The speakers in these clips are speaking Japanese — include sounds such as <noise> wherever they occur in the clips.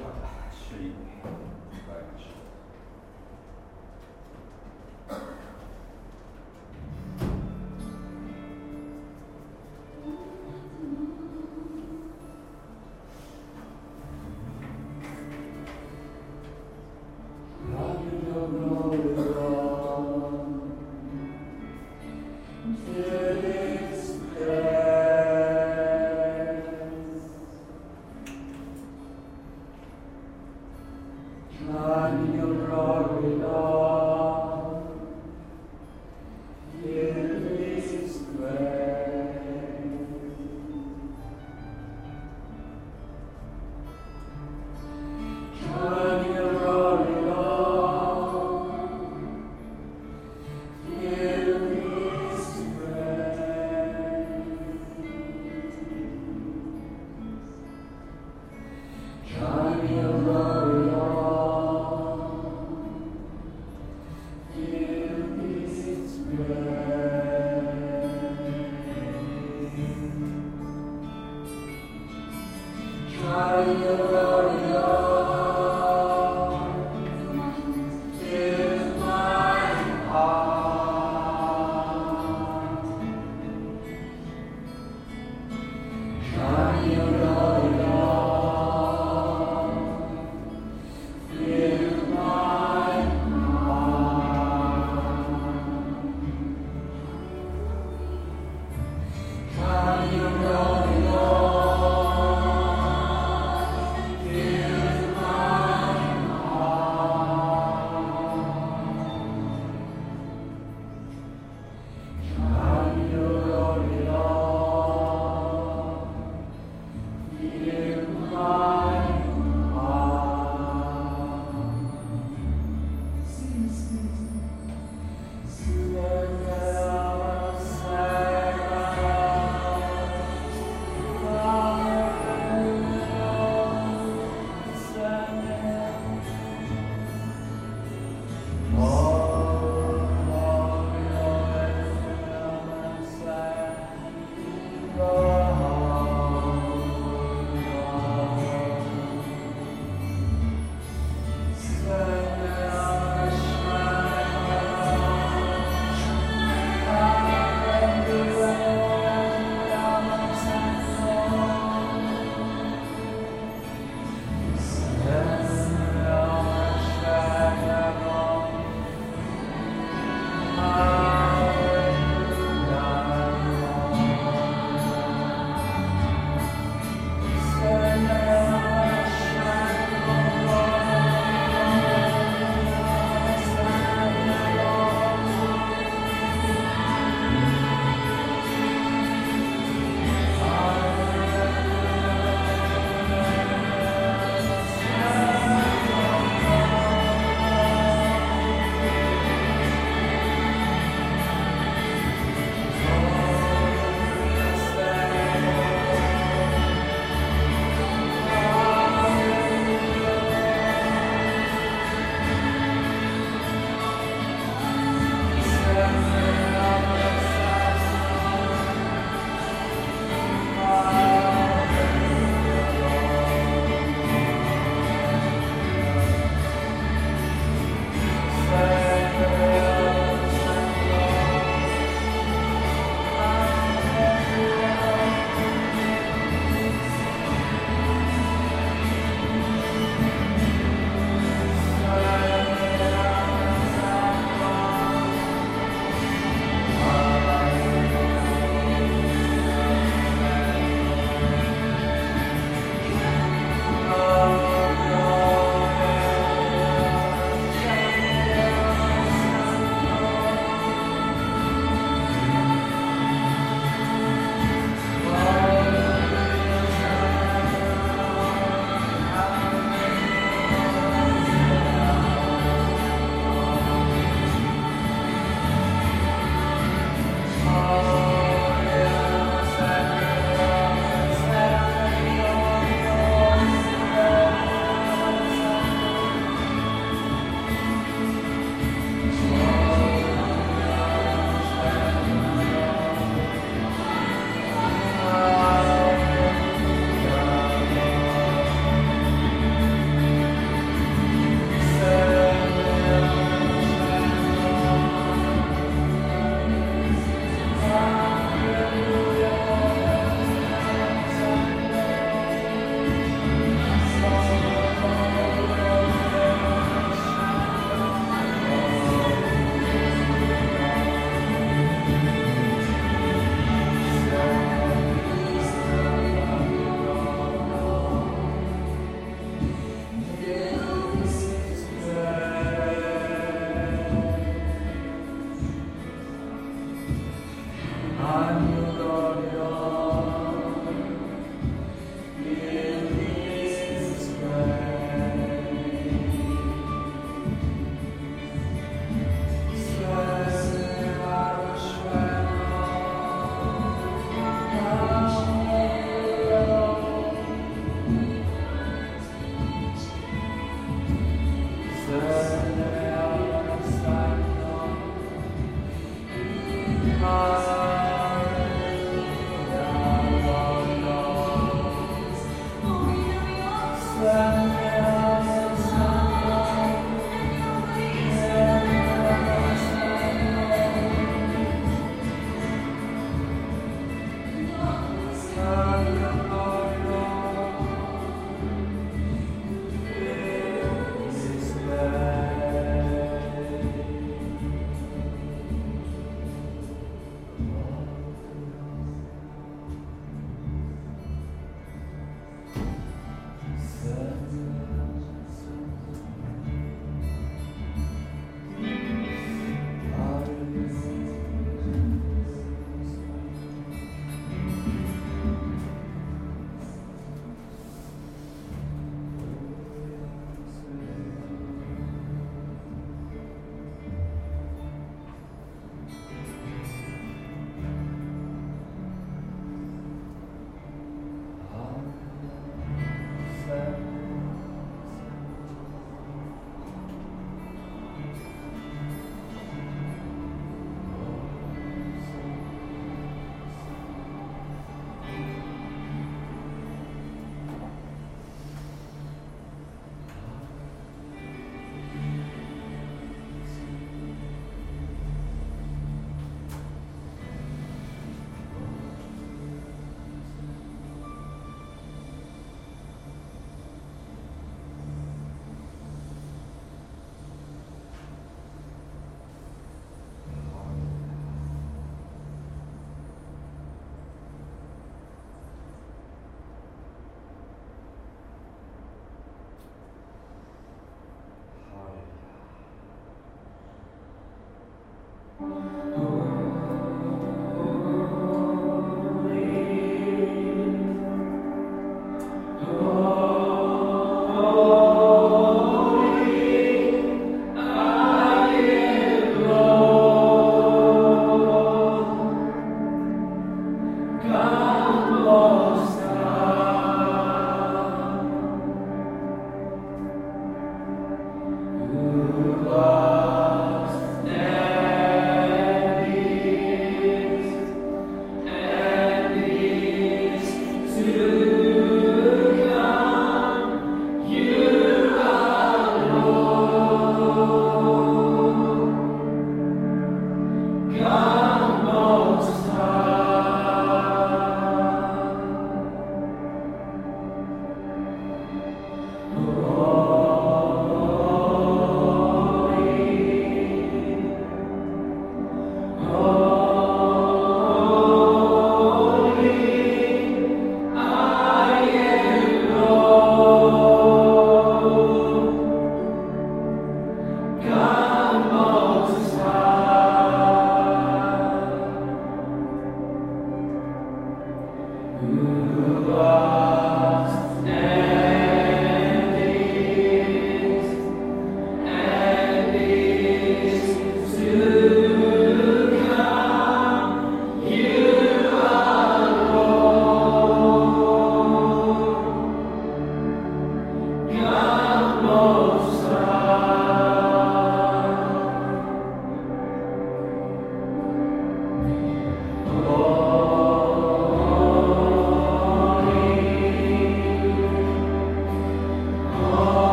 我的。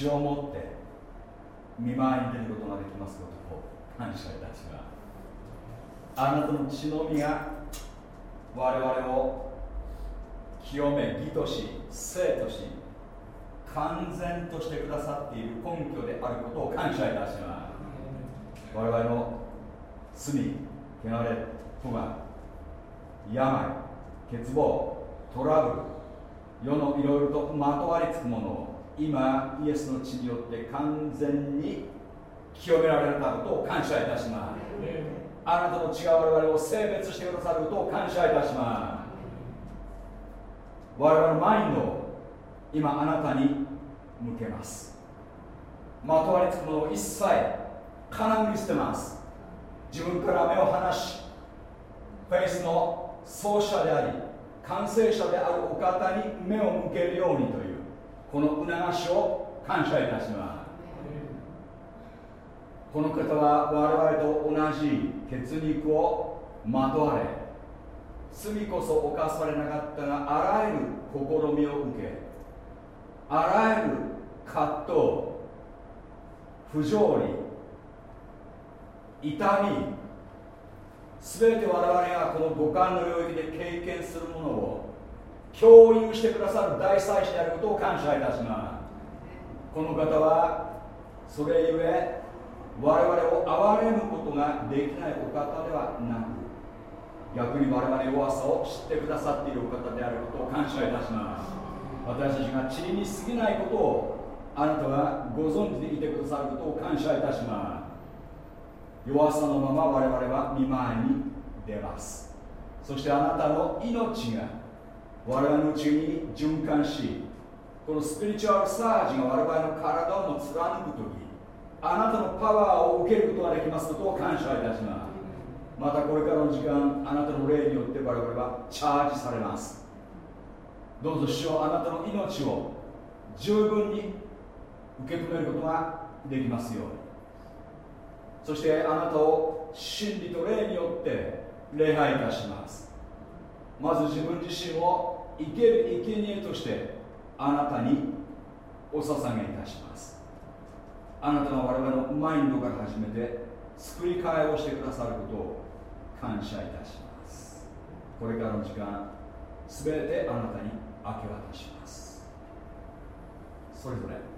血を持って見舞いに出ることができますことを感謝いたします。あなたの血のみが我々を清め義とし生とし完全としてくださっている根拠であることを感謝いたします我々の罪汚れ不が病欠乏トラブル世のいろいろとまとわりつくものを今イエスの血によって完全に清められたことを感謝いたしますあなたの血が我々を性別してくださることを感謝いたします我々のマインドを今あなたに向けますまとわりつくものを一切金繰り捨てます自分から目を離しフェイスの創始者であり完成者であるお方に目を向けるようにというこの促しを感謝いたしますこの方は我々と同じ血肉をまとわれ罪こそ犯されなかったがあらゆる試みを受けあらゆる葛藤不条理痛み全て我々がこの五感の領域で経験するものを共有してくださる大祭司であることを感謝いたします。この方はそれゆえ我々を憐れむことができないお方ではなく逆に我々弱さを知ってくださっているお方であることを感謝いたします。私たちが塵に過ぎないことをあなたはご存知でいてくださることを感謝いたします。弱さのまま我々は見舞いに出ます。そしてあなたの命が我々のうちに循環しこのスピリチュアルサージが我々の体をも貫く時あなたのパワーを受けることができますことを感謝いたします。またこれからの時間あなたの霊によって我々はチャージされます。どうぞ主よあなたの命を十分に受け止めることができますように。そしてあなたを真理と霊によって礼拝いたします。まず自分自身を生ける生贄としてあなたにお捧げいたします。あなたが我々のマインドから始めて作り替えをしてくださることを感謝いたします。これからの時間すべてあなたに明け渡します。それぞれ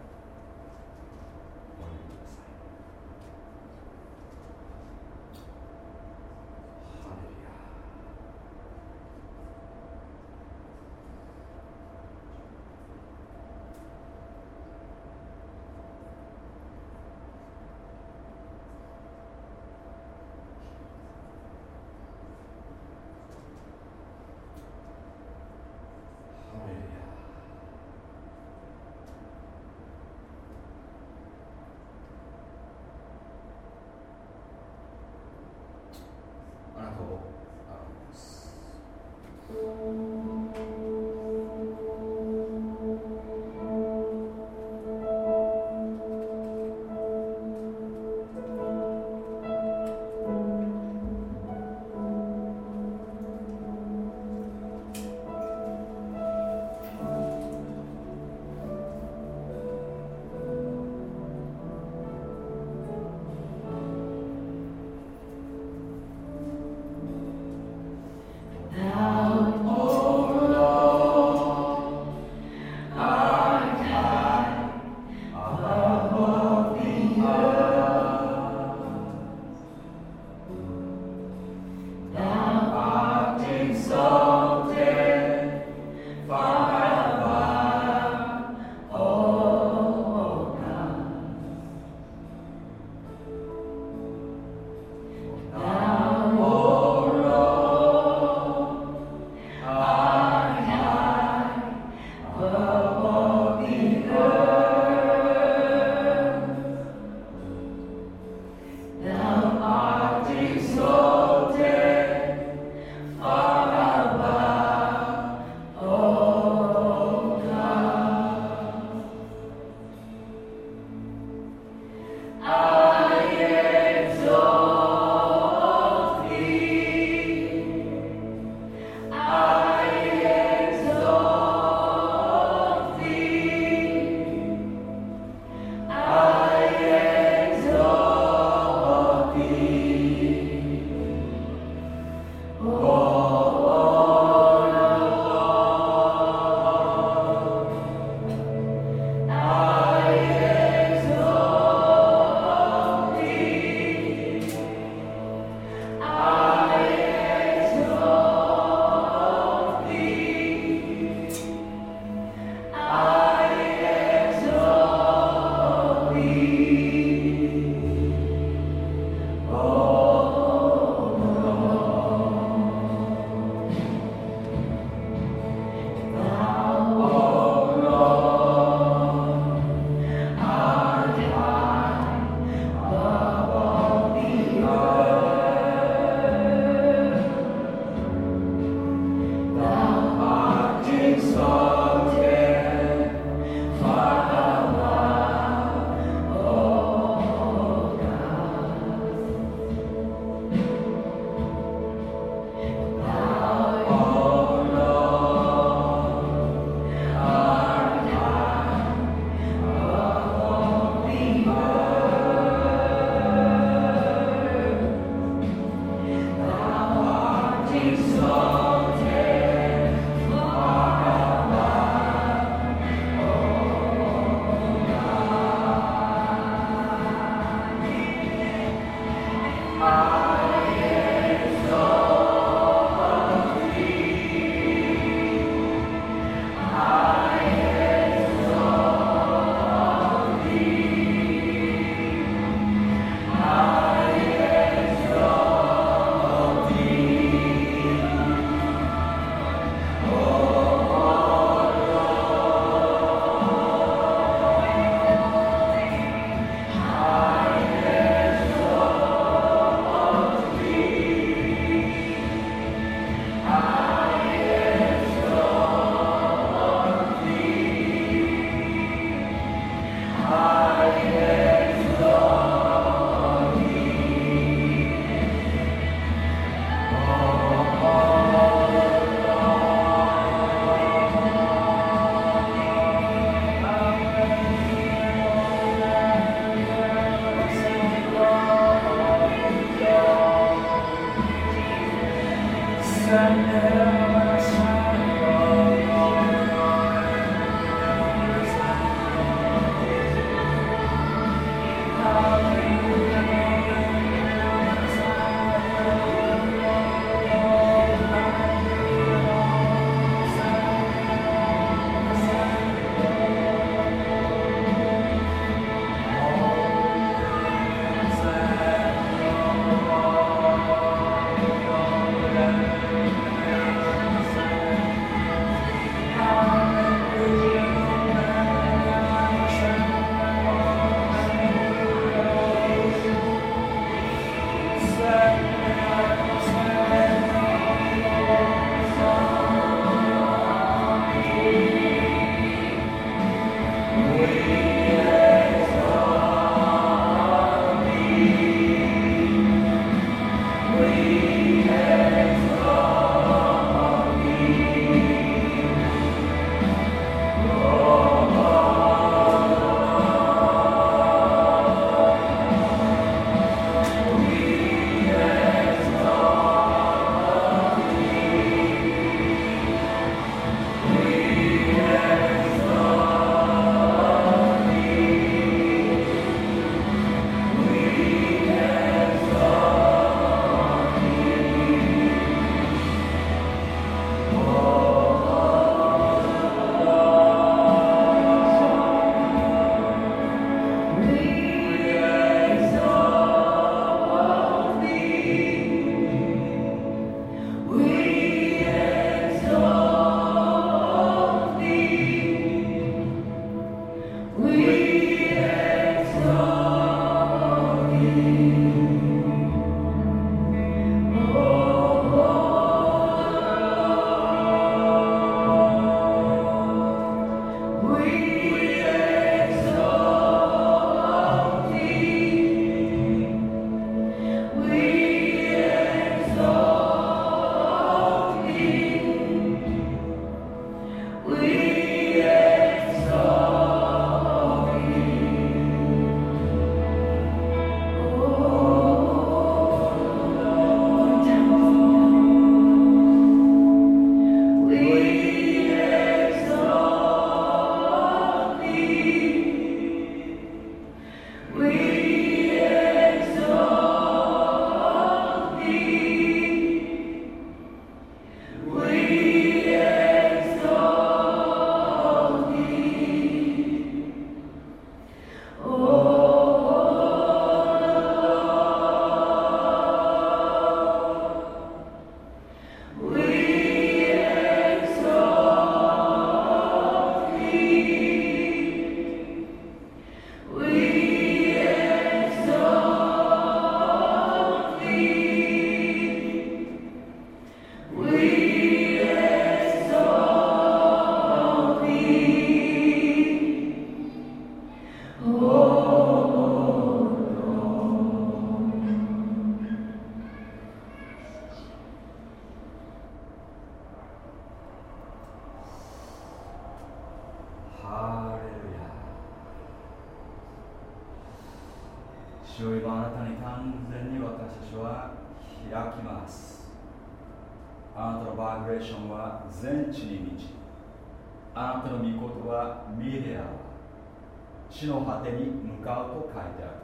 地の果てに向かうと書いてある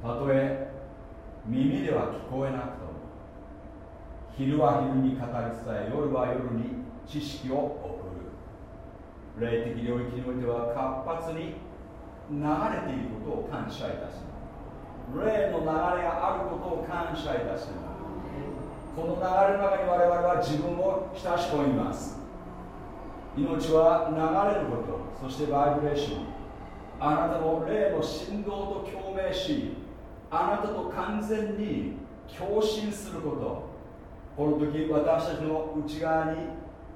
と。たとえ耳では聞こえなくとも昼は昼に語り伝え夜は夜に知識を送る。霊的領域においては活発に流れていることを感謝いたします。霊の流れがあることを感謝いたします。この流れの中に我々は自分を親し込みます。命は流れることそしてバイブレーションあなたの霊の振動と共鳴しあなたと完全に共振すること。この時私たちの内側に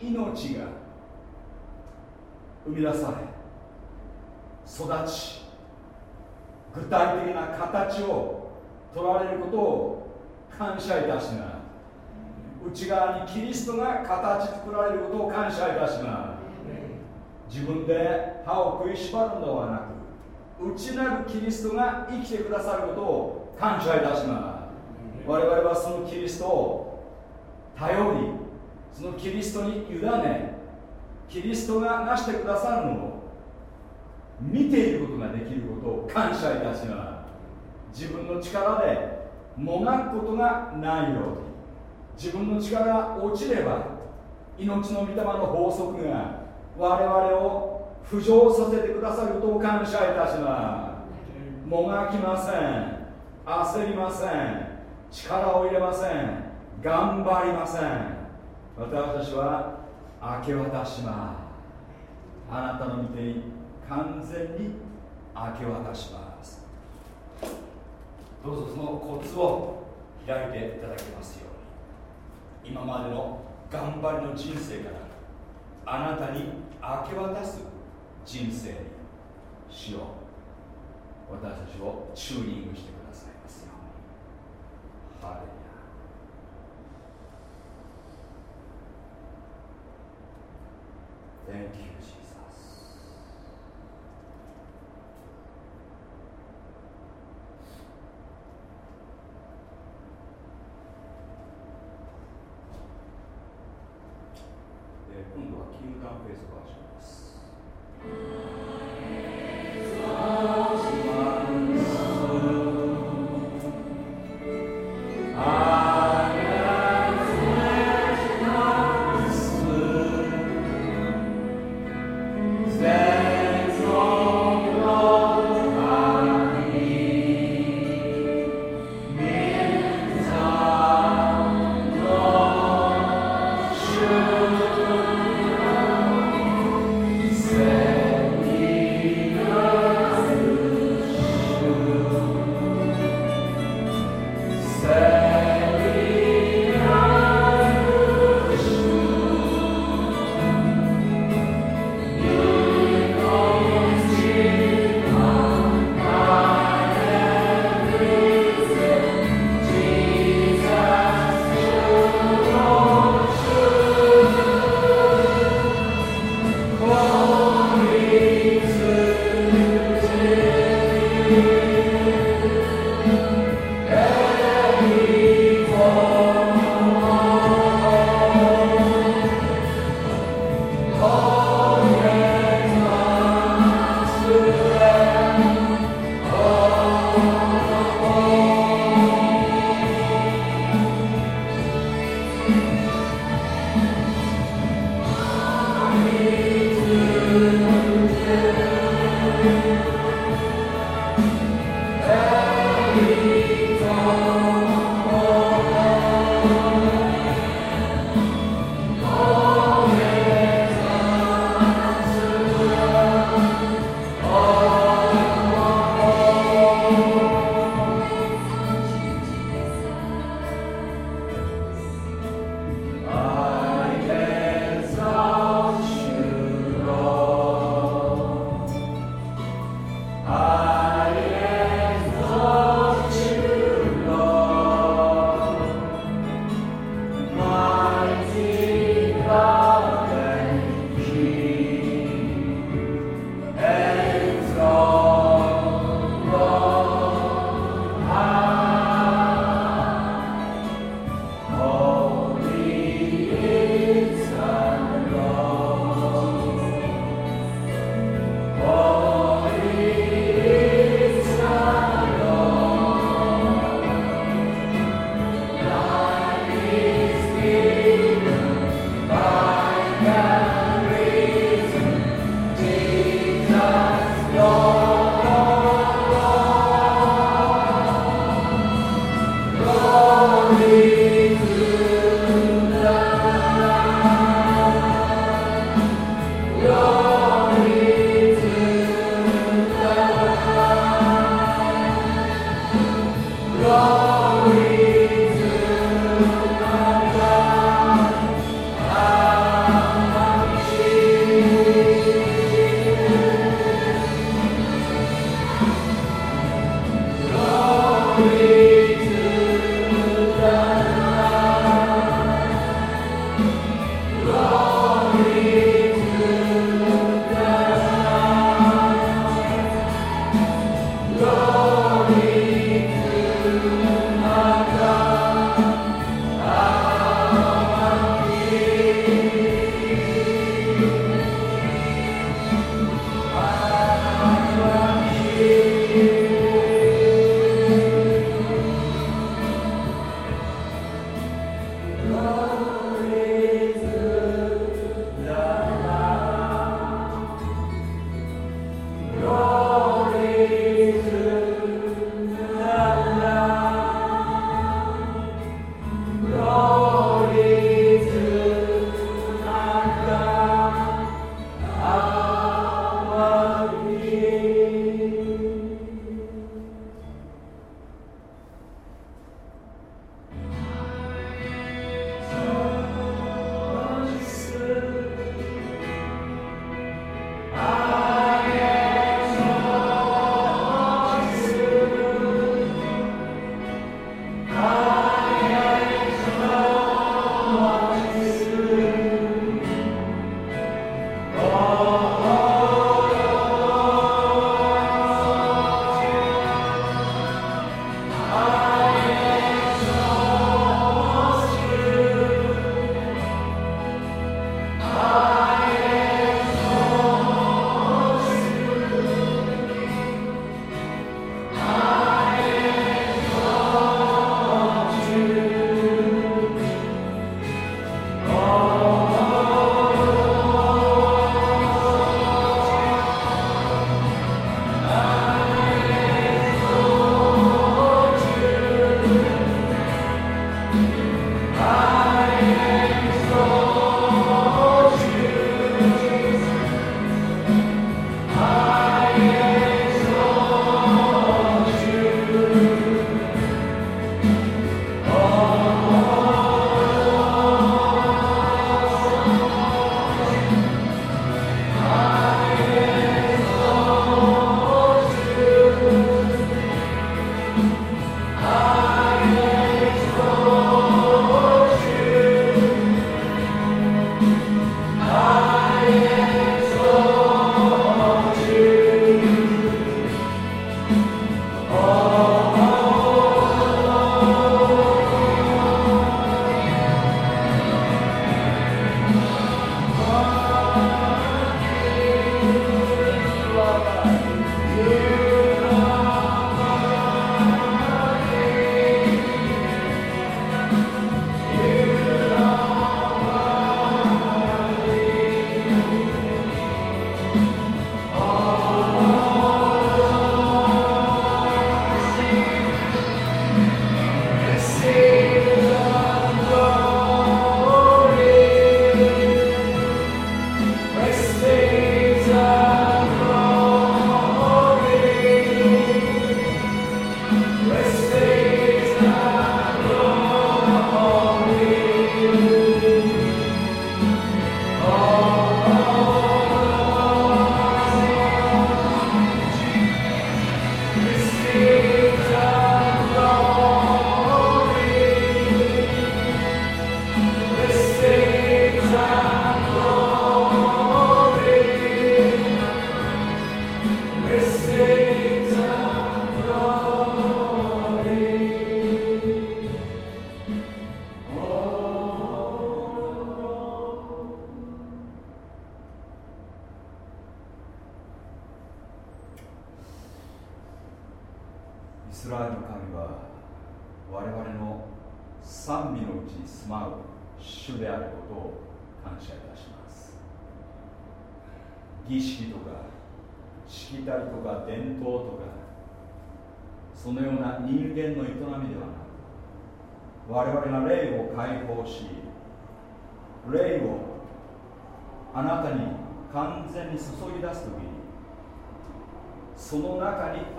命が生み出され育ち具体的な形を取られることを感謝いたします。内側にキリストが形作られることを感謝いたします。自分で歯を食いしばるのではなく内なるキリストが生きてくださることを感謝いたします。我々はそのキリストを頼りそのキリストに委ねキリストがなしてくださるのを見ていることができることを感謝いたします。自分の力でもがくことがないように自分の力が落ちれば命の御霊の法則が我々を浮上させてくださることを感謝いたしますもがきません焦りません力を入れません頑張りません私たちは明け渡しますあなたの御手に完全に明け渡します。どうぞそのコツを開いていただきますように。今までの頑張りの人生からあなたに明け渡す人生に主よ私たちをチューニングしてくださいますように。ハレルヤ。Thank you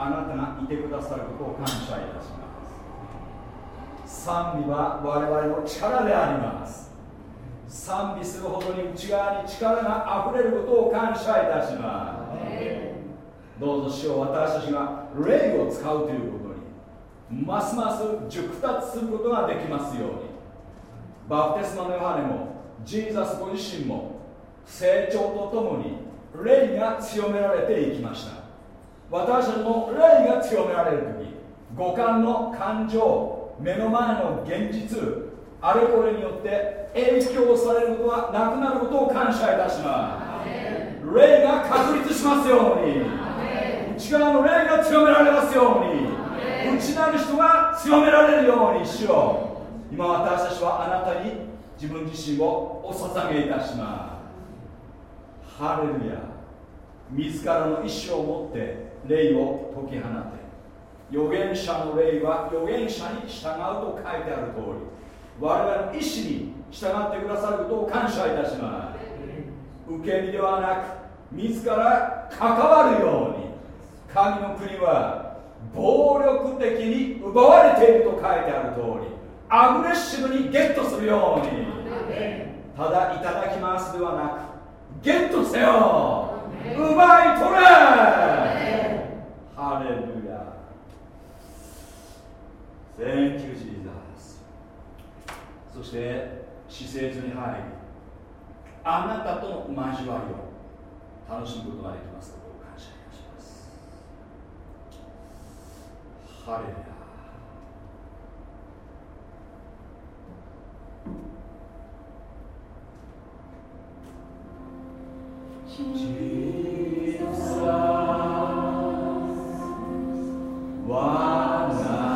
あなたがいてくださることを感謝いたします。賛美は我々の力であります。賛美するほどに内側に力があふれることを感謝いたします。どうぞ主を私たちが霊を使うということにますます熟達することができますように。バプテスマのヨハネもジーザスご自身も成長とともに霊が強められていきました。私たちも霊が強められる時五感の感情目の前の現実あれこれによって影響されることがなくなることを感謝いたします。霊が確立しますように。内側の霊が強められますように。内なる人が強められるようにしよう。今私たちはあなたに自分自身をお捧げいたします。ハレルヤ。自らの意志を持って霊を解き放て。預言者の霊は預言者に従うと書いてある通り。我々の意志に従ってくださることを感謝いたします。受け身ではなく自ら関わるように。神の国は暴力的に奪われていると書いてある通り。アグレッシブにゲットするように。ただいただきますではなくゲットせよ。奪い取れハレルヤ Thank you, Jesus. そして施設に入りあなたとの交わりを楽しむことができます。ことを感謝いたしますハレルヤ Jesus, one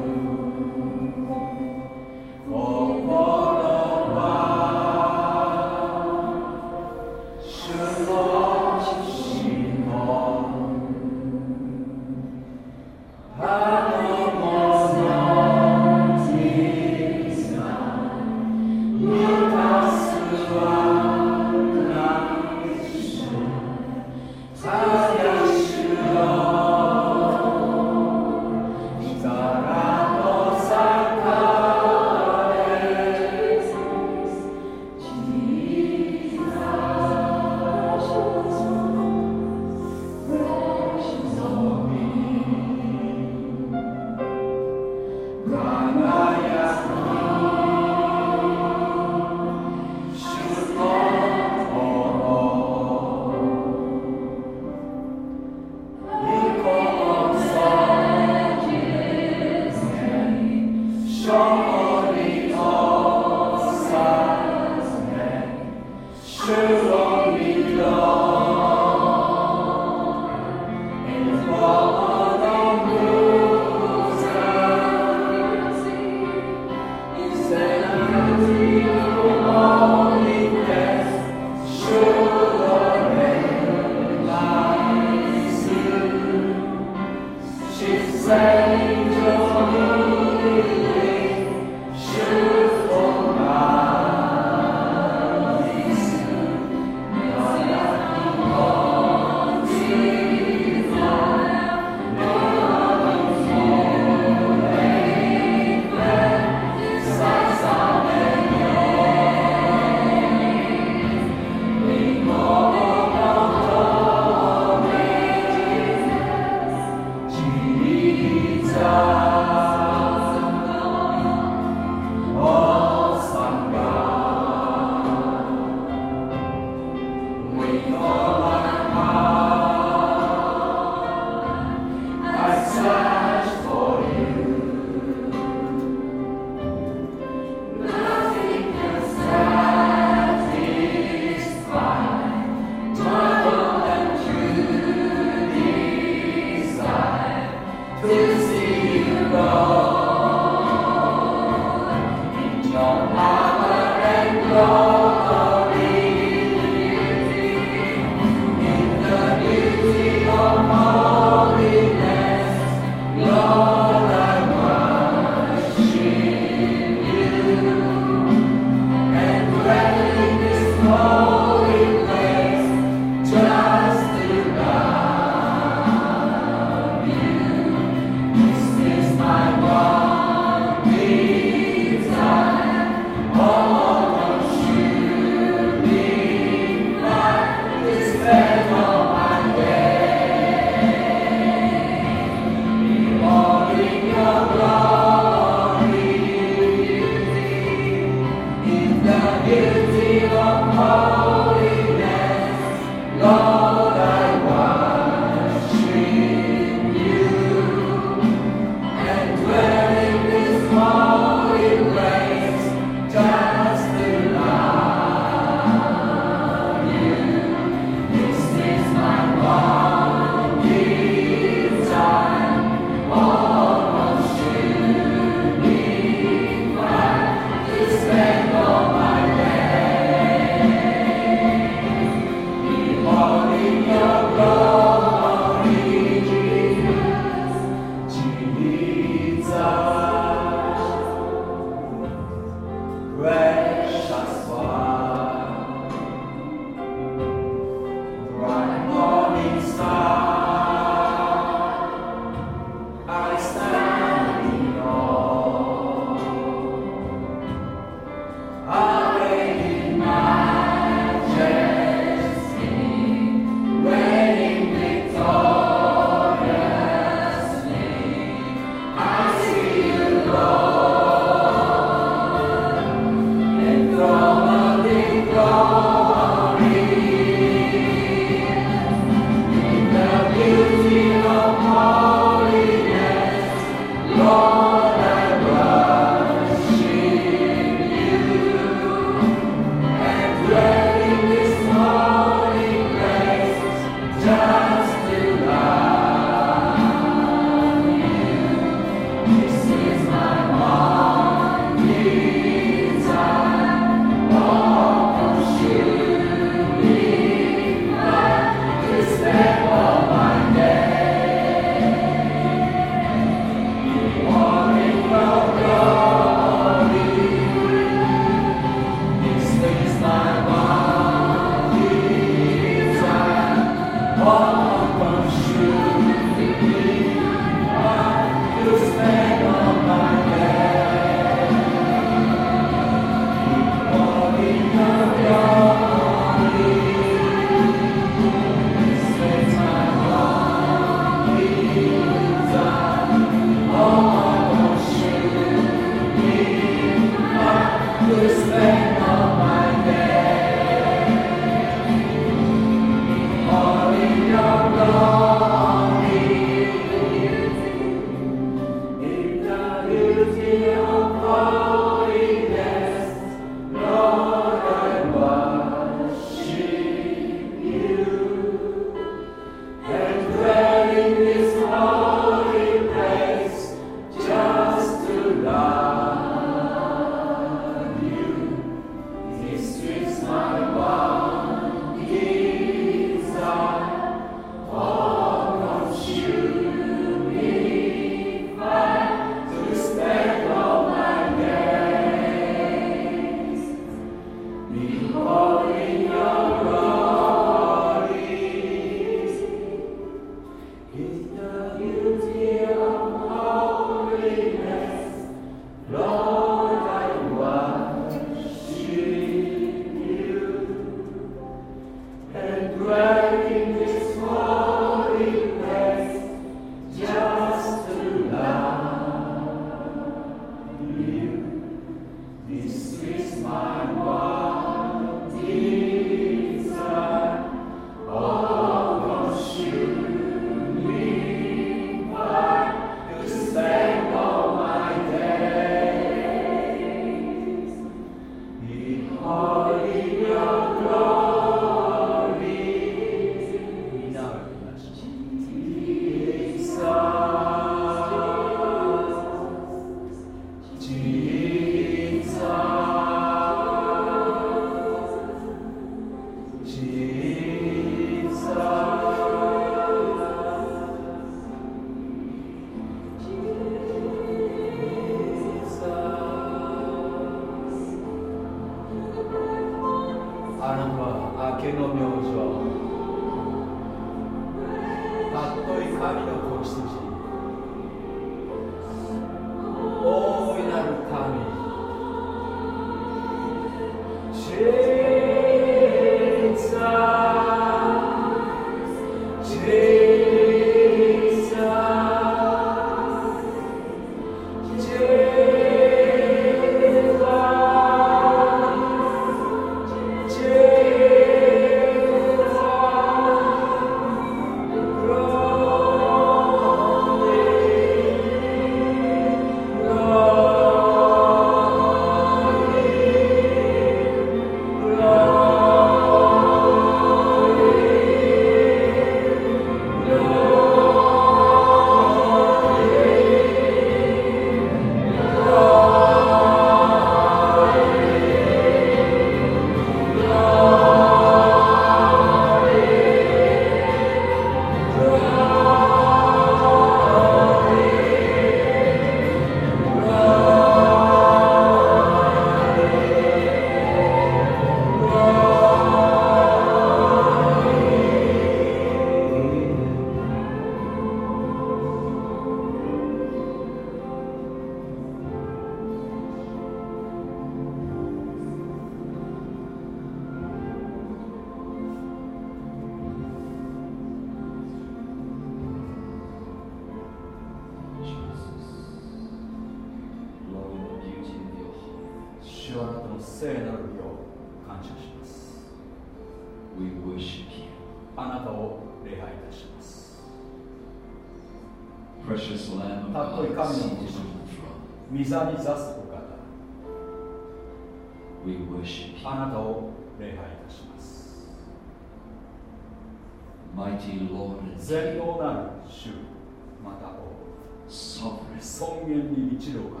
源に満ちるお方。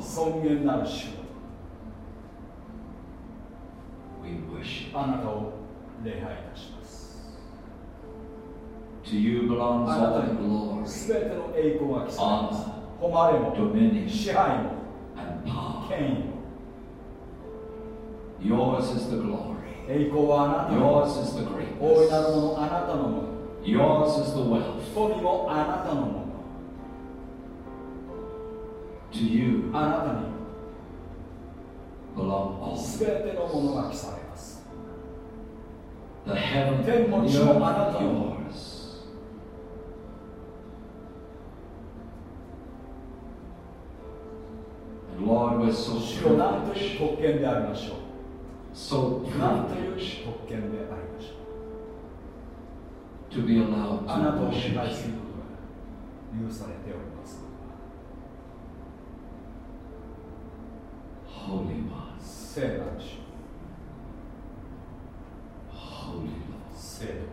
尊厳なる主あなたを礼拝いたします。あなての栄光が来そ誉れも支配も権威も。Yours 大いなるものあなたのもの。To you あなたに belong all. 全てのものが記されます。The heaven 天も地もあなたの yours. 主よなんという特権でありましょう？So、なんという特権でありましょう？To be allowed to あなたを支配することが許されております。Holy One 聖なる主 Holy One 聖なる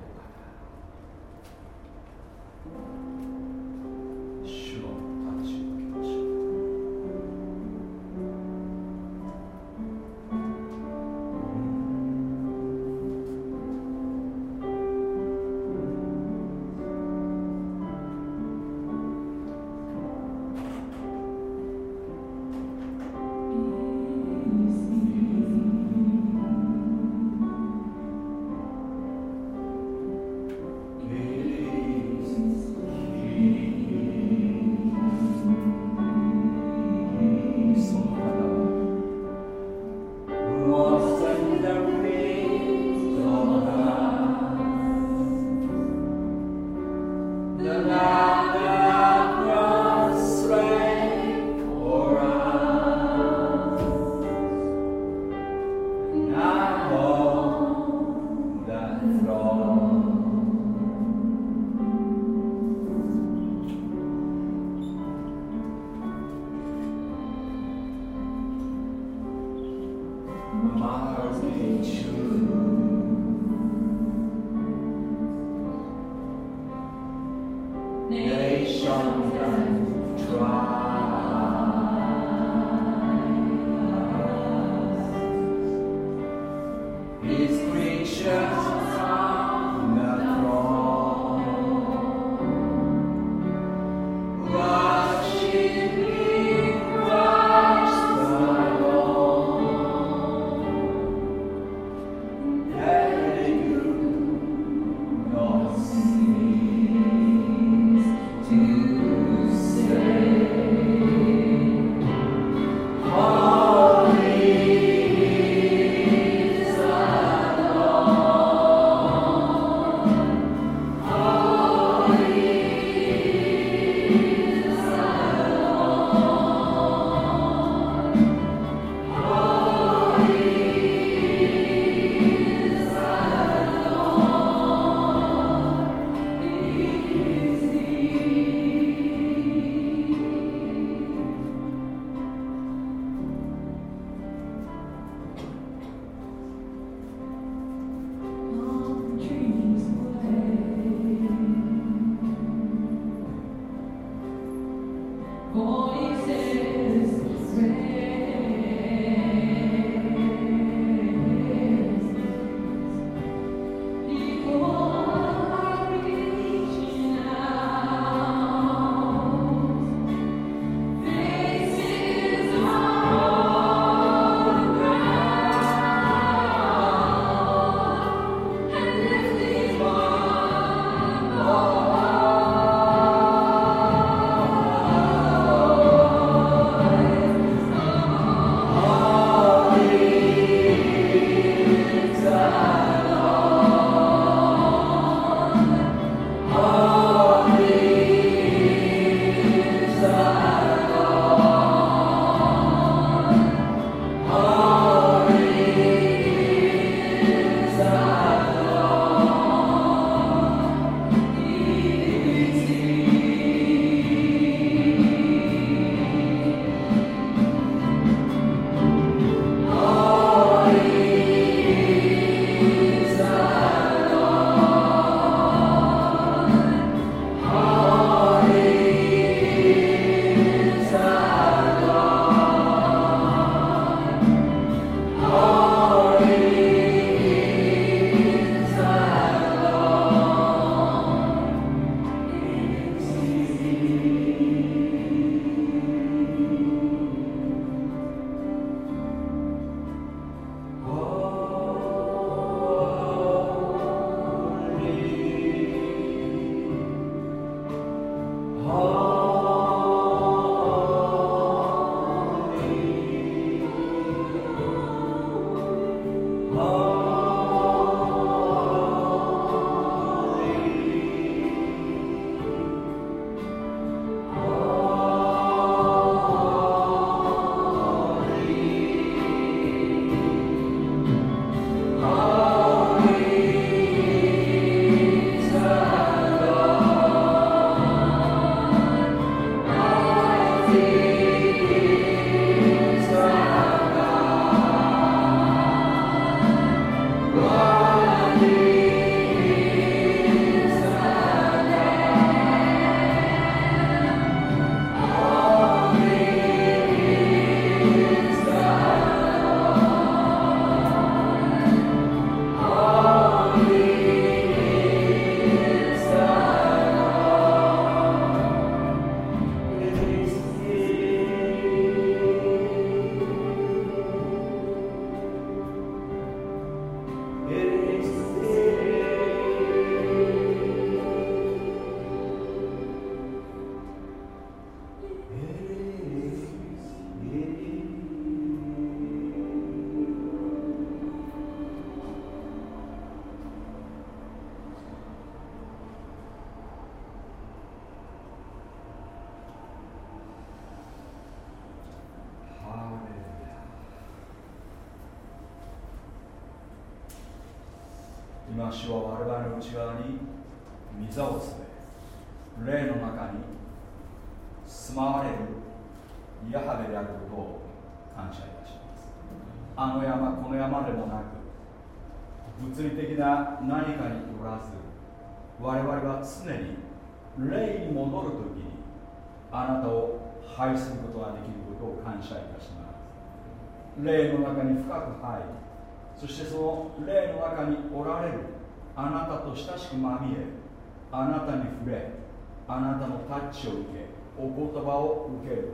たのタッチを受けお言葉を受けるこ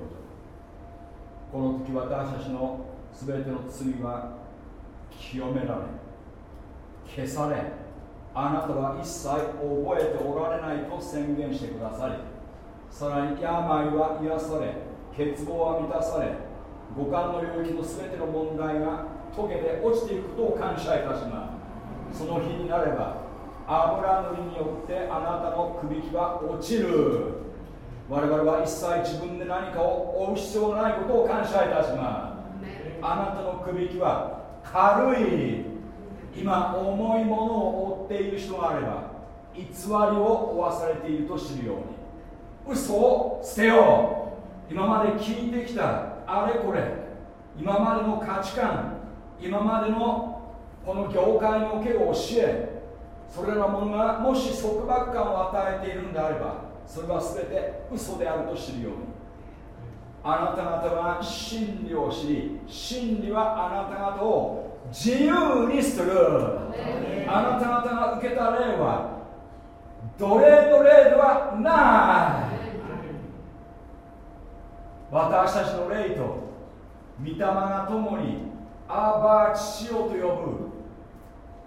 とこの時私たちの全ての罪は清められ消されあなたは一切覚えておられないと宣言してくださりさらに病は癒され欠乏は満たされ五感の領域の全ての問題が解けて落ちていくことを感謝いたします。その日になれば油塗りによってあなたのくびきは落ちる。我々は一切自分で何かを追う必要のないことを感謝いたします。あなたのくびきは軽い今重いものを追っている人があれば偽りを負わされていると知るように。嘘を捨てよう。今まで聞いてきたあれこれ。今までの価値観。今までのこの業界における教え。それらものがもし束縛感を与えているんであればそれは全て嘘であると知るように。あなた方は真理を知り真理はあなた方を自由にする。あなた方が受けた霊は奴隷の霊ではない。私たちの霊と御霊が共にアバ父よと呼ぶ。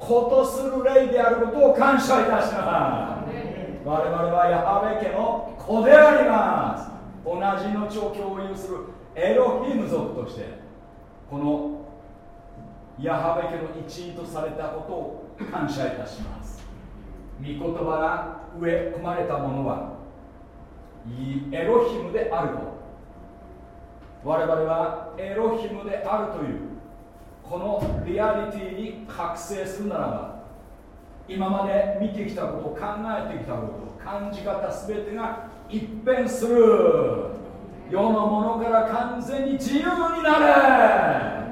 ことする霊であることを感謝いたします我々はヤハベ家の子であります。同じ命を共有するエロヒム族としてこのヤハベ家の一員とされたことを感謝いたします。御言葉が植え込まれたものはエロヒムであると。我々はエロヒムであるというこのリアリティに覚醒するならば今まで見てきたこと考えてきたこと感じ方全てが一変する。世のものから完全に自由になれ。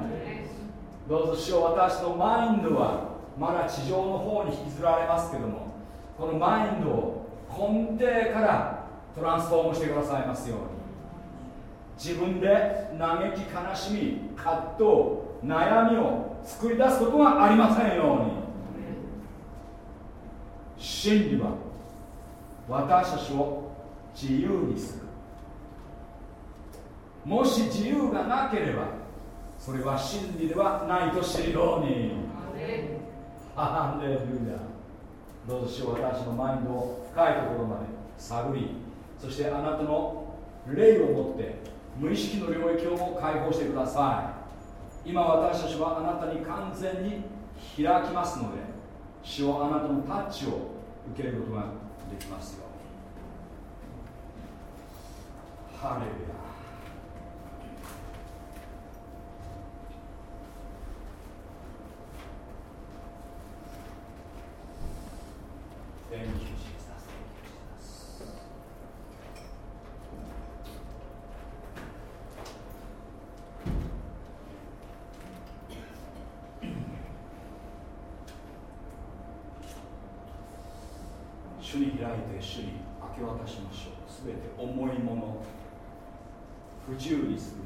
どうぞしよう私のマインドはまだ地上の方に引きずられますけどもこのマインドを根底からトランスフォームしてくださいますように。自分で嘆き悲しみ葛藤悩みを作り出すことがありませんように。真理は私たちを自由にする。もし自由がなければそれは真理ではないと知るように。ハレルヤ。どうぞしよう私のマインドを深いところまで探りそしてあなたの霊を持って無意識の領域をも解放してください。今私たちはあなたに完全に開きますので主をあなたのタッチを受けることができますよ。ハレルヤ。Thank you, Jesus. 主に開いて主に明け渡しましょう。全て重いもの不自由にする。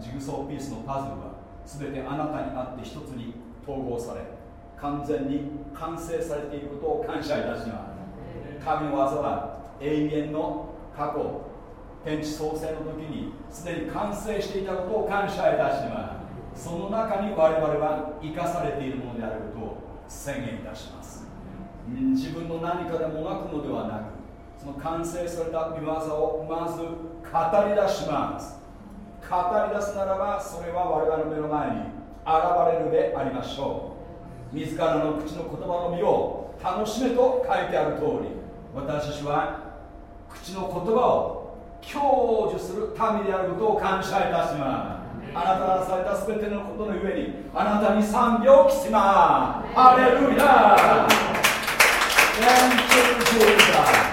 ジグソーピースのパズルは全てあなたにあって一つに統合され完全に完成されていることを感謝いたします。神の技は永遠の過去天地創生の時にすでに完成していたことを感謝いたします。その中に我々は生かされているものであることを宣言いたします。自分の何かでもがくのではなくその完成された見業をまず語り出します。語り出すならばそれは我々の目の前に現れるでありましょう。自らの口の言葉の実を楽しめと書いてある通り私たちは口の言葉を享受する民であることを感謝いたします。あなたがされた全てのことのゆえにあなたに賛美を期します。ハレルヤ Thank you, Jesus.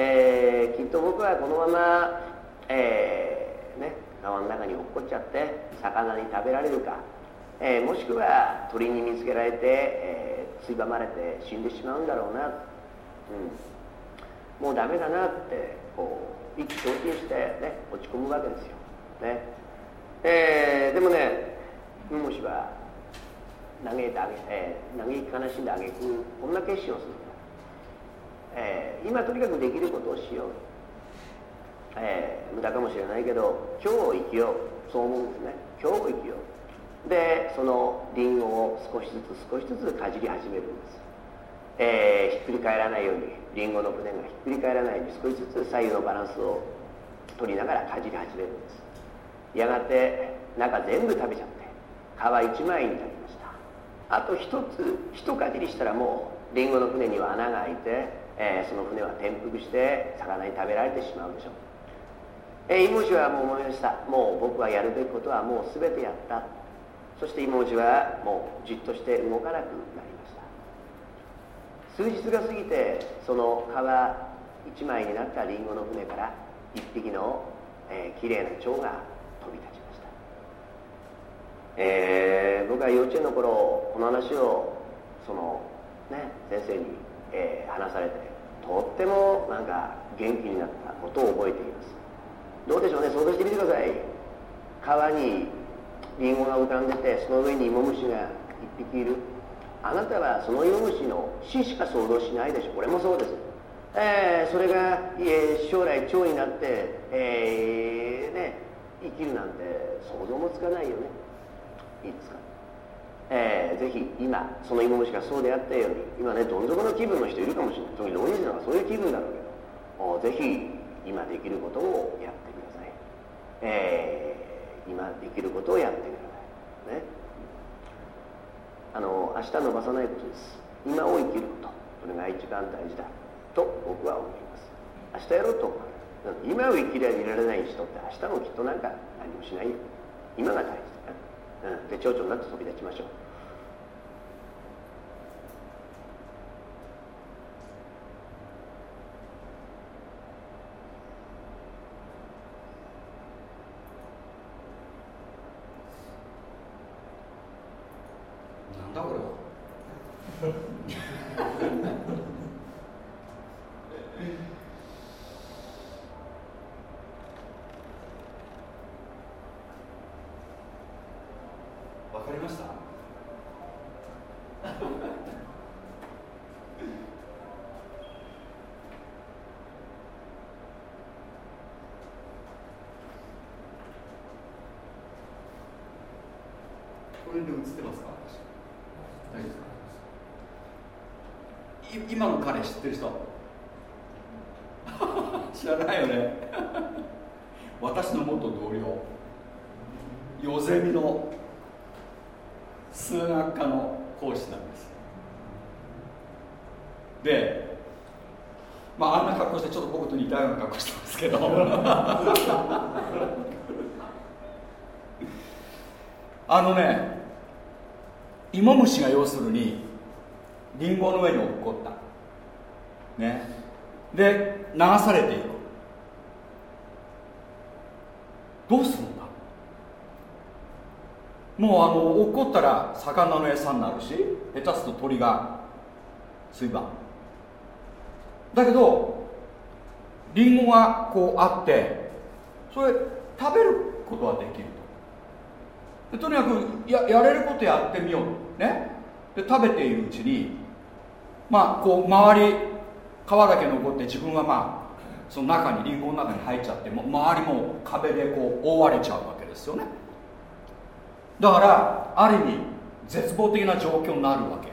えー、きっと僕はこのまま、えーね、川の中に落っこっちゃって魚に食べられるか、えー、もしくは鳥に見つけられて、え、ついばまれて死んでしまうんだろうな、うん、もうダメだなってこう意気消沈して、ね、落ち込むわけですよ、ね。え、でもねムモシは嘆いてあげ、え、嘆き悲しんであげくこんな決心をする。えー、今とにかくできることをしよう。えー、無駄かもしれないけど今日を生きよう。そう思うんですね。今日を生きよう。でそのリンゴを少しずつ少しずつかじり始めるんです、えー、ひっくり返らないようにリンゴの船がひっくり返らないように少しずつ左右のバランスを取りながらかじり始めるんです。やがて中全部食べちゃって皮一枚になりました。あと一つ一かじりしたらもうリンゴの船には穴が開いて、えー、その船は転覆して魚に食べられてしまうでしょう。えー、妹はもう思いました。もう僕はやるべきことはもう全てやった。そして妹はもうじっとして動かなくなりました。数日が過ぎてその皮一枚になったリンゴの船から一匹の、えー、きれいな蝶が飛び立ちました、えー、僕は幼稚園の頃この話をそのね先生に、えー、話されてとってもなんか元気になったことを覚えています。どうでしょうね想像してみてください。川にリンゴが浮かんでてその上に芋虫が一匹いる。あなたはその芋虫の死しか想像しないでしょこれもそうです、えー、それが、えー、将来蝶になって、えー、ね生きるなんて想像もつかないよね。いいですか。えー、ぜひ今その芋虫がそうであったように今ねどん底の気分の人いるかもしれない。特に浪人者はそういう気分だろうけどぜひ今できることをやってください、えー、今できることをやってください。ねあの明日伸ばさないことです今を生きることそれが一番大事だと僕は思います。明日やろうと思う今を生きりゃいられない人って明日もきっとなんか何もしない。よ今が大事だ、うん、で蝶々になって飛び立ちましょうなんだこれはかりましたこれで映ってますか大丈夫ですか今の彼知ってる人。<laughs> 知らないよね。私の元同僚。ヨゼミの数学科の講師なんです。でまああんな格好してちょっと僕と似たような格好してますけど。<laughs> あのね芋虫が要するにリンゴの上に落っこった。で流されていく。どうするのもうあの落ったら魚の餌になるし下手すと鳥が水盤だけどリンゴがこうあってそれ食べることはできると。とにかくややれることやってみようね。で食べているうちにまあこう周り皮だけ残って自分はまあその中にリンゴの中に入っちゃっても周りも壁でこう覆われちゃうわけですよね。だからある意味絶望的な状況になるわけ。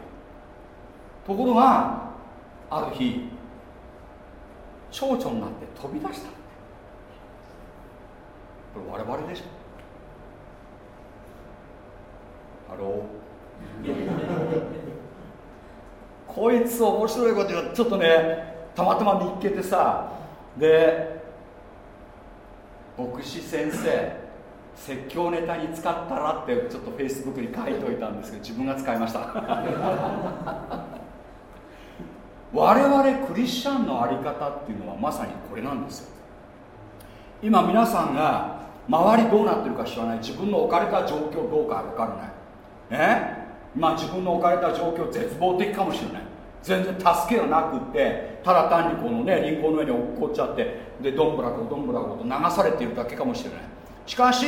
ところがある日蝶々になって飛び出したこれ我々でしょ。Hello。<laughs> こいつ面白いこと言うちょっとねたまたま見っけてさで牧師先生説教ネタに使ったらってちょっとフェイスブックに書いておいたんですけど自分が使いました。<laughs> 我々クリスチャンの在り方っていうのはまさにこれなんですよ。今皆さんが周りどうなってるか知らない。自分の置かれた状況どうか分からない。ねまあ自分の置かれた状況絶望的かもしれない。全然助けがなくってただ単にこのねリンゴの上に落っこっちゃってでどんぶらこどんぶらこと流されているだけかもしれない。しかし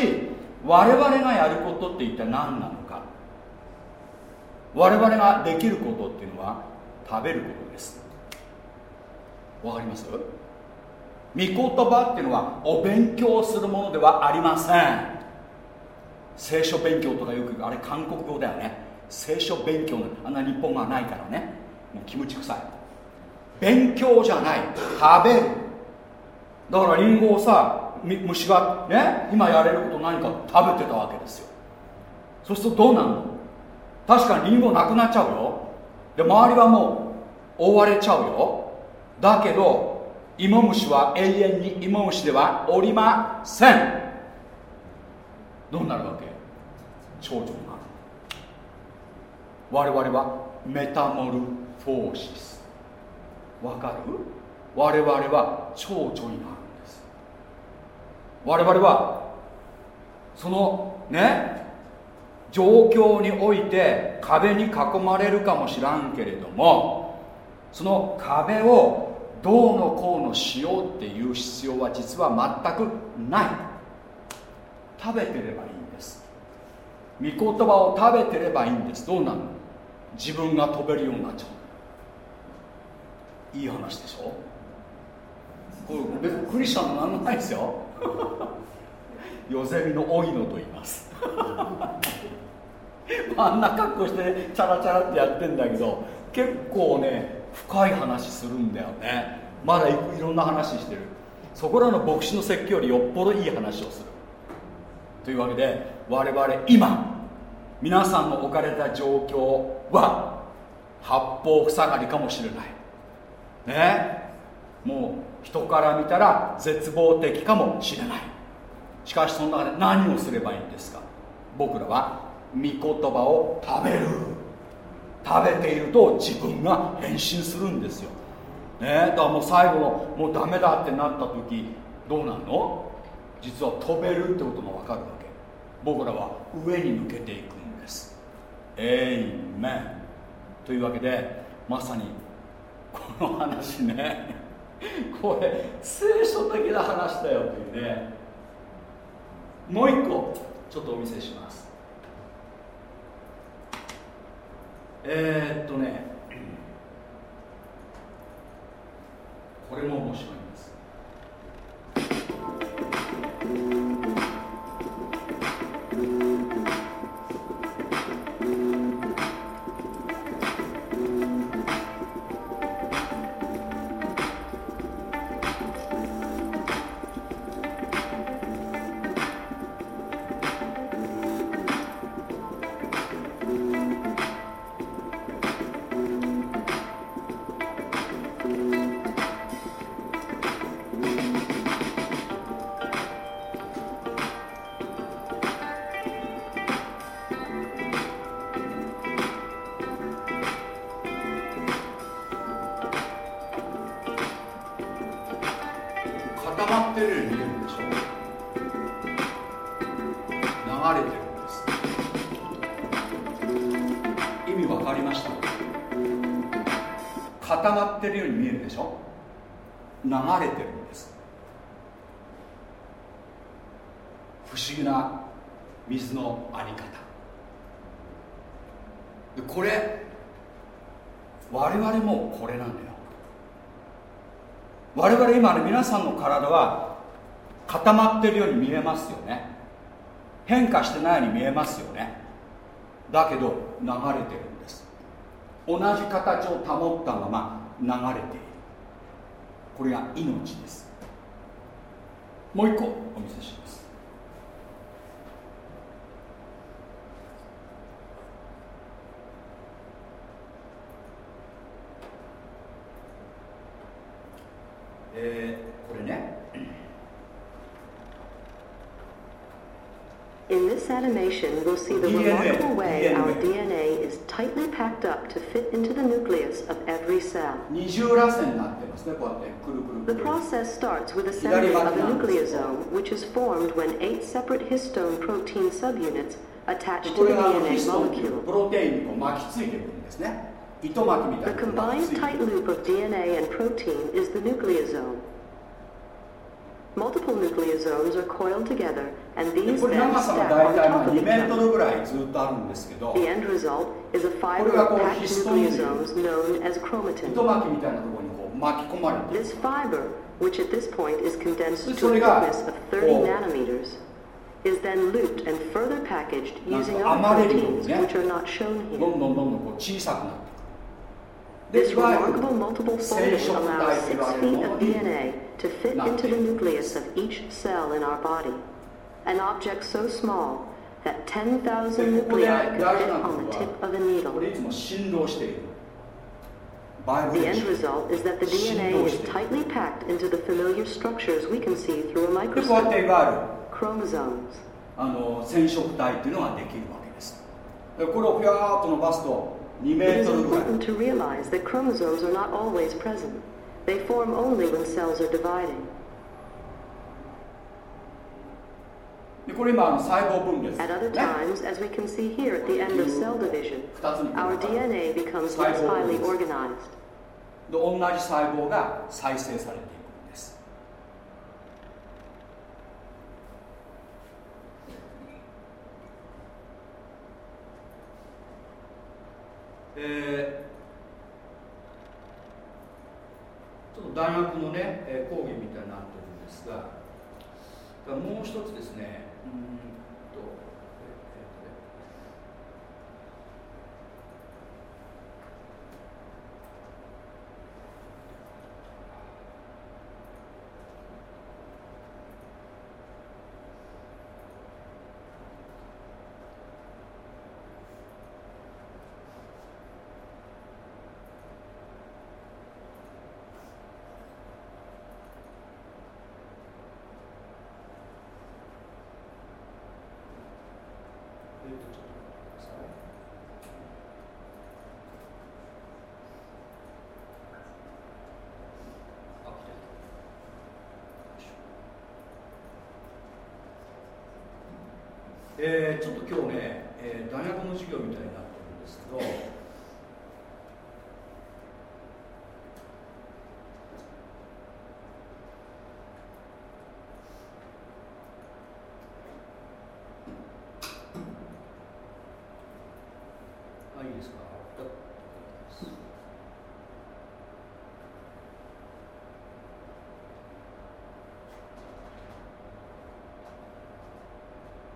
我々がやることって一体何なのか。我々ができることっていうのは食べることです。わかります？御言葉っていうのはお勉強するものではありません。聖書勉強とかよくあれ韓国語だよね。聖書勉強のあんな日本がないからね。もう気持ちくさい。勉強じゃない。食べる。だからリンゴをさ虫がね今やれること何か食べてたわけですよ。そうするとどうなるの？確かにリンゴなくなっちゃうよ。で周りはもう覆われちゃうよ。だけど芋虫は永遠に芋虫ではおりません。どうなるわけ？蝶々我々はメタモルフォーシス。わかる？我々は蝶々になるんです。我々はそのね状況において壁に囲まれるかもしらんけれどもその壁をどうのこうのしようっていう必要は実は全くない。食べてればいいんです。御言葉を食べてればいいんです。どうなの？自分が飛べるようになっちゃう。いい話でしょ？これ別にクリスチャンのなんないですよ。<laughs> ヨゼミのオイノと言います。<laughs> あんな格好してチャラチャラってやってんだけど結構ね深い話するんだよね。まだいろんな話してる。そこらの牧師の説教よりよっぽどいい話をする。というわけで我々今皆さんの置かれた状況は八方塞がりかもしれない。ね。もう人から見たら絶望的かもしれない。しかしその中で何をすればいいんですか？僕らは御言葉を食べる。食べていると自分が変身するんですよ、ね、だからもう最後のもうダメだってなった時どうなるの？実は飛べるってことが分かるわけ。僕らは上に抜けていく。エイメンというわけでまさにこの話ね。これ聖書的な話だよっていうね。もう一個ちょっとお見せします。えー、っとね。これも面白いんです。皆さんの体は固まってるように見えますよね。変化してないように見えますよね。だけど流れてるんです。同じ形を保ったまま流れている。これが命です。もう一個お見せします。In this animation, we'll see the remarkable way our DNA is tightly packed up to fit into the nucleus of every cell. The process starts with assembly of a nucleosome, which is formed when eight separate histone protein subunits attach to the DNA molecule. The combined tight loop of DNA and protein is the nucleosome. Multiple nucleosomes are coiled together and as chromatin. this fiber, which at this point is condensed to a thickness of 30 nanometers is then looped and further packaged using other proteins which are not shown here. This remarkable multiple folding allows six feet of DNA to fit into the nucleus of each cell in our body, an object so small that 10,000 nuclei could fit on the tip of a needle. The end result is that the DNA is tightly packed into the familiar structures we can see through a microscope. Chromosomes. あの染色体っていうのができるわけです。これをピャーっと伸ばすと2メートルぐらい。 It is important to realize that chromosomes are not always present. They form only when cells are dividing. これ今細胞分裂 At other times, as we can see here at the end of cell division, our DNA becomes less highly organized. 同じ細胞が再生されていく えーちょっと大学のね、講義みたいになってるんですがもう一つですねえー、ちょっと今日ね、えー、大学の授業みたいになってるんですけどあいいですか？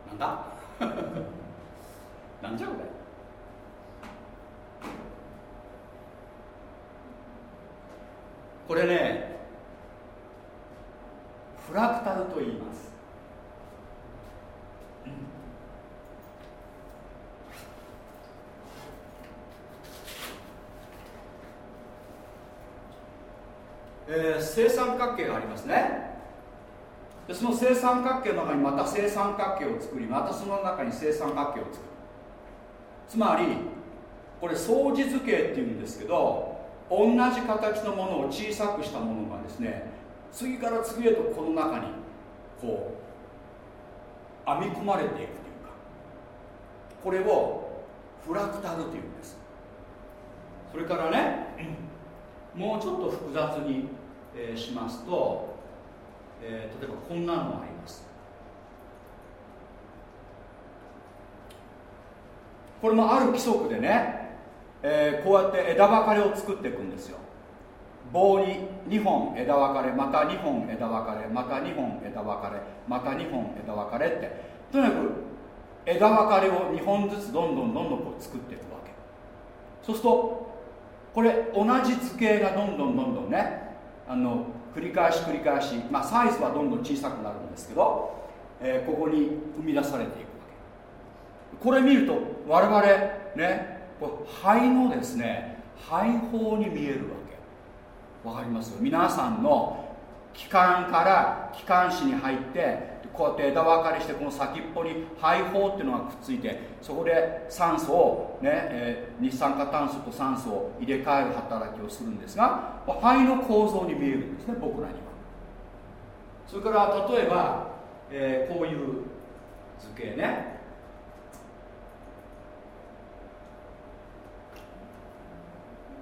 なんだなんじゃこれこれねフラクタルと言いますえー、正三角形がありますね。でその正三角形の中にまた正三角形を作りまたその中に正三角形を作る。つまりこれ相似図形っていうんですけど同じ形のものを小さくしたものがですね次から次へとこの中にこう編み込まれていくというかこれをフラクタルというんです。それからねもうちょっと複雑に、えー、しますとえー、例えばこんなのがあります。これもある規則でね、えー、こうやって枝分かれを作っていくんですよ。棒に2本枝分かれまた2本枝分かれまた2本枝分かれまた2本枝分かれって。とにかく枝分かれを2本ずつどんどんどんどんこう作っていくわけ。そうするとこれ同じ図形がどんどんどんどんねあの繰り返し繰り返し、まあ、サイズはどんどん小さくなるんですけど、えー、ここに生み出されていくわけ。これ見ると我々ねこれ肺のですね肺胞に見えるわけ。わかります？よ皆さんの気管から気管支に入ってこうやって枝分かれしてこの先っぽに肺胞っていうのがくっついてそこで酸素を、ねえー、二酸化炭素と酸素を入れ替える働きをするんですが肺の構造に見えるんですね僕らには。それから例えば、えー、こういう図形ね。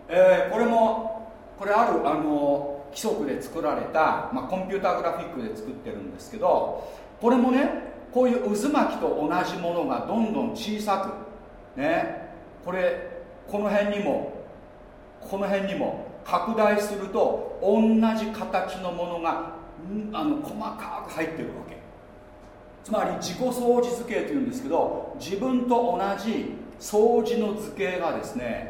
えー、これもこれあるあの規則で作られた、まあ、コンピューターグラフィックで作ってるんですけどこれもねこういう渦巻きと同じものがどんどん小さくねこれこの辺にもこの辺にも拡大すると同じ形のものがあの細かく入ってるわけ。つまり自己相似図形というんですけど自分と同じ相似の図形がですね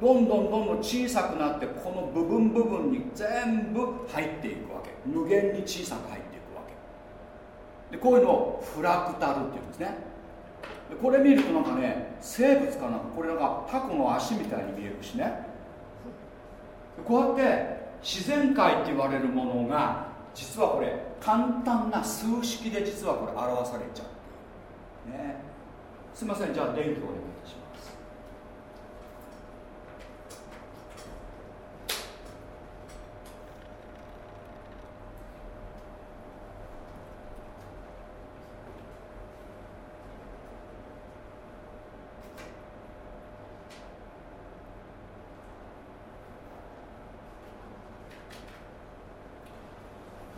どんどんどんどん小さくなってこの部分部分に全部入っていくわけ。無限に小さく入っていくわけ。でこういうのをフラクタルっていうんですね。これ見るとなんかね生物かな？これなんかタコの足みたいに見えるしね。こうやって自然界って言われるものが実はこれ簡単な数式で実はこれ表されちゃうね。すいません。じゃあ電気をお願いします。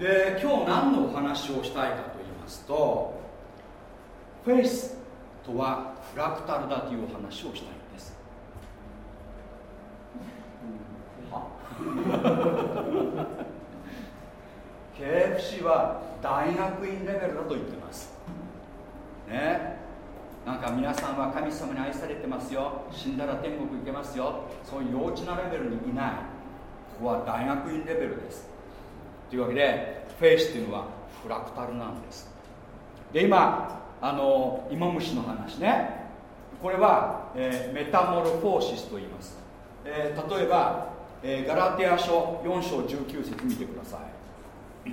で今日何のお話をしたいかと言いますとフェイスとはフラクタルだというお話をしたいんです。KFC は？<laughs> 大学院レベルだと言ってます。ね？なんか皆さんは神様に愛されてますよ。死んだら天国行けますよ。そういう幼稚なレベルにいないここは大学院レベルですというわけでフェイスっていうのはフラクタルなんです。で今あの芋虫の話ね。これは、えー、メタモルフォーシスと言います、えー、例えば、えー、ガラテア書4章19節見てください、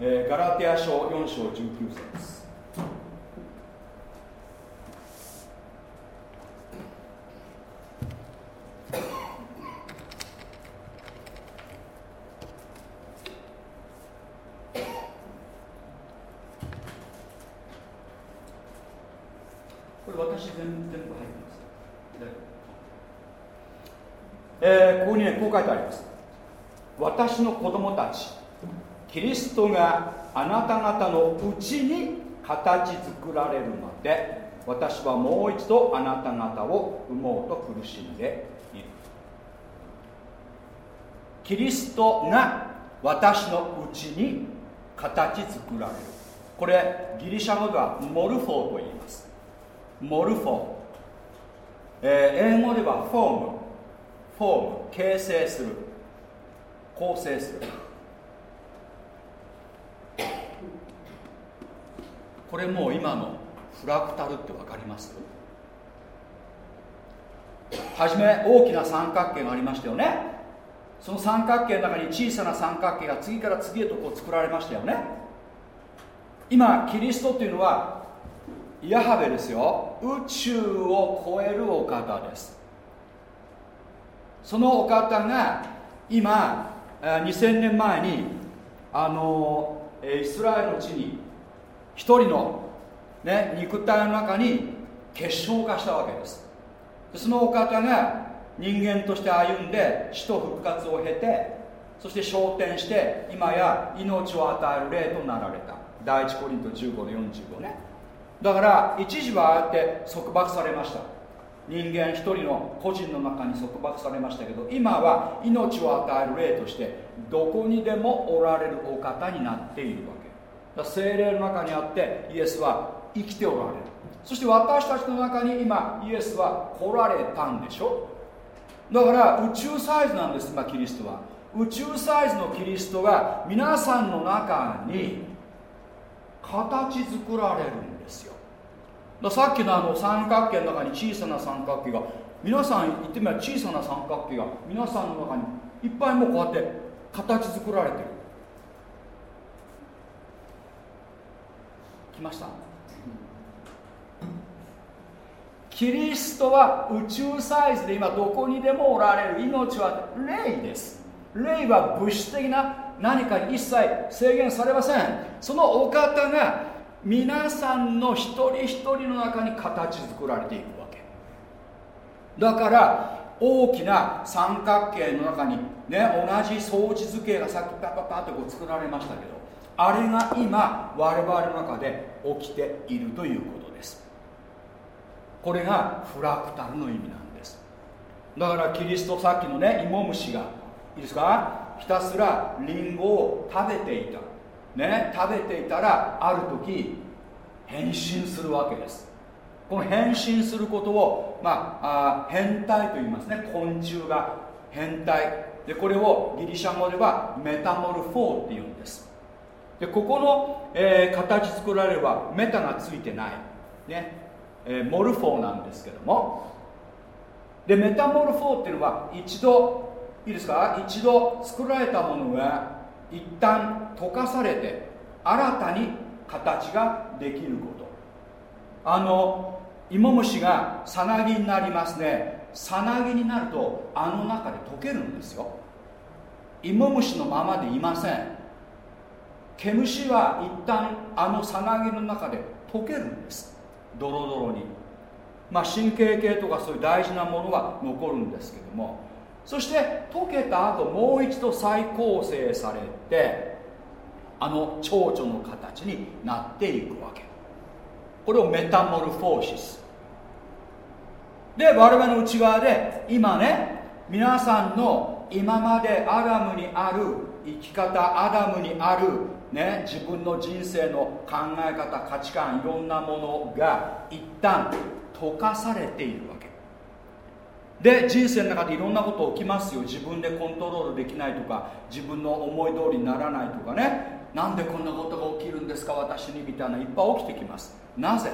えー、ガラテア書4章19節。私全全部入ってます。えー、ここにねこう書いてあります。私の子供たちキリストがあなた方のうちに形作られるまで私はもう一度あなた方を産もうと苦しんでいる。キリストが私のうちに形作られる。これギリシャ語ではモルフォーと言います。モルフォー、えー、英語ではフォーム。フォーム形成する。構成する。これもう今のフラクタルって分かります？はじめ大きな三角形がありましたよね。その三角形の中に小さな三角形が次から次へとこう作られましたよね。今キリストっていうのはヤハベですよ。宇宙を超えるお方です。そのお方が今2000年前にあのイスラエルの地に一人の、ね、肉体の中に結晶化したわけです。そのお方が人間として歩んで死と復活を経てそして昇天して今や命を与える霊となられた。第一コリント15の45ね。だから一時はああやって束縛されました。人間一人の個人の中に束縛されましたけど今は命を与える霊としてどこにでもおられるお方になっているわけ。だ精霊の中にあってイエスは生きておられる。そして私たちの中に今イエスは来られたんでしょ。だから宇宙サイズなんです今キリストは。宇宙サイズのキリストが皆さんの中に形作られるんださっきのあの三角形の中に小さな三角形が皆さん言ってみれば小さな三角形が皆さんの中にいっぱいもうこうやって形作られてる。来ました。キリストは宇宙サイズで今どこにでもおられる。命は霊です。霊は物質的な何かに一切制限されません。そのお方が皆さんの一人一人の中に形作られていくわけ。だから大きな三角形の中にね同じ相似図形がさっきパパパってこう作られましたけどあれが今我々の中で起きているということです。これがフラクタルの意味なんです。だからキリストさっきのね芋虫がいいですか？ひたすらリンゴを食べていた。ね食べていたらある時変身するわけです。この変身することを、まあ、あ変態と言いますね。昆虫が変態。でこれをギリシャ語ではメタモルフォーって言うんです。でここの、えー、形作られればメタがついてない、ね。えー、モルフォーなんですけども。でメタモルフォーっていうのは一度いいですか？一度作られたものが一旦溶かされて新たに形ができること。あの芋虫がさなぎになりますね。さなぎになるとあの中で溶けるんですよ。芋虫のままでいません。毛虫は一旦あのさなぎの中で溶けるんです。ドロドロに。まあ神経系とかそういう大事なものは残るんですけども。そして溶けた後もう一度再構成されてあの蝶々の形になっていくわけ。これをメタモルフォーシス。で我々の内側で今ね皆さんの今までアダムにある生き方アダムにある、ね、自分の人生の考え方価値観いろんなものが一旦溶かされているわけ。で人生の中でいろんなこと起きますよ。自分でコントロールできないとか自分の思い通りにならないとかね。なんでこんなことが起きるんですか私にみたいないっぱい起きてきます。なぜ？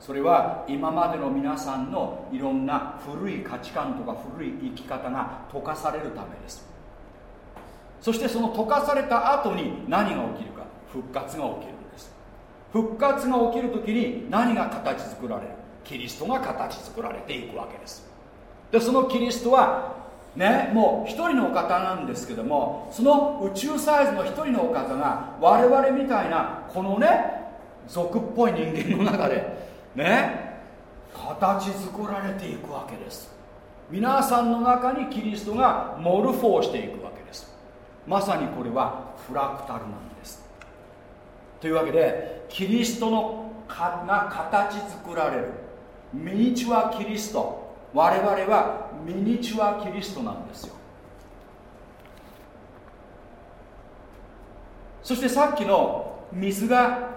それは今までの皆さんのいろんな古い価値観とか古い生き方が溶かされるためです。そしてその溶かされた後に何が起きるか？復活が起きるんです。復活が起きる時に何が形作られる？キリストが形作られていくわけです。でそのキリストはねもう一人のお方なんですけどもその宇宙サイズの一人のお方が我々みたいなこのね俗っぽい人間の中でね形作られていくわけです。皆さんの中にキリストがモルフォーしていくわけです。まさにこれはフラクタルなんです。というわけでキリストのが形作られる。ミニチュアキリスト。我々はミニチュアキリストなんですよ。そしてさっきの水が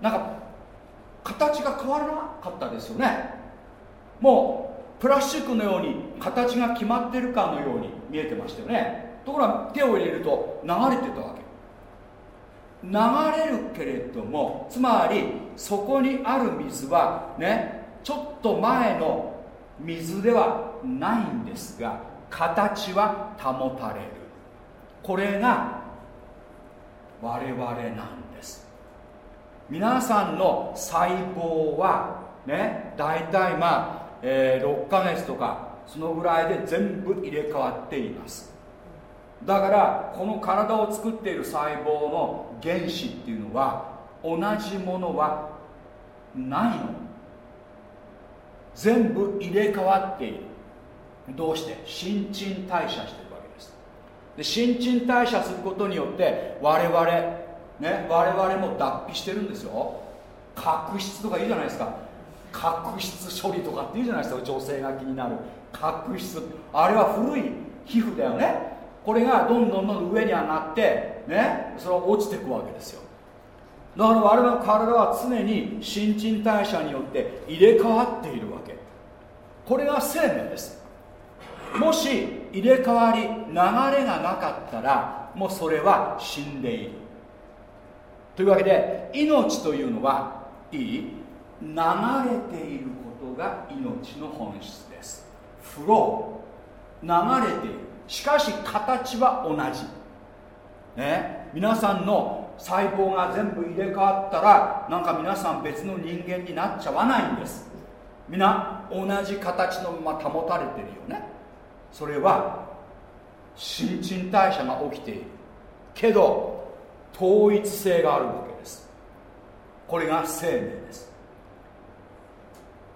なんか形が変わらなかったですよね。もうプラスチックのように形が決まってるかのように見えてましたよね。ところが手を入れると流れてたわけ。流れるけれどもつまりそこにある水はねちょっと前の水ではないんですが形は保たれる。これが我々なんです。皆さんの細胞はね大体まあ、えー、6ヶ月とかそのぐらいで全部入れ替わっています。だからこの体を作っている細胞の原子っていうのは同じものはないの。全部入れ替わっている。どうして？新陳代謝してるわけです。で新陳代謝することによって我々ね我々も脱皮してるんですよ。角質とかいいじゃないですか。角質処理とかっていうじゃないですか。女性が気になる。角質。あれは古い皮膚だよね。これがどんどんどん上に上がってねそれは落ちていくわけですよ。だから我々の体は常に新陳代謝によって入れ替わっているわけ。これが生命です。もし入れ替わり流れがなかったらもうそれは死んでいる。というわけで命というのはいい流れていることが命の本質です。フロー流れている。しかし形は同じ。ね皆さんの細胞が全部入れ替わったらなんか皆さん別の人間になっちゃわないんです。皆同じ形のまま保たれてるよね。それは新陳代謝が起きている。けど統一性があるわけです。これが生命です。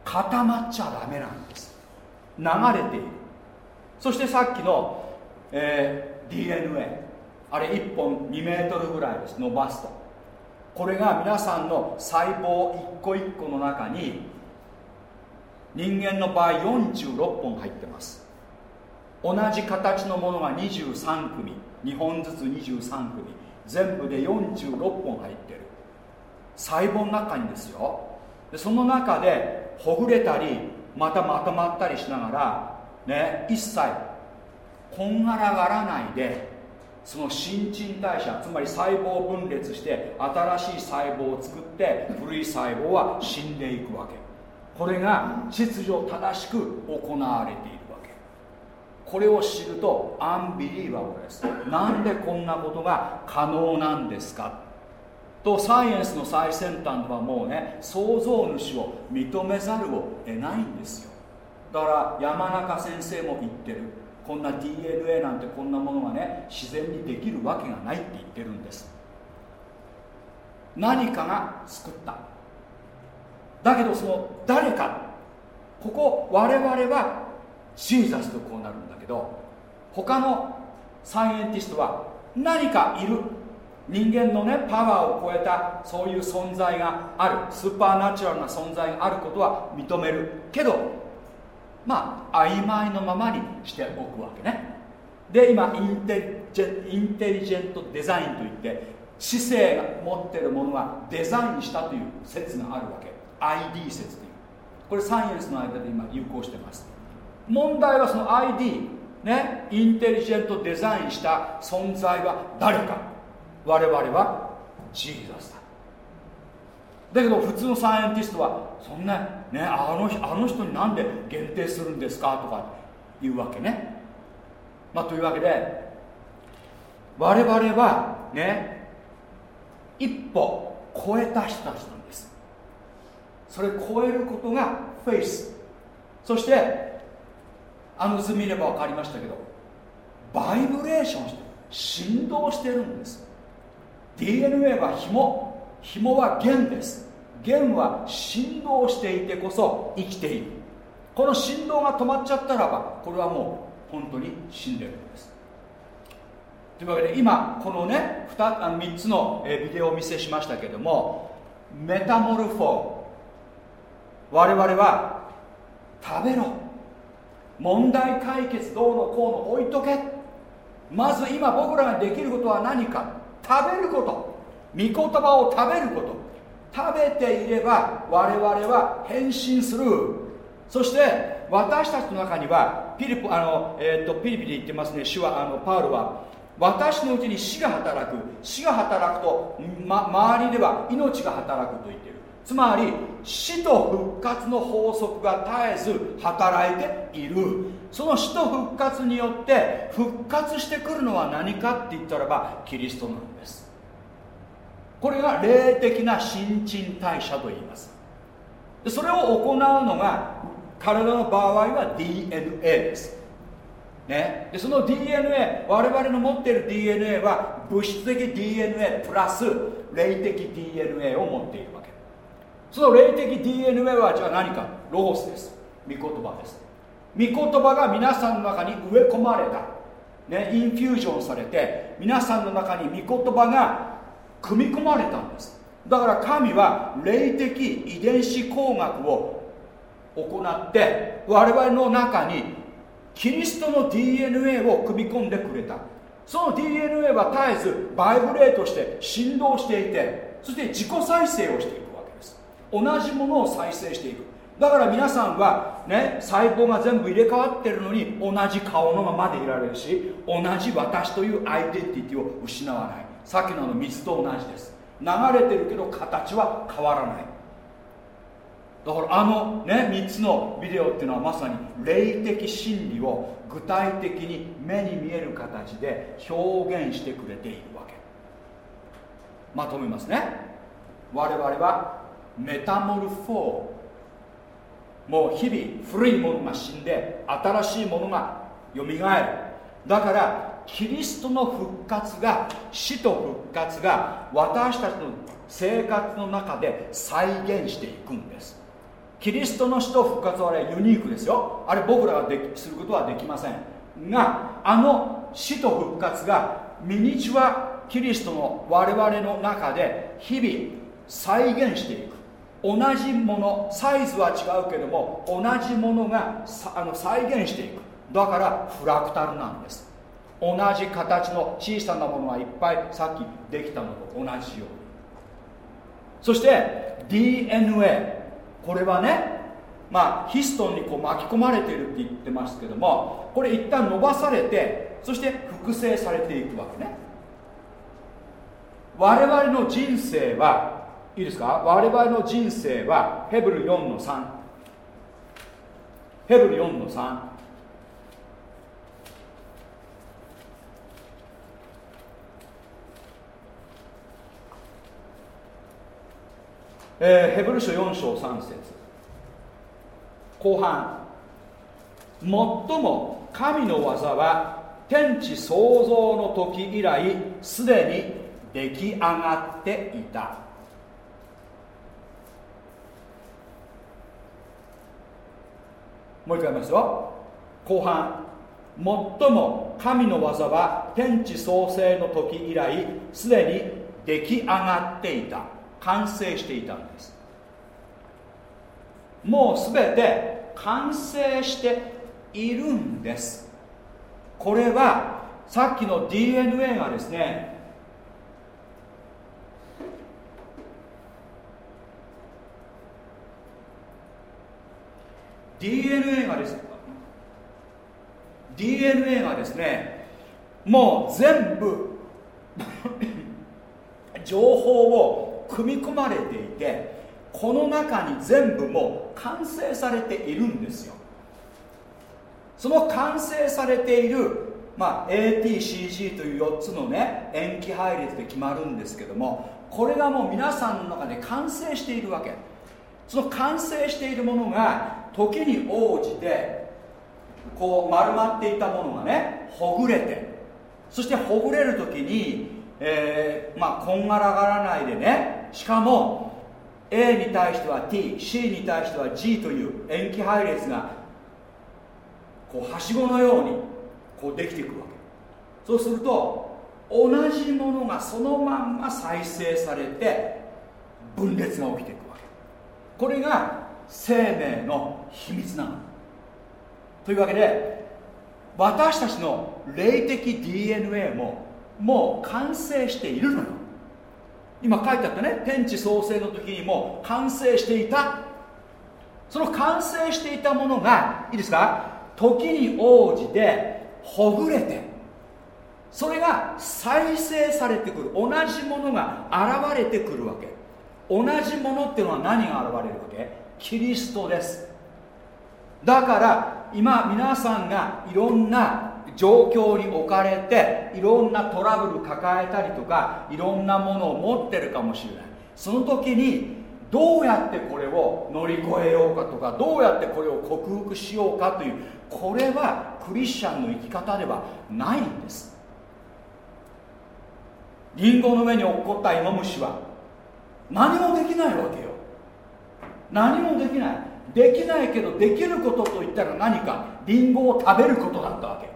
固まっちゃダメなんです。流れている。そしてさっきの、えー、DNA あれ1本2メートルぐらいです伸ばすと。これが皆さんの細胞一個一個の中に人間の場合46本入ってます。同じ形のものが23組2本ずつ23組全部で46本入ってる。細胞の中にですよ。でその中でほぐれたりまたまとまったりしながらね一切こんがらがらないでその新陳代謝つまり細胞分裂して新しい細胞を作って古い細胞は死んでいくわけ。これが秩序正しく行われているわけ。これを知るとアンビリーバブルです。なんでこんなことが可能なんですか？とサイエンスの最先端ではもうね創造主を認めざるを得ないんですよ。だから山中先生も言ってる。こんな DNA なんてこんなものがね自然にできるわけがないって言ってるんです。何かが作った。だけどその誰か。ここ我々はジーザスとこうなるんだけど他のサイエンティストは何かいる。人間のねパワーを超えたそういう存在がある。スーパーナチュラルな存在があることは認める。けどまあ曖昧のままにしておくわけね。で今インテジェインテリジェントデザインといって知性が持ってるものがデザインしたという説があるわけ。ID 説という。これサイエンスの間で今流行してます。問題はその ID ねインテリジェントデザインした存在は誰か。我々はジーザスだ。だけど普通のサイエンティストはそんなねあのあの人になんで限定するんですかとか言うわけね。まあというわけで我々はね一歩超えた人たちなんです。それ超えることがフェイス。そしてあの図見れば分かりましたけどバイブレーションして振動してるんです。DNA は紐紐は弦です。弦は振動していてこそ生きている。この振動が止まっちゃったらばこれはもう本当に死んでるんです。というわけで今このね 2, 3つのビデオを見せしましたけどもメタモルフォー。我々は食べろ。問題解決どうのこうの置いとけ。まず今僕らができることは何か。食べること。御言葉を食べること。食べていれば我々は変身する。そして私たちの中にはピリポあの、えー、っとピリピリ言ってますね。主はあのパウルは私のうちに死が働く。死が働くと、ま、周りでは命が働くと言ってる。つまり死と復活の法則が絶えず働いている。その死と復活によって復活してくるのは何かって言ったらばキリストなんです。これが霊的な新陳代謝と言います。それを行うのが体の場合は DNA です。ね、でその DNA 我々の持っている DNA は物質的 DNA プラス霊的 DNA を持っているわけ。その霊的 DNA はじゃあ何か？ロゴスです。御言葉です。御言葉が皆さんの中に植え込まれた、ね、インフュージョンされて皆さんの中に御言葉が組み込まれたんです。だから神は霊的遺伝子工学を行って我々の中にキリストの DNA を組み込んでくれた。その DNA は絶えずバイブレートして振動していてそして自己再生をしていくわけです。同じものを再生していく。だから皆さんはね細胞が全部入れ替わってるのに同じ顔のままでいられるし同じ私というアイデンティティを失わない。さっきのあの水と同じです。流れてるけど形は変わらない。だからあのね3つのビデオっていうのはまさに霊的真理を具体的に目に見える形で表現してくれているわけ。まとめますね。我々はメタモルフォー。もう日々古いものが死んで新しいものがよみがえる。だからキリストの復活が死と復活が私たちの生活の中で再現していくんです。キリストの死と復活はあれユニークですよ。あれ僕らがですることはできません。があの死と復活がミニチュアキリストの我々の中で日々再現していく。同じものサイズは違うけども同じものがあの再現していく。だからフラクタルなんです。同じ形の小さなものがいっぱいさっきできたのと同じよう。にそして DNA これはねまあヒストンにこう巻き込まれてるって言ってますけどもこれ一旦伸ばされてそして複製されていくわけね。我々の人生はいいですか？我々の人生はヘブル4の3ヘブル4の3えー、ヘブル書4章3節。後半最も神の技は天地創造の時以来すでに出来上がっていた。もう一回言いますよ。後半最も神の技は天地創生の時以来すでに出来上がっていた。完成していたんです。もう全て完成しているんです。これはさっきの DNA がですね DNA がです DNA がですねもう全部 <coughs> 情報を組み込まれていてこの中に全部もう完成されているんですよ。その完成されている、まあ、ATCG という4つのね塩基配列で決まるんですけどもこれがもう皆さんの中で完成しているわけ。その完成しているものが時に応じてこう丸まっていたものがねほぐれてそしてほぐれる時に、えー、まあこんがらがらないでねしかも A に対しては TC に対しては G という塩基配列がこうはしごのようにこうできていくわけ。そうすると同じものがそのまんま再生されて分裂が起きていくわけ。これが生命の秘密なの。というわけで私たちの霊的 DNA ももう完成しているのよ。今書いてあったね。天地創生の時にも完成していた。その完成していたものがいいですか？時に応じてほぐれてそれが再生されてくる。同じものが現れてくるわけ。同じものっていうのは何が現れるわけ？キリストです。だから今皆さんがいろんな状況に置かれていろんなトラブル抱えたりとかいろんなものを持ってるかもしれない。その時にどうやってこれを乗り越えようかとかどうやってこれを克服しようかというこれはクリスチャンの生き方ではないんです。リンゴの上に落っこった芋虫は何もできないわけよ。何もできない。できないけどできることといったら何か。リンゴを食べることだったわけ。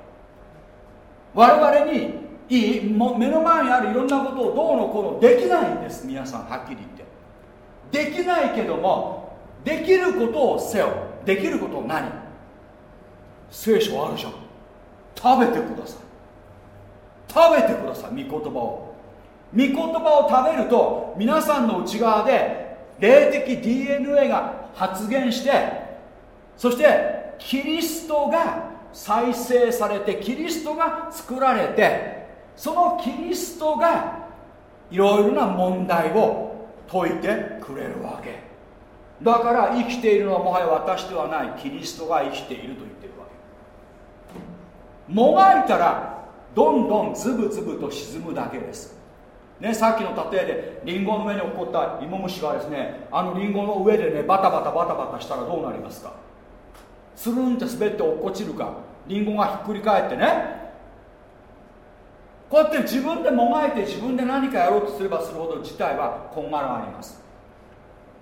我々にいいも目の前にあるいろんなことをどうのこうのできないんです皆さんはっきり言って。できないけどもできることをせよ。できることを何？聖書あるじゃん。食べてください。食べてください御言葉を。御言葉を食べると皆さんの内側で霊的 DNA が発現してそしてキリストが再生されてキリストが作られてそのキリストがいろいろな問題を解いてくれるわけ。だから生きているのはもはや私ではないキリストが生きていると言ってるわけ。もがいたらどんどんズブズブと沈むだけです。ね、さっきの例えでリンゴの上に起こった芋虫がですねあのリンゴの上でねバタバタバタバタしたらどうなりますか？つるんって滑って落っこちるか。リンゴがひっくり返ってね。こうやって自分でもがいて自分で何かやろうとすればするほど事態はこんがらがります。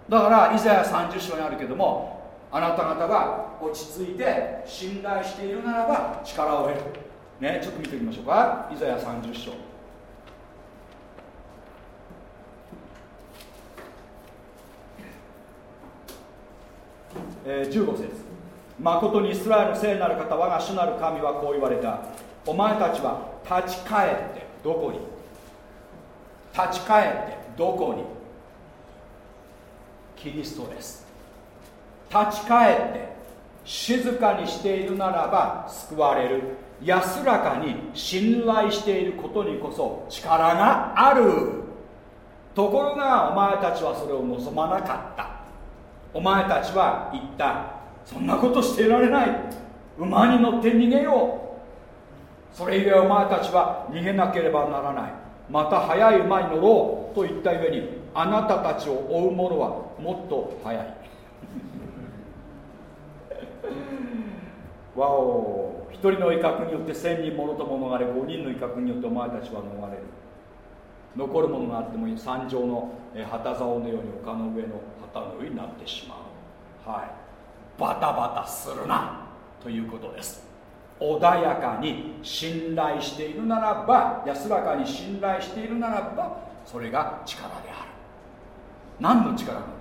だからイザヤ30章にあるけどもあなた方は落ち着いて信頼しているならば力を得る。ねちょっと見てみましょうか。イザヤ30章。えー、15節。誠にイスラエルの聖なる方我が主なる神はこう言われた。お前たちは立ち返ってどこに？立ち返ってどこに？キリストです。立ち返って静かにしているならば救われる。安らかに信頼していることにこそ力がある。ところがお前たちはそれを望まなかった。お前たちは言った。そんなことしていられない。馬に乗って逃げよう。それゆえお前たちは逃げなければならない。また速い馬に乗ろうと言ったゆえにあなたたちを追う者はもっと速い。<laughs> わお。一人の威嚇によって千人ものとも逃れ五人の威嚇によってお前たちは逃れる。残るものがあってもいい山上の旗竿のように丘の上の旗のようになってしまう。はい。バタバタするな。ということです。穏やかに信頼しているならば安らかに信頼しているならばそれが力である。何の力が働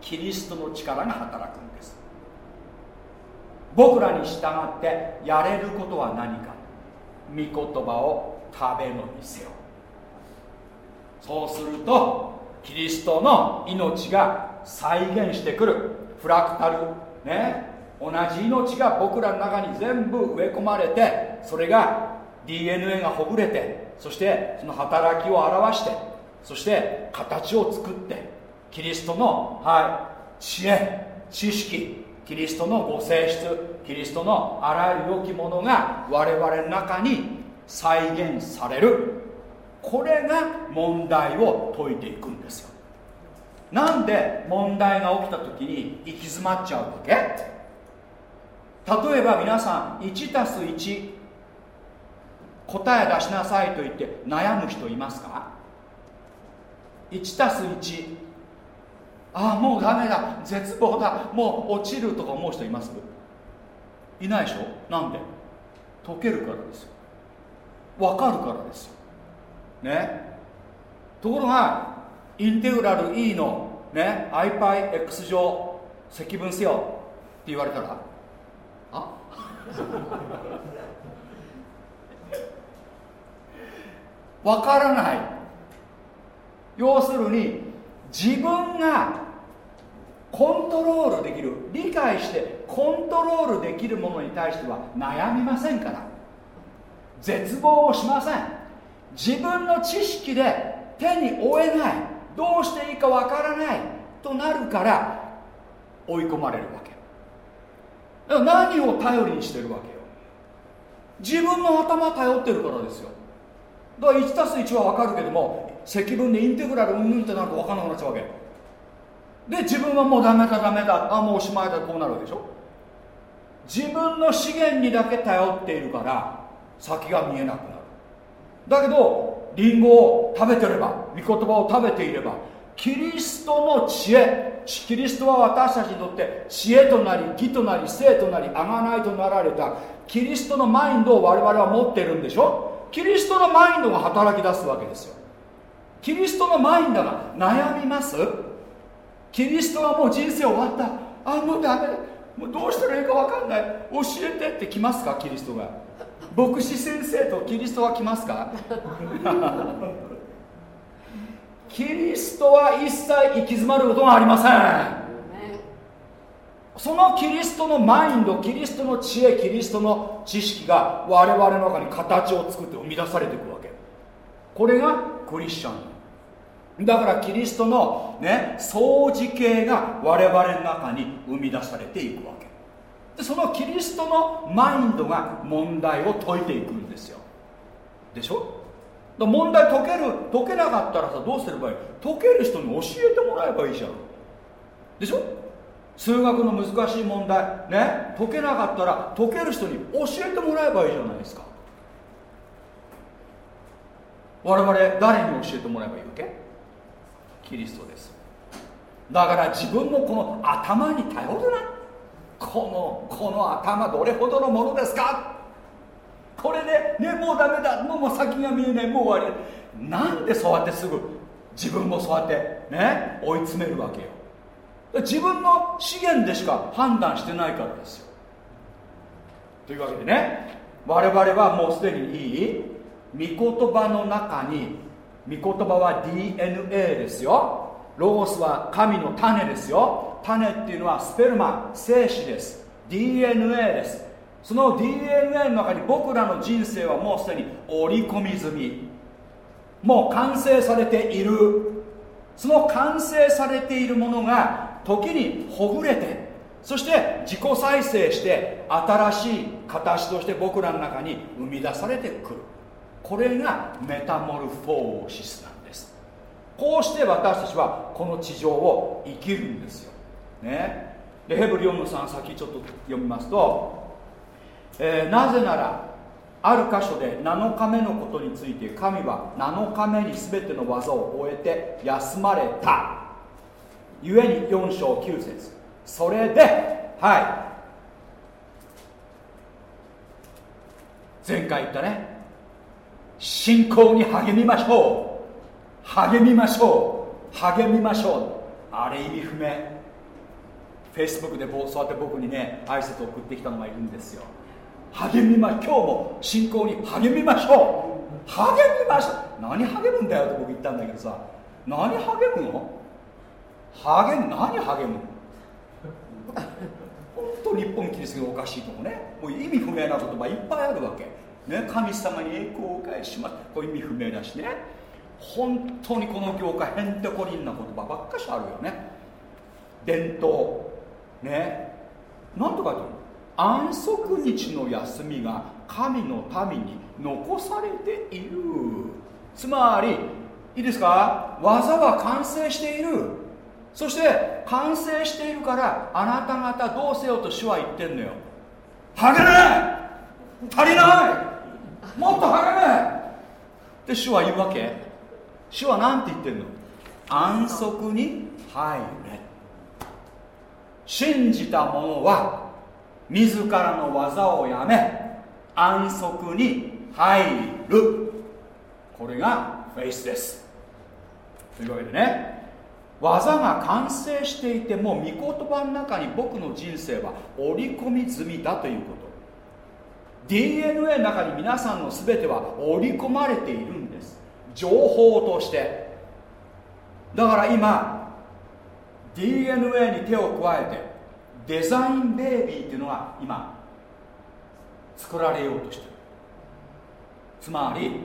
くキリストの力が働くんです。僕らに従ってやれることは何か？御言葉を食べのにせよそうするとキリストの命が再現してくる。フラクタルね。同じ命が僕らの中に全部植え込まれてそれが DNA がほぐれてそしてその働きを表してそして形を作ってキリストの、はい、知恵知識キリストのご性質キリストのあらゆる良きものが我々の中に再現される。これが問題を解いていくんですよ。なんで問題が起きた時に行き詰まっちゃうわけ？例えば皆さん1たす1答え出しなさいと言って悩む人いますか？1たす1ああもうダメだ絶望だもう落ちるとか思う人います？いないでしょ？なんで？解けるからですよ。分かるからですよ。ね？ところがインテグラル E のね iPyX 乗積分せよ。って言われたらあ？<laughs> わからない。要するに自分がコントロールできる理解してコントロールできるものに対しては悩みませんから。絶望をしません。自分の知識で手に負えない。どうしていいかわからないとなるから追い込まれるわけ。何を頼りにしてるわけよ。自分の頭頼ってるからですよ。だから1たす1は分かるけども積分でインテグラルうんぬんってなると分からなくなっちゃうわけ。で自分はもうダメだダメだ。あもうおしまいだ。こうなるでしょ。自分の資源にだけ頼っているから先が見えなくなる。だけどリンゴを食べてれば御言葉を食べていればキリストの知恵キリストは私たちにとって知恵となり義となり生となり贖いとなられたキリストのマインドを我々は持ってるんでしょ？キリストのマインドが働き出すわけですよ。キリストのマインドが悩みます？キリストはもう人生終わった。あもうダメ。もうどうしたらいいか分かんない。教えてって来ますか？キリストが。牧師先生とキリストは来ますか？<laughs> キリストは一切行き詰まることがありません。そのキリストのマインドキリストの知恵キリストの知識が我々の中に形を作って生み出されていくわけ。これがクリスチャン。だからキリストのね相似形が我々の中に生み出されていくわでそのキリストのマインドが問題を解いていくんですよ。でしょ？問題解ける解けなかったらさどうすればいい？解ける人に教えてもらえばいいじゃん。でしょ？数学の難しい問題ね？解けなかったら解ける人に教えてもらえばいいじゃないですか。我々誰に教えてもらえばいいわけ？キリストです。だから自分のこの頭に頼るなこのこの頭どれほどのものですか？これでねもうダメだ。もうもう先が見えない。もう終わり。なんでそうやってすぐ自分もそうやってね追い詰めるわけよ。自分の資源でしか判断してないからですよ。というわけでね我々はもうすでにいい？御言葉の中に御言葉は DNA ですよ。ロゴスは神の種ですよ。種っていうのはスペルマン精子です。DNA です。その DNA の中に僕らの人生はもうすでに織り込み済み。もう完成されている。その完成されているものが時にほぐれてそして自己再生して新しい形として僕らの中に生み出されてくる。これがメタモルフォーシスなんですこうして私たちはこの地上を生きるんですよ。ね。でヘブリ4の3先ちょっと読みますとえー、なぜならある箇所で7日目のことについて神は7日目に全ての技を終えて休まれた。故に4章9節。それではい。前回言ったね。信仰に励みましょう。励みましょう。励みましょう。あれ意味不明。フェイスブックでそうやって僕にね挨拶を送ってきたのがいるんですよ。励みま今日も信仰に励みましょう。励みましょう。何励むんだよって僕言ったんだけどさ。何励むの？励む何励む本当日本キリストがおかしいとこね。もう意味不明な言葉いっぱいあるわけ、ね、神様に栄光を返します。これ意味不明だしね。本当にこの業界へんてこりんな言葉ばっかしあるよね。伝統。ね。なんとか言って安息日の休みが神の民に残されている。つまりいいですか？技は完成している。そして完成しているからあなた方どうせよと主は言ってんのよ。励め！足りない！もっと励め！って主は言うわけ。主は何て言ってんの？安息に入れ。信じた者は自らの技をやめ安息に入る。これがフェイスです。というわけでね技が完成していても御言葉の中に僕の人生は織り込み済みだということ。DNA の中に皆さんの全ては織り込まれているん情報として。だから今 DNA に手を加えてデザインベイビーっていうのが今作られようとしてる。つまり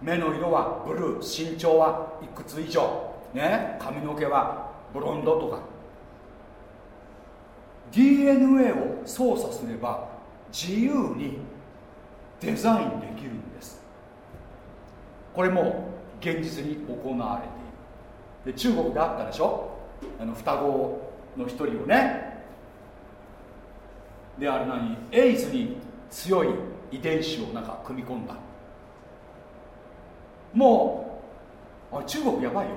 目の色はブルー身長はいくつ以上。ね髪の毛はブロンドとか。DNA を操作すれば自由にデザインできるんです。これも現実に行われている。で中国であったでしょ？あの双子の一人をね。であれ何？エイズに強い遺伝子をなんか組み込んだ。もうあ中国やばいよ。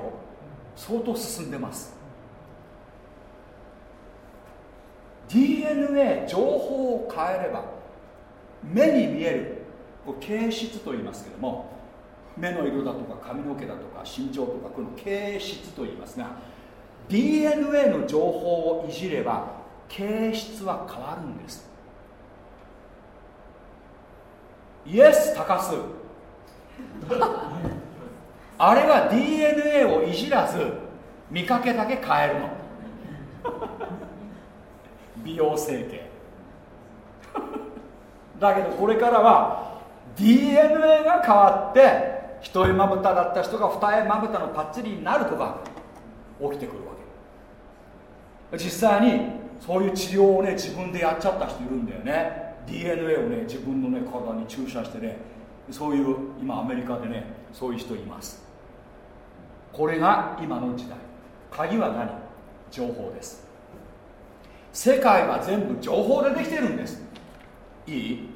相当進んでます。DNA 情報を変えれば目に見えるこれ形質と言いますけども目の色だとか髪の毛だとか身長とかこの形質と言いますが DNA の情報をいじれば形質は変わるんです。イエス高すあれは DNA をいじらず見かけだけ変えるの。美容整形。だけどこれからは DNA が変わって一重まぶただった人が二重まぶたのパッチリになるとか起きてくるわけ。実際にそういう治療をね自分でやっちゃった人いるんだよね。DNA をね自分のね体に注射してねそういう今アメリカでねそういう人います。これが今の時代。鍵は何？情報です。世界は全部情報でできてるんです。いい？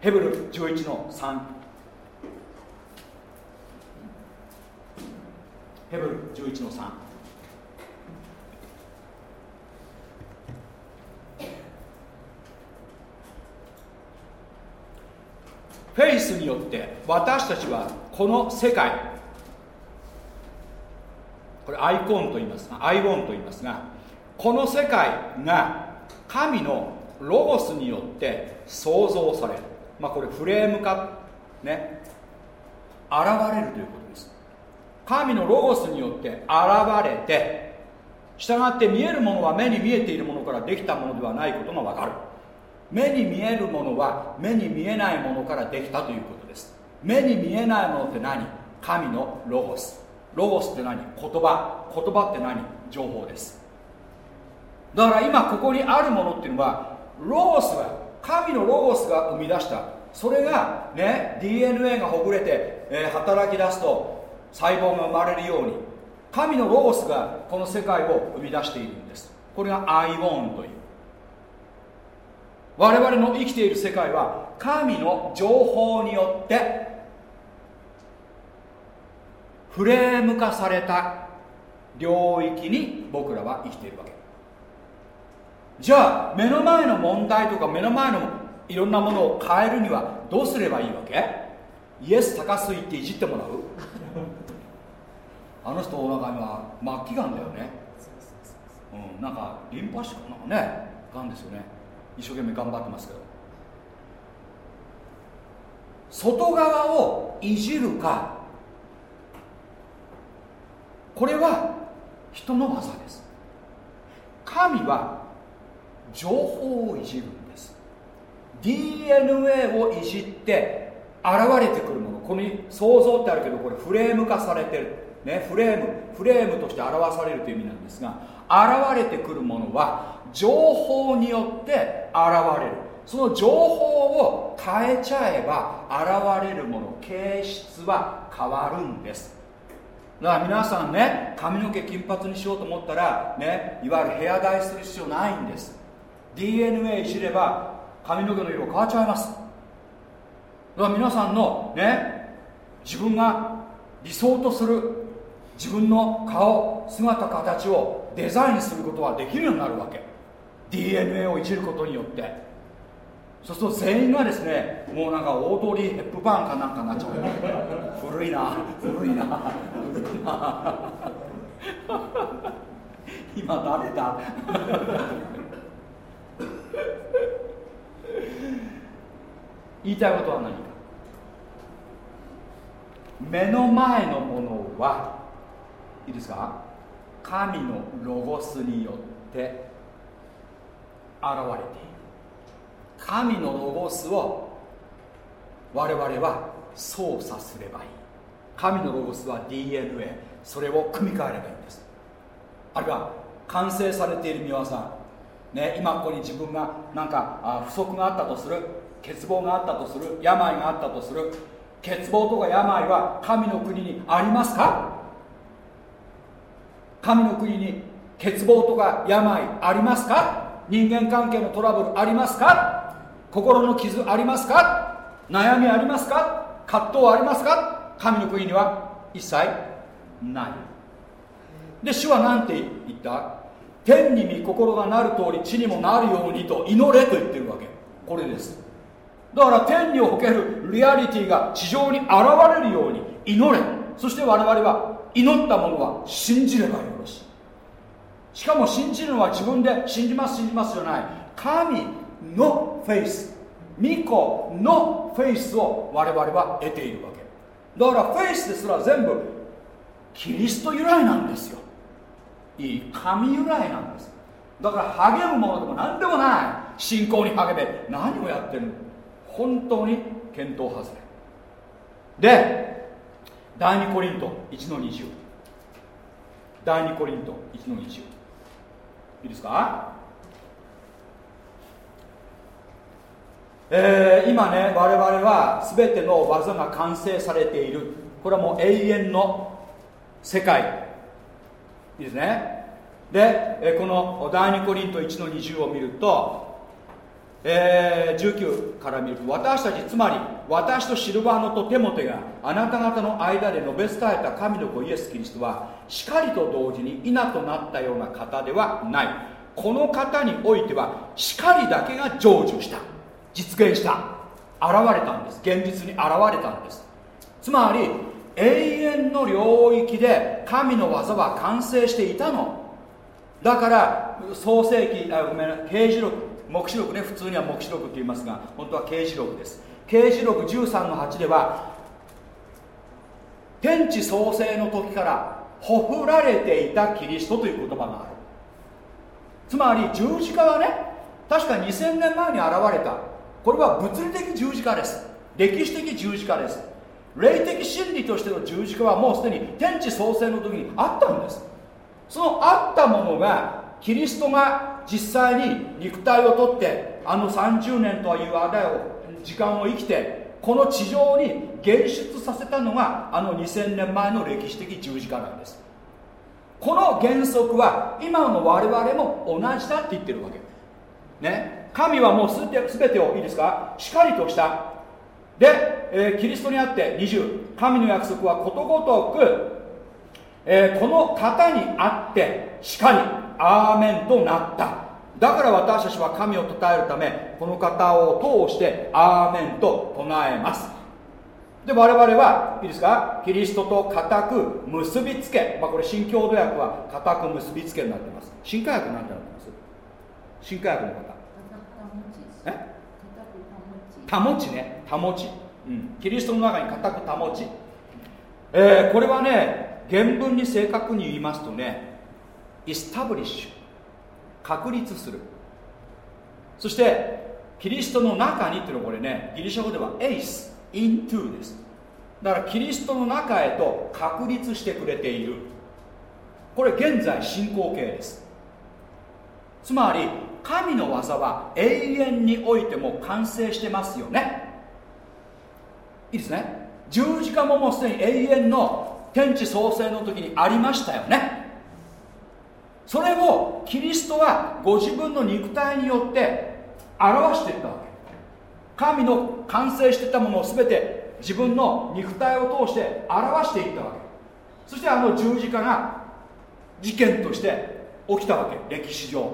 ヘブル11の3ヘブル11の3フェイスによって私たちはこの世界これアイコンと言いますがアイオンと言いますがこの世界が神のロゴスによって創造されるまあこれフレーム化ね現れるということ。神のロゴスによって現れて従って見えるものは目に見えているものからできたものではないことが分かる。目に見えるものは目に見えないものからできたということです。目に見えないものって何？神のロゴス。ロゴスって何？言葉。言葉って何？情報です。だから今ここにあるものっていうのはロゴスが神のロゴスが生み出した。それがね DNA がほぐれて、えー、働き出すと細胞が生まれるように神のロゴスがこの世界を生み出しているんです。これがアイオンという。我々の生きている世界は神の情報によってフレーム化された領域に僕らは生きているわけ。じゃあ目の前の問題とか目の前のいろんなものを変えるにはどうすればいいわけ？イエス高すいっていじってもらう？あの人お腹には末期がんだよね。うんなんかリンパ腫かなねがんですよね。一生懸命頑張ってますけど。外側をいじるか。これは人の技です。神は情報をいじるんです。DNA をいじって現れてくるもの。ここに想像ってあるけどこれフレーム化されてる。ねフレームフレームとして表されるという意味なんですが現れてくるものは情報によって現れる。その情報を変えちゃえば現れるもの形質は変わるんです。だから皆さんね髪の毛金髪にしようと思ったらねいわゆるヘアダイする必要ないんです。DNA いじれば髪の毛の色変わっちゃいます。だから皆さんのね自分が理想とする自分の顔姿形をデザインすることはできるようになるわけ。DNA をいじることによって。そうすると全員がですねもうなんかオードリー・ヘップバーンかなんかになっちゃう。古いな古いな古いな。今誰だ？言いたいことは何か。目の前のものはいいですか？神のロゴスによって現れている。神のロゴスを我々は操作すればいい。神のロゴスは DNA それを組み替えればいいんです。あるいは完成されている見業ね、今ここに自分がなんかあ不足があったとする欠乏があったとする病があったとする欠乏とか病は神の国にありますか？神の国に欠乏とか病ありますか？人間関係のトラブルありますか？心の傷ありますか？悩みありますか？葛藤ありますか？神の国には一切ない。で主は何て言った？天に御心がなる通り地にもなるようにと祈れと言ってるわけ。これです。だから天におけるリアリティが地上に現れるように祈れ。そして我々は祈ったものは信じればよろしい。しかも信じるのは自分で信じます信じますじゃない。神のフェイス巫女のフェイスを我々は得ているわけ。だからフェイスですら全部キリスト由来なんですよ。いい神由来なんです。だから励むものでも何でもない。信仰に励め何をやってるの。本当に見当外れ。で第2コリント1の20第2コリント1の20いいですか？えー、今ね我々は全ての技が完成されている。これはもう永遠の世界。いいですね？で、この第2コリント1の20を見ると、えー、19から見ると私たちつまり私とシルバーノとテモテがあなた方の間で述べ伝えた神の子イエス・キリストはしかりと同時に稲となったような方ではない。この方においてはしかりだけが成就した。実現した。現れたんです。現実に現れたんです。つまり永遠の領域で神の技は完成していたの。だから創世記あごめんな刑事録。黙示録ね普通には黙示録って言いますが本当は刑事録です。刑事録13の8では天地創生の時からほふられていたキリストという言葉がある。つまり十字架はね確か2000年前に現れた。これは物理的十字架です。歴史的十字架です。霊的真理としての十字架はもうすでに天地創生の時にあったんです。そのあったものがキリストが実際に肉体をとってあの30年というあれを時間を生きてこの地上に現出させたのがあの2000年前の歴史的十字架なんです。この原則は今の我々も同じだって言ってるわけ。ね。神はもうすべてをいいですか？しっかりとした。で、えー、キリストにあって20神の約束はことごとく、えー、この方にあってしかり。アーメンとなった。だから私たちは神を称えるためこの方を通してアーメンと唱えます。で我々はいいですか？キリストと固く結びつけ、まあ、これ新共同訳は固く結びつけになってます。新化訳なんてなってます？新化訳の方。保ちね。保ち。うん、キリストの中に固く保ち、えー、これはね原文に正確に言いますとねイスタブリッシュ確立する。そしてキリストの中にっていうのはこれねギリシャ語ではエイス into です。だからキリストの中へと確立してくれている。これ現在進行形です。つまり神の技は永遠においても完成してますよね。いいですね。十字架ももうすでに永遠の天地創生の時にありましたよね。それをキリストはご自分の肉体によって表していったわけ。神の完成していたものを全て自分の肉体を通して表していったわけ。そしてあの十字架が事件として起きたわけ。歴史上。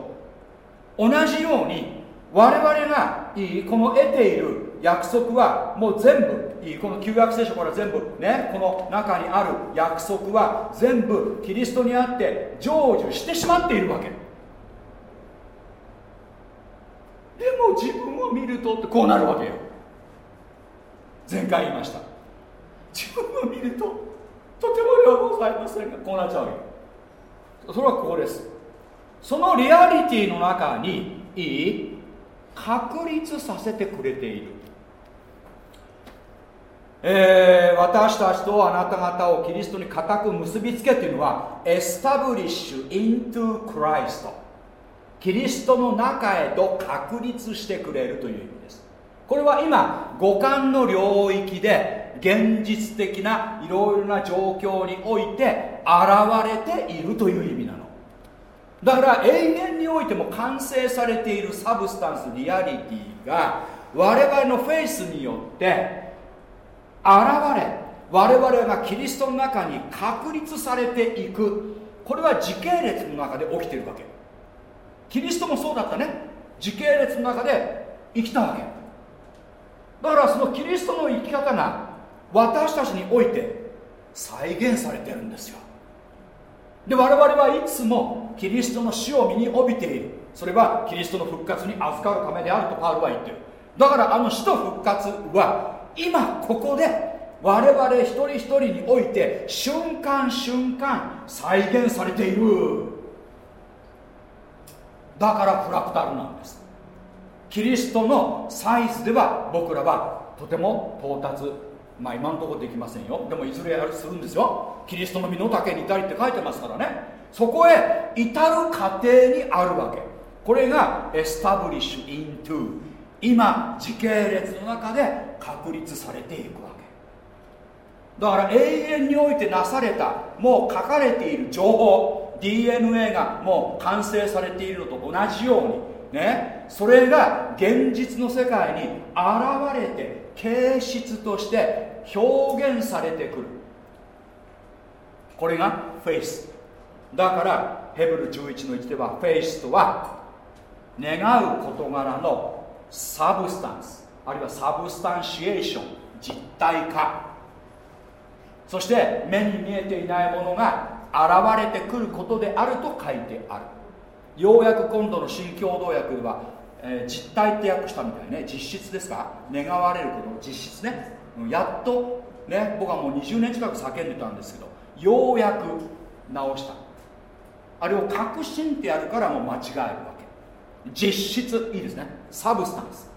同じように我々がこの得ている約束はもう全部この旧約聖書から全部ねこの中にある約束は全部キリストにあって成就してしまっているわけ。でも自分を見るとってこうなるわけよ。前回言いました。自分を見るととてもようございませんがこうなっちゃうわけ。それはここです。そのリアリティの中にいい確立させてくれている。えー、私たちとあなた方をキリストに固く結びつけっていうのは establish into Christ。キリストの中へと確立してくれるという意味です。これは今五感の領域で現実的ないろいろな状況において現れているという意味なの。だから永遠においても完成されている substance reality が我々のフェイスによってれ我々がキリストの中に確立されていく。これは時系列の中で起きてるわけ。キリストもそうだったね。時系列の中で生きたわけ。だからそのキリストの生き方が私たちにおいて再現されてるんですよ。で我々はいつもキリストの死を身に帯びている。それはキリストの復活に預かるためであるとパウルは言ってる。だからあの死と復活は今ここで我々一人一人において瞬間瞬間再現されている。だからフラクタルなんです。キリストのサイズでは僕らはとても到達。まあ今のところできませんよ。でもいずれやるするんですよ。キリストの身の丈に至りって書いてますからね。そこへ至る過程にあるわけ。これが establish into今時系列の中で確立されていくわけ。だから永遠においてなされたもう書かれている情報 DNA がもう完成されているのと同じようにねそれが現実の世界に現れて形質として表現されてくる。これがフェイス。だからヘブル11の1ではフェイスとは願う事柄の substance あるいは substantiation 実体化。そして目に見えていないものが現れてくることであると書いてある。ようやく今度の新共同訳では、えー、実体って訳したみたいね。実質ですか？願われること。の実質ね。やっとね僕はもう20年近く叫んでたんですけどようやく直した。あれを確信ってやるからもう間違えるわ実質いいですね。サブスタンス。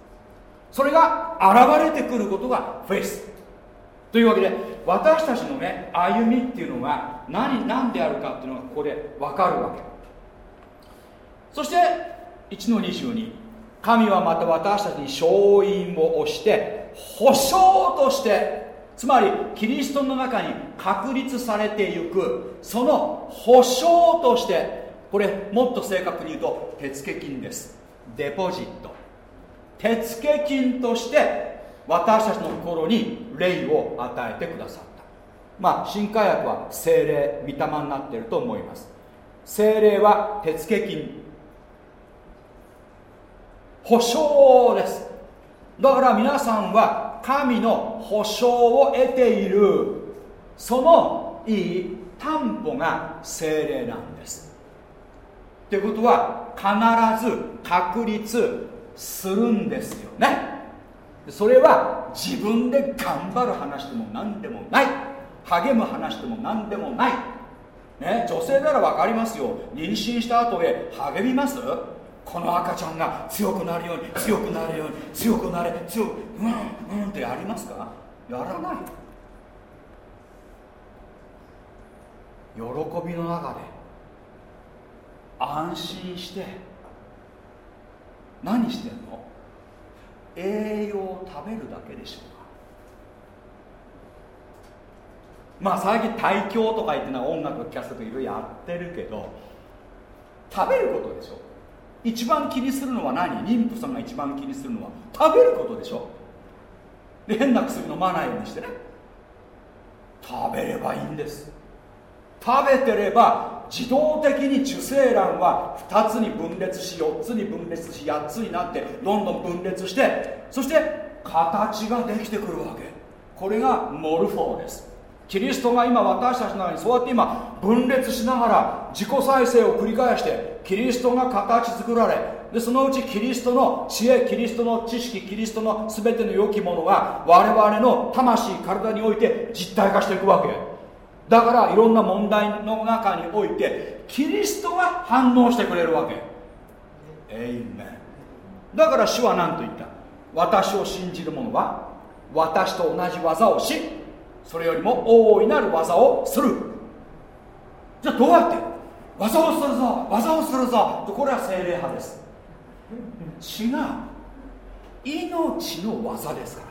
それが現れてくることがフェイス。というわけで私たちのね歩みっていうのが何何であるかっていうのがここで分かるわけ。そして1の22神はまた私たちに勝因を押して保証としてつまりキリストの中に確立されていくその保証としてこれもっと正確に言うと手付金です。デポジット。手付金として私たちの心に霊を与えてくださった。まあ新化薬は精霊御霊になっていると思います。精霊は手付金。保証です。だから皆さんは神の保証を得ている。そのいい担保が精霊なんです。ということは必ず確立するんですよね。それは自分で頑張る話でも何でもない。励む話でも何でもない、ね、女性なら分かりますよ。妊娠した後へ励みます？この赤ちゃんが強くなるように強くなるように強くなれ強くうんうんってやりますか？やらない。喜びの中で。安心して。何してんの？栄養を食べるだけでしょうか。まあ最近大教とか言ってな音楽を聴かせていろいろやってるけど食べることでしょ。一番気にするのは何？妊婦さんが一番気にするのは。食べることでしょ。で変な薬飲まないようにしてね。食べればいいんです。食べてれば自動的に受精卵は2つに分裂し4つに分裂し8つになってどんどん分裂してそして形ができてくるわけ。これがモルフォーです。キリストが今私たちの中にそうやって今分裂しながら自己再生を繰り返してキリストが形作られでそのうちキリストの知恵キリストの知識キリストの全ての良きものが我々の魂体において実体化していくわけだからいろんな問題の中においてキリストが反応してくれるわけ。エイメンだから主は何と言った？私を信じる者は私と同じ技をしそれよりも大いなる技をする。じゃあどうやって？技をするぞ技をするぞとこれは精霊派です。違う。命の技ですから。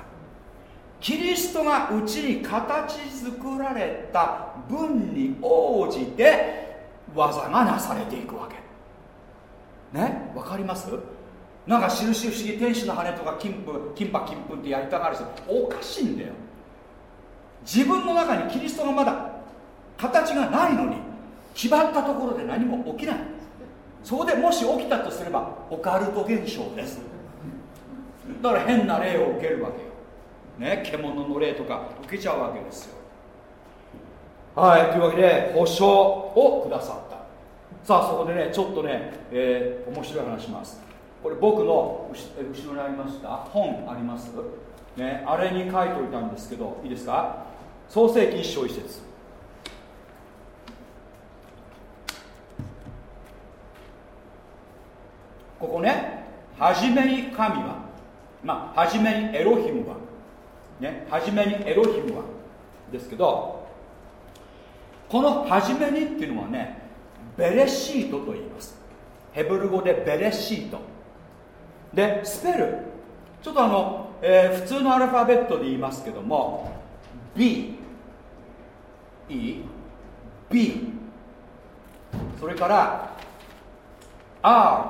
キリストがうちに形作られた分に応じて技がなされていくわけ。ね？わかります？なんか印不思議天使の羽とか金粉金箔金粉ってやりたがる人おかしいんだよ。自分の中にキリストがまだ形がないのに決まったところで何も起きない。そこでもし起きたとすればオカルト現象です。だから変な霊を受けるわけね獣の霊とか受けちゃうわけですよ。はい。というわけで保証をくださった。さあそこでねちょっとね、えー、面白い話します。これ僕の後ろにありました？本あります？ねあれに書いておいたんですけどいいですか？創世紀一章一節。ここね初めに神はまあ初めにエロヒムはね初めにエロヒムはですけどこの初めにっていうのはねベレシートと言います。ヘブル語でベレシート。でスペル。ちょっとあの、えー、普通のアルファベットで言いますけども B E B それから R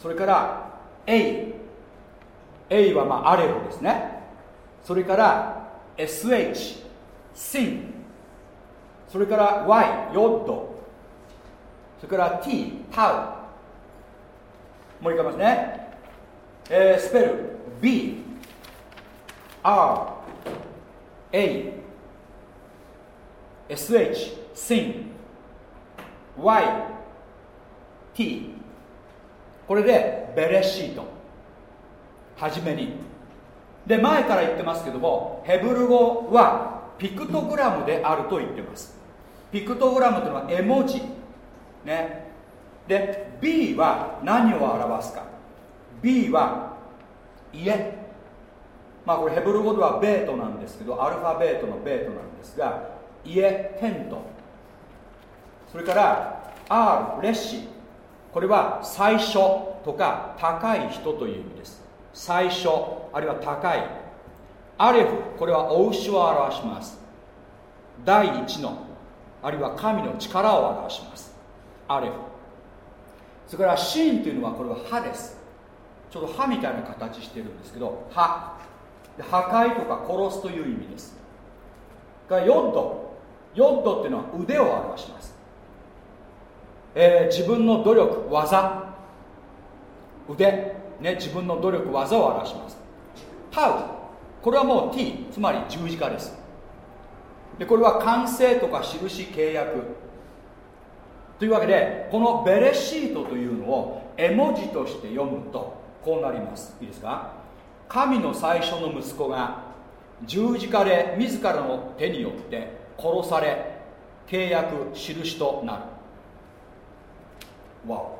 それから A A はまあアレロですね。それから SH シンそれから Y ヨッド。それから T タウ。もう一回ますね、えー、スペル B R A SH シン Y T これでベレシート。はじめに。で前から言ってますけどもヘブル語はピクトグラムであると言ってます。ピクトグラムというのは絵文字。ね。で B は何を表すか。B は家。まあこれヘブル語ではベートなんですけどアルファベートのベートなんですが家テント。それから R レッシこれは最初とか高い人という意味です。最初あるいは高い。アレフこれは雄牛を表します。第一のあるいは神の力を表します。アレフ。それからシーンというのはこれは歯です。ちょっと歯みたいな形してるんですけど歯。破壊とか殺すという意味です。がヨッド。ヨッドっていうのは腕を表します、えー、自分の努力、業。腕、ね、自分の努力技を表します。タウこれはもう T つまり十字架です。でこれは完成とか印契約。というわけでこのベレシートというのを絵文字として読むとこうなります。いいですか？神の最初の息子が十字架で自らの手によって殺され契約印となる。わお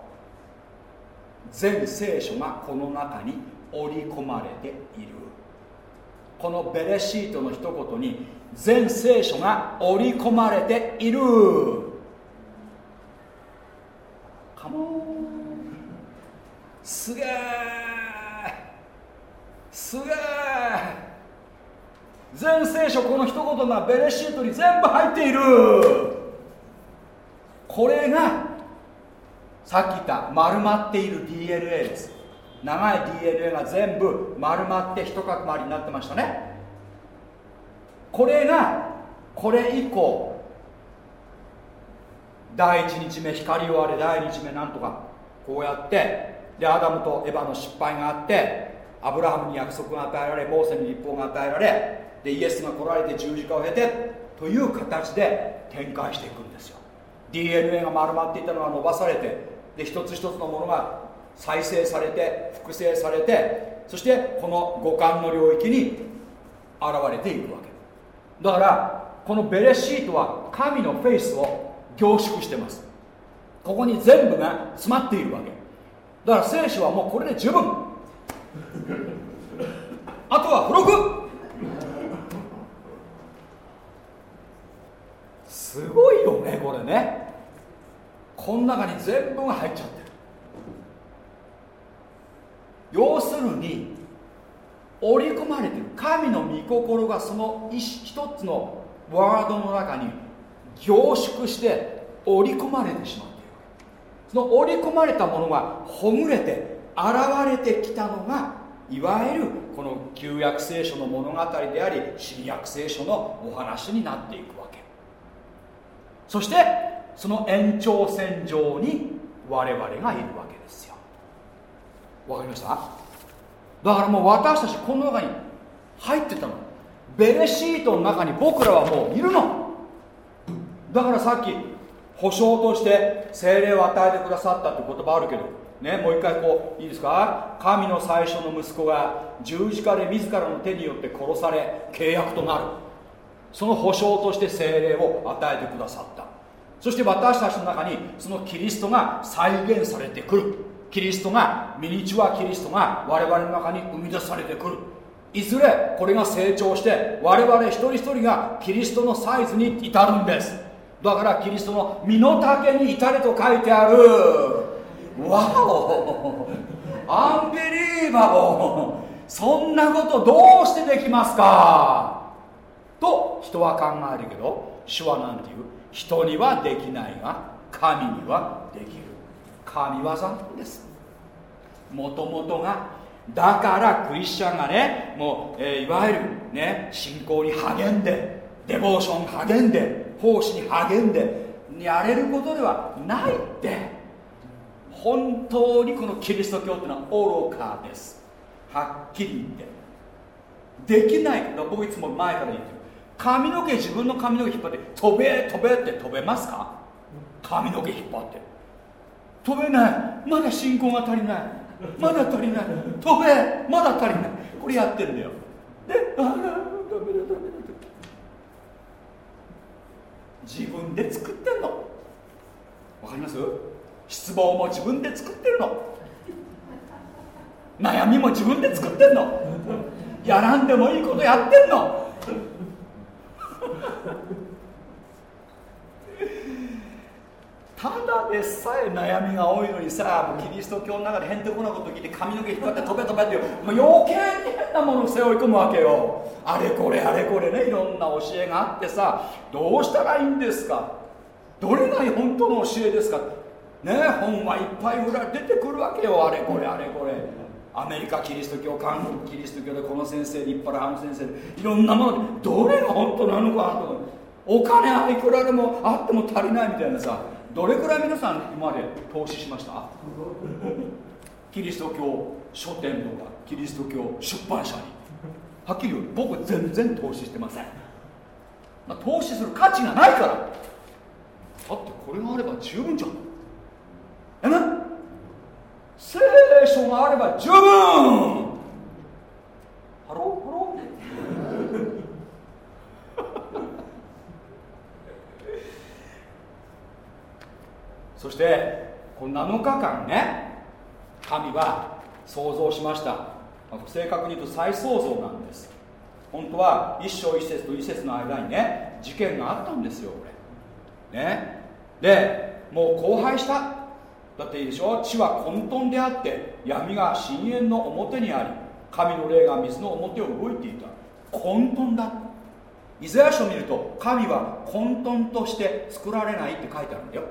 全聖書がこの中に織り込まれている。このベレシートの一言に全聖書が織り込まれている。カモンすげえすげえ全聖書この一言がベレシートに全部入っている。これがさっき言った丸まっている DNA です。長い DNA が全部丸まって一角回りになってましたね。これがこれ以降第1日目光をあれ第2日目なんとかこうやってでアダムとエヴァの失敗があってアブラハムに約束が与えられモーセに立法が与えられでイエスが来られて十字架を経てという形で展開していくんですよ。DNA が丸まっていたのが伸ばされてで一つ一つのものが再生されて複製されてそしてこの五感の領域に現れていくわけ。だからこのベレシートは神のフェイスを凝縮してます。ここに全部が詰まっているわけ。だから聖書はもうこれで十分。あとは付録。すごいよねこれね。この中に全部が入っちゃってる。要するに織り込まれてる神の御心がその一つのワードの中に凝縮して織り込まれてしまっている。その織り込まれたものがほぐれて現れてきたのがいわゆるこの旧約聖書の物語であり新約聖書のお話になっていくわけ。そしてその延長線上に我々がいるわけですよ。わかりました？だからもう私たちこの中に入ってたの。ベレシートの中に僕らはもういるの。だからさっき保証として精霊を与えてくださったって言葉あるけど。ねもう一回こういいですか？神の最初の息子が十字架で自らの手によって殺され契約となる。その保証として精霊を与えてくださった。そして私たちの中にそのキリストが再現されてくる。キリストがミニチュアキリストが我々の中に生み出されてくる。いずれこれが成長して我々一人一人がキリストのサイズに至るんです。だからキリストの身の丈に至れと書いてある。わお。アンビリーバボー。そんなことどうしてできますか？と人は考えるけど主は何て言う？人にはできないが神にはできる。神業なんです。もともとがだからクリスチャンがねもう、えー、いわゆるね信仰に励んでデボーション励んで奉仕に励んでやれることではないって本当にこのキリスト教っていうのは愚かです。はっきり言って。できない。僕いつも前から言って髪の毛自分の髪の毛引っ張って飛べ飛べって飛べますか？髪の毛引っ張って。飛べない。まだ信仰が足りない。まだ足りない。飛べ。まだ足りない。これやってんだよ。であらダメだダメだ自分で作ってんの。わかります？失望も自分で作ってるの。悩みも自分で作ってんの。やらんでもいいことやってんの。<laughs> ただでさえ悩みが多いのにさキリスト教の中でへんてこなこと聞いて髪の毛引っ張って飛べ飛べってもう余計に変なものを背負い込むわけよ。あれこれあれこれねいろんな教えがあってさどうしたらいいんですか？どれが本当の教えですか？ね本はいっぱい裏出てくるわけよ。あれこれあれこれ。アメリカキリスト教韓国キリスト教でこの先生立派なあの先生でいろんなものでどれが本当なのかとお金はいくらでもあっても足りないみたいなさどれくらい皆さん今まで投資しました？キリスト教書店とかキリスト教出版社に。はっきり言う僕全然投資してません、まあ、投資する価値がないから。だってこれがあれば十分じゃん。えね聖書があれば十分。Hello？Hello？そしてこの7日間ね神は創造しました。正確に言うと再創造なんです。本当は一章一節と一節の間にね事件があったんですよこれ。ね。でもう荒廃した。だっていいでしょ？地は混沌であって闇が深淵の表にあり神の霊が水の表を動いていた。混沌だ。イザヤ書を見ると神は混沌として作られないって書いてあるんだよ。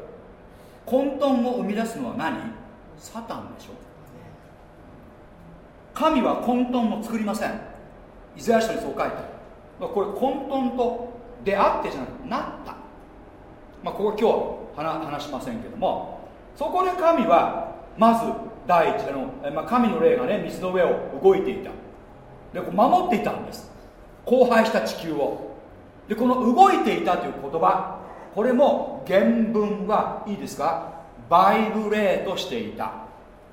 混沌を生み出すのは何？サタンでしょ。神は混沌を作りません。イザヤ書にそう書いてある。これ混沌と出会ってじゃなくなった。まあここ今日話しませんけどもそこで神はまず第一あの、まあ、神の霊がね水の上を動いていた。でこう守っていたんです。荒廃した地球を。でこの動いていたという言葉これも原文はいいですか？バイブレートしていた。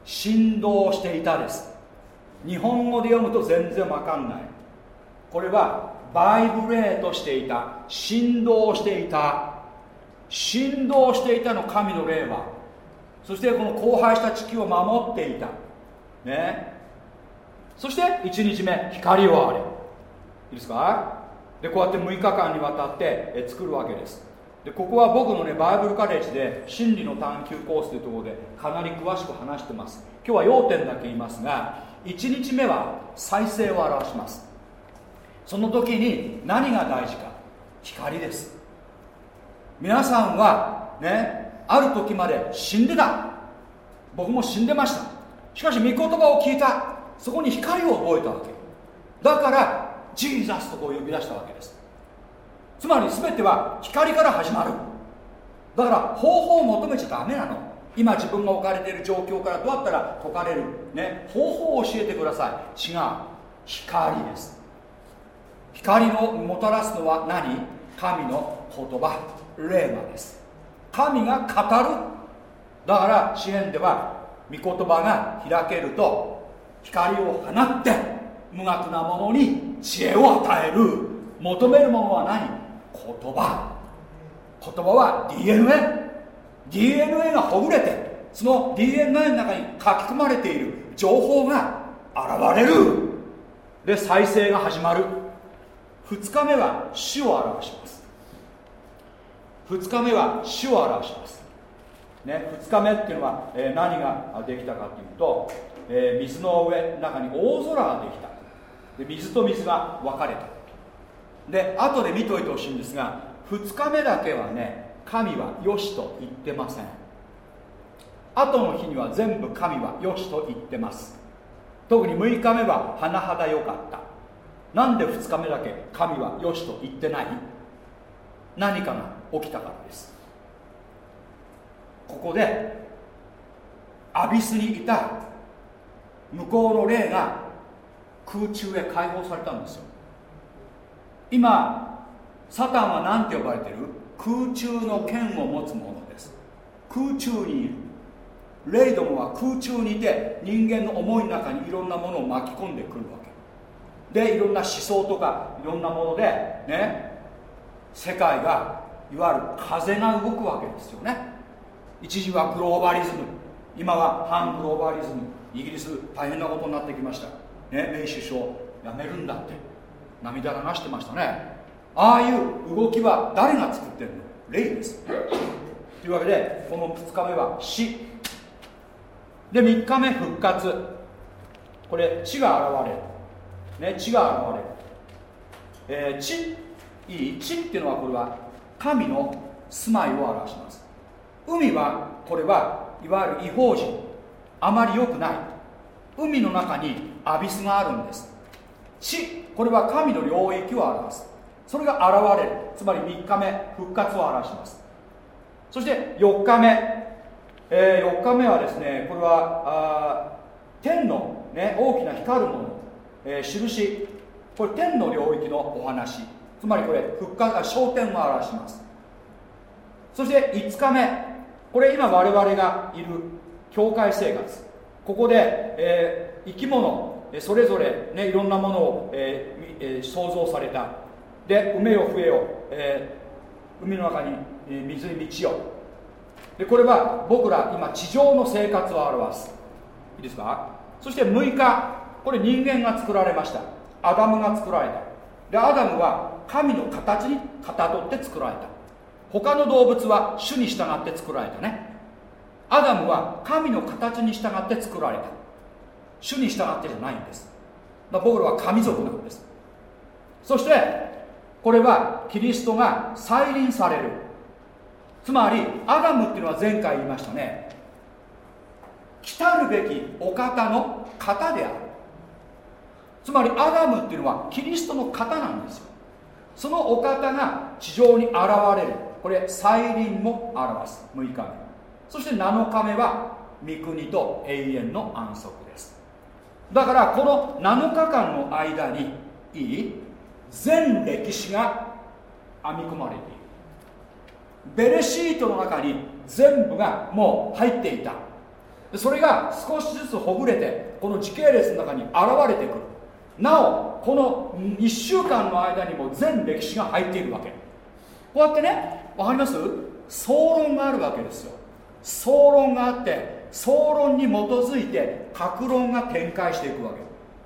振動していたです。日本語で読むと全然わかんない。これはバイブレートしていた。振動していた。振動していたの神の霊はそしてこの荒廃した地球を守っていた。ね。そして1日目光をあれいいですか？でこうやって6日間にわたって作るわけです。でここは僕のねバイブルカレッジで真理の探求コースというところでかなり詳しく話してます。今日は要点だけ言いますが1日目は再生を表します。その時に何が大事か。光です。皆さんはねある時まで死んでた。僕も死んでました。しかし御言葉を聞いた。そこに光を覚えたわけ。だからジーザスとこう呼び出したわけです。つまり全ては光から始まる。だから方法を求めちゃダメなの。今自分が置かれている状況からどうやったら解かれる、ね、方法を教えてください。違う。光です。光のもたらすのは何？神の言葉。霊魔です。神が語る。だから支援では御言葉が開けると光を放って無学なものに知恵を与える。求めるものは何言葉。言葉は DNA DNA がほぐれてその DNA の中に書き込まれている。情報が現れる。で再生が始まる。2日目は死を表します。2日目は死を表します、ね、2日目っていうのは、えー、何ができたかっていうと、えー、水の上中に大空ができた。で水と水が分かれた。で後で見といてほしいんですが2日目だけはね神はよしと言ってません。後の日には全部神はよしと言ってます。特に6日目は甚だ良かった。なんで2日目だけ神はよしと言ってない？何かが起きたからです。ここでアビスにいた向こうの霊が空中へ解放されたんですよ。今サタンは何て呼ばれてる？空中の剣を持つ者です。空中にいる。霊どもは空中にいて人間の思いの中にいろんなものを巻き込んでくるわけ。でいろんな思想とかいろんなものでね世界がいわゆる風が動くわけですよね。一時はグローバリズム。今は反グローバリズム。イギリス大変なことになってきました。ねメイ首相辞めるんだって。涙流してましたね。ああいう動きは誰が作ってるの？霊です。というわけでこの2日目は死。で3日目復活。これ地が現れる、ね、地が現れる、えー、地いい？地っていうのはこれは神の住まいを表します。海はこれはいわゆる違法人。あまり良くない。海の中にアビスがあるんです。地これは神の領域を表す。それが現れる。つまり3日目復活を表します。そして4日目、えー、4日目はですねこれは天の、ね、大きな光るもの、えー、印。これ天の領域のお話。つまりこれ復活焦点を表します。そして5日目これ今我々がいる教会生活。ここで、えー、生き物それぞれ、ね、いろんなものを、えーえー、創造された。で埋めよ増えよ、えー、海の中に水に満ちよでこれは僕ら今地上の生活を表す。いいですか？そして6日これ人間が作られました。アダムが作られた。でアダムは神の形にかたどって作られた。他の動物は種に従って作られたね。アダムは神の形に従って作られた。種に従ってじゃないんです。僕らは神族なんです。そしてこれはキリストが再臨される。つまりアダムっていうのは前回言いましたね。来たるべきお方の型である。つまりアダムっていうのはキリストの型なんですよ。そのお方が地上に現れる。これ再臨も表す。6日目。そして7日目は御国と永遠の安息です。だからこの7日間の間にいい全歴史が編み込まれている。ベレシートの中に全部がもう入っていた。それが少しずつほぐれてこの時系列の中に現れてくる。なおこの1週間の間にも全歴史が入っているわけ。こうやってね分かります？総論があるわけですよ。総論があって総論に基づいて格論が展開していくわ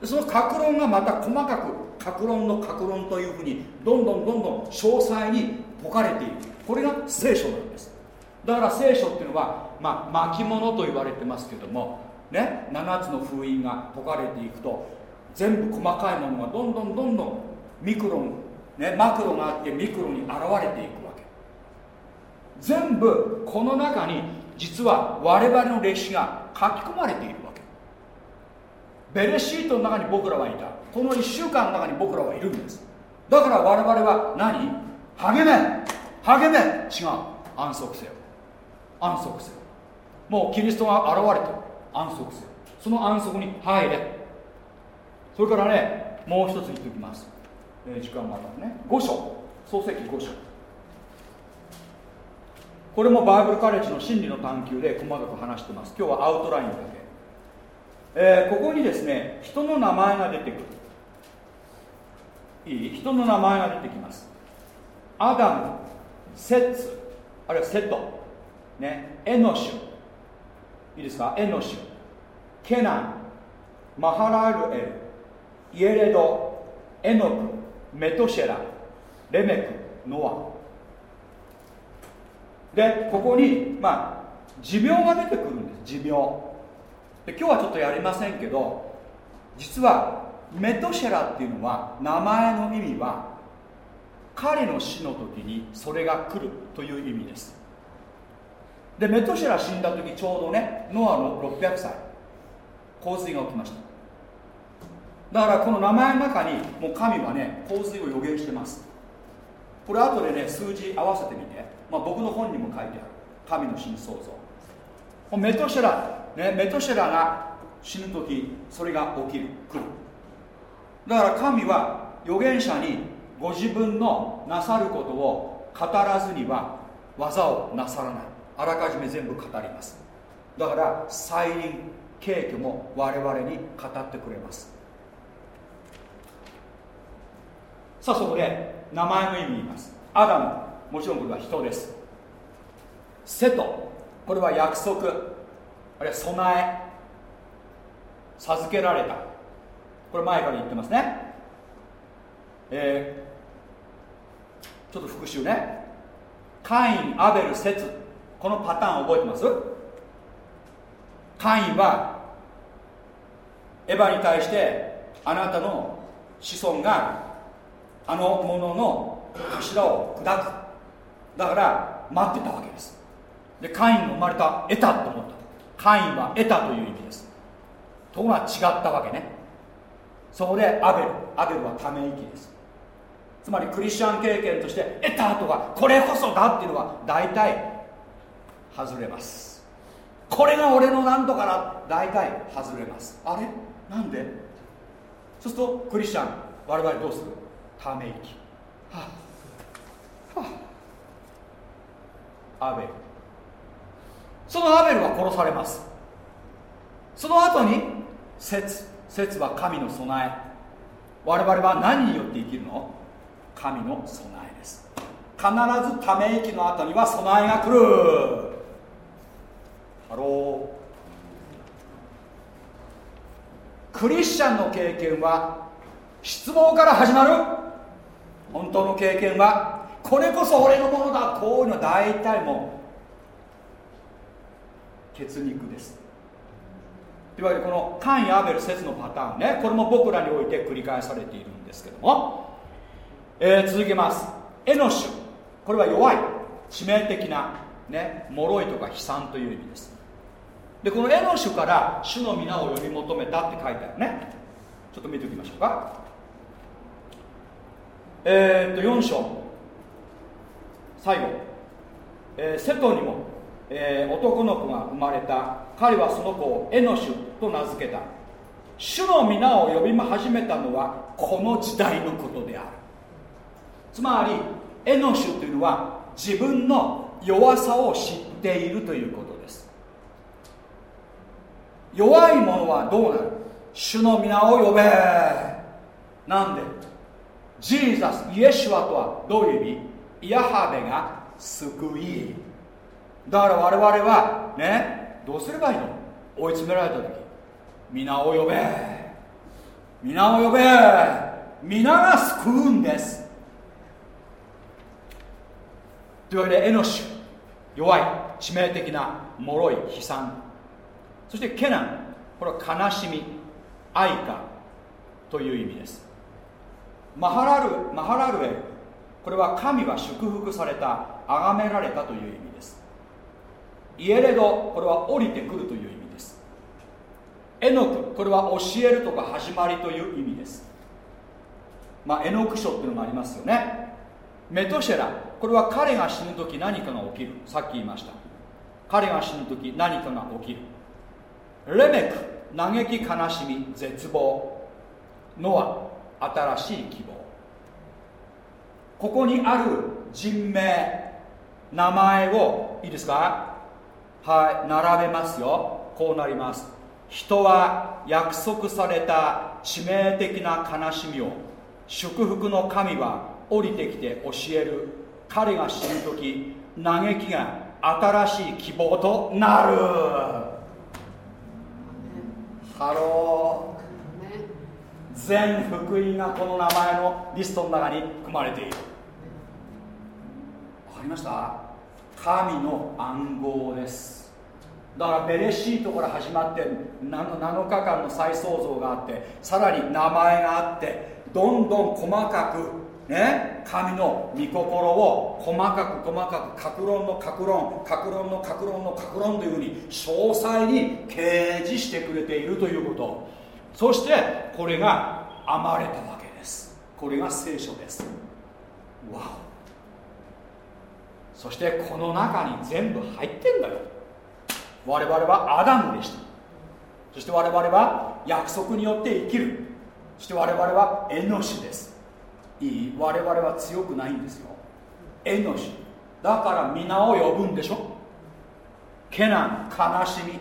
け。その格論がまた細かく格論の格論というふうにどんどんどんどん詳細に解かれていく。これが聖書なんです。だから聖書っていうのは、まあ、巻物と言われてますけどもね7つの封印が解かれていくと全部細かいものがどんどんどんどんミクロン、ね、マクロがあってミクロに現れていくわけ。全部この中に実は我々の歴史が書き込まれているわけ。ベレシートの中に僕らはいた。この1週間の中に僕らはいるんです。だから我々は何？励め。励め。違う。安息せよ。安息せよ。もうキリストが現れてる。安息せよ。その安息に入れ。それからねもう一つ言っておきます、えー、時間もあったね。5章。創世記5章。これもバイブルカレッジの真理の探求で細かく話してます。今日はアウトラインだけ、えー、ここにですね人の名前が出てくる。いい？人の名前が出てきます。アダムセッツあるいはセット。ね。エノシュ。いいですか？エノシュ。ケナンマハラルエル。イエレドエノクメトシェラレメクノア。でここにまあ寿命が出てくるんです。寿命で今日はちょっとやりませんけど実はメトシェラっていうのは名前の意味は彼の死の時にそれが来るという意味です。でメトシェラ死んだ時ちょうどねノアの600歳洪水が起きました。だからこの名前の中にもう神はね洪水を予言してます。これ後でね数字合わせてみて、まあ、僕の本にも書いてある。神の新創造メトシェラ、ね、メトシェラが死ぬ時それが起きる来る。だから神は預言者にご自分のなさることを語らずには技をなさらない。あらかじめ全部語ります。だから再臨景挙も我々に語ってくれます。さあそこで名前の意味言います。アダムもちろんこれは人です。セトこれは約束。あるいは備え。授けられた。これ前から言ってますね。えー、ちょっと復習ね。カインアベルセツ。このパターン覚えてます？カインはエヴァに対してあなたの子孫があのものの頭を砕く。だから待ってたわけです。でカインが生まれた得たと思った。カインは得たという意味です。ところが違ったわけね。そこでアベル。アベルはため息です。つまりクリスチャン経験として得たとかこれこそだっていうのは大体外れます。これが俺のなんとかな大体外れます。あれ？なんで？そうするとクリスチャン我々どうする？ため息。はあ、はあ、アベル。そのアベルは殺されます。その後にセツ説は神の備え。我々は何によって生きるの？神の備えです。必ずため息の後には備えが来る。ハロー。クリスチャンの経験は失望から始まる。本当の経験はこれこそ俺のものだ。こういうのは大体もう血肉です。いわけでこのカンやアベル説のパターンね。これも僕らにおいて繰り返されているんですけども、えー、続けます。エノシュ。これは弱い。致命的なね脆いとか悲惨という意味です。でこのエノシュから主の皆を呼び求めたって書いてあるね。ちょっと見ておきましょうか。えー、っと4章。最後、えー、瀬戸にもえー、男の子が生まれた。彼はその子をエノシュと名付けた。主の皆を呼び始めたのはこの時代のことである。つまりエノシュというのは自分の弱さを知っているということです。弱い者はどうなる？主の皆を呼べ。なんで？ジーザスイエシュアとはどういう意味？ヤハベが救い。だから我々はねどうすればいいの？追い詰められた時。皆を呼べ。皆を呼べ。皆が救うんです。というわけでエノシュ弱い致命的な脆い悲惨。そしてケナンこれは悲しみ愛かという意味です。マハラルマハラルエルこれは神は祝福された崇められたという意味です。イエレドこれは降りてくるという意味です。エノクこれは教えるとか始まりという意味です。まあエノク書っていうのもありますよね。メトシェラこれは彼が死ぬ時何かが起きる。さっき言いました。彼が死ぬ時何かが起きる。レメク嘆き悲しみ絶望。ノア新しい希望。ここにある人名名前をいいですか？はい並べますよ。こうなります。人は約束された致命的な悲しみを祝福の神は降りてきて教える。彼が死ぬ時嘆きが新しい希望となる。 Hello。全福音がこの名前のリストの中に含まれている。わかりました？神の暗号です。だからベレシートから始まって 7, 7日間の再創造があってさらに名前があってどんどん細かくね神の御心を細かく細かく格論の格論格論の格論の格論というふうに詳細に掲示してくれているということ。そしてこれが編まれたわけです。これが聖書です。わお。そしてこの中に全部入ってんだよ。我々はアダムでした。そして我々は約束によって生きる。そして我々はエノシです。いい。我々は強くないんですよ。エノシ。だから皆を呼ぶんでしょ。ケナン悲しみ。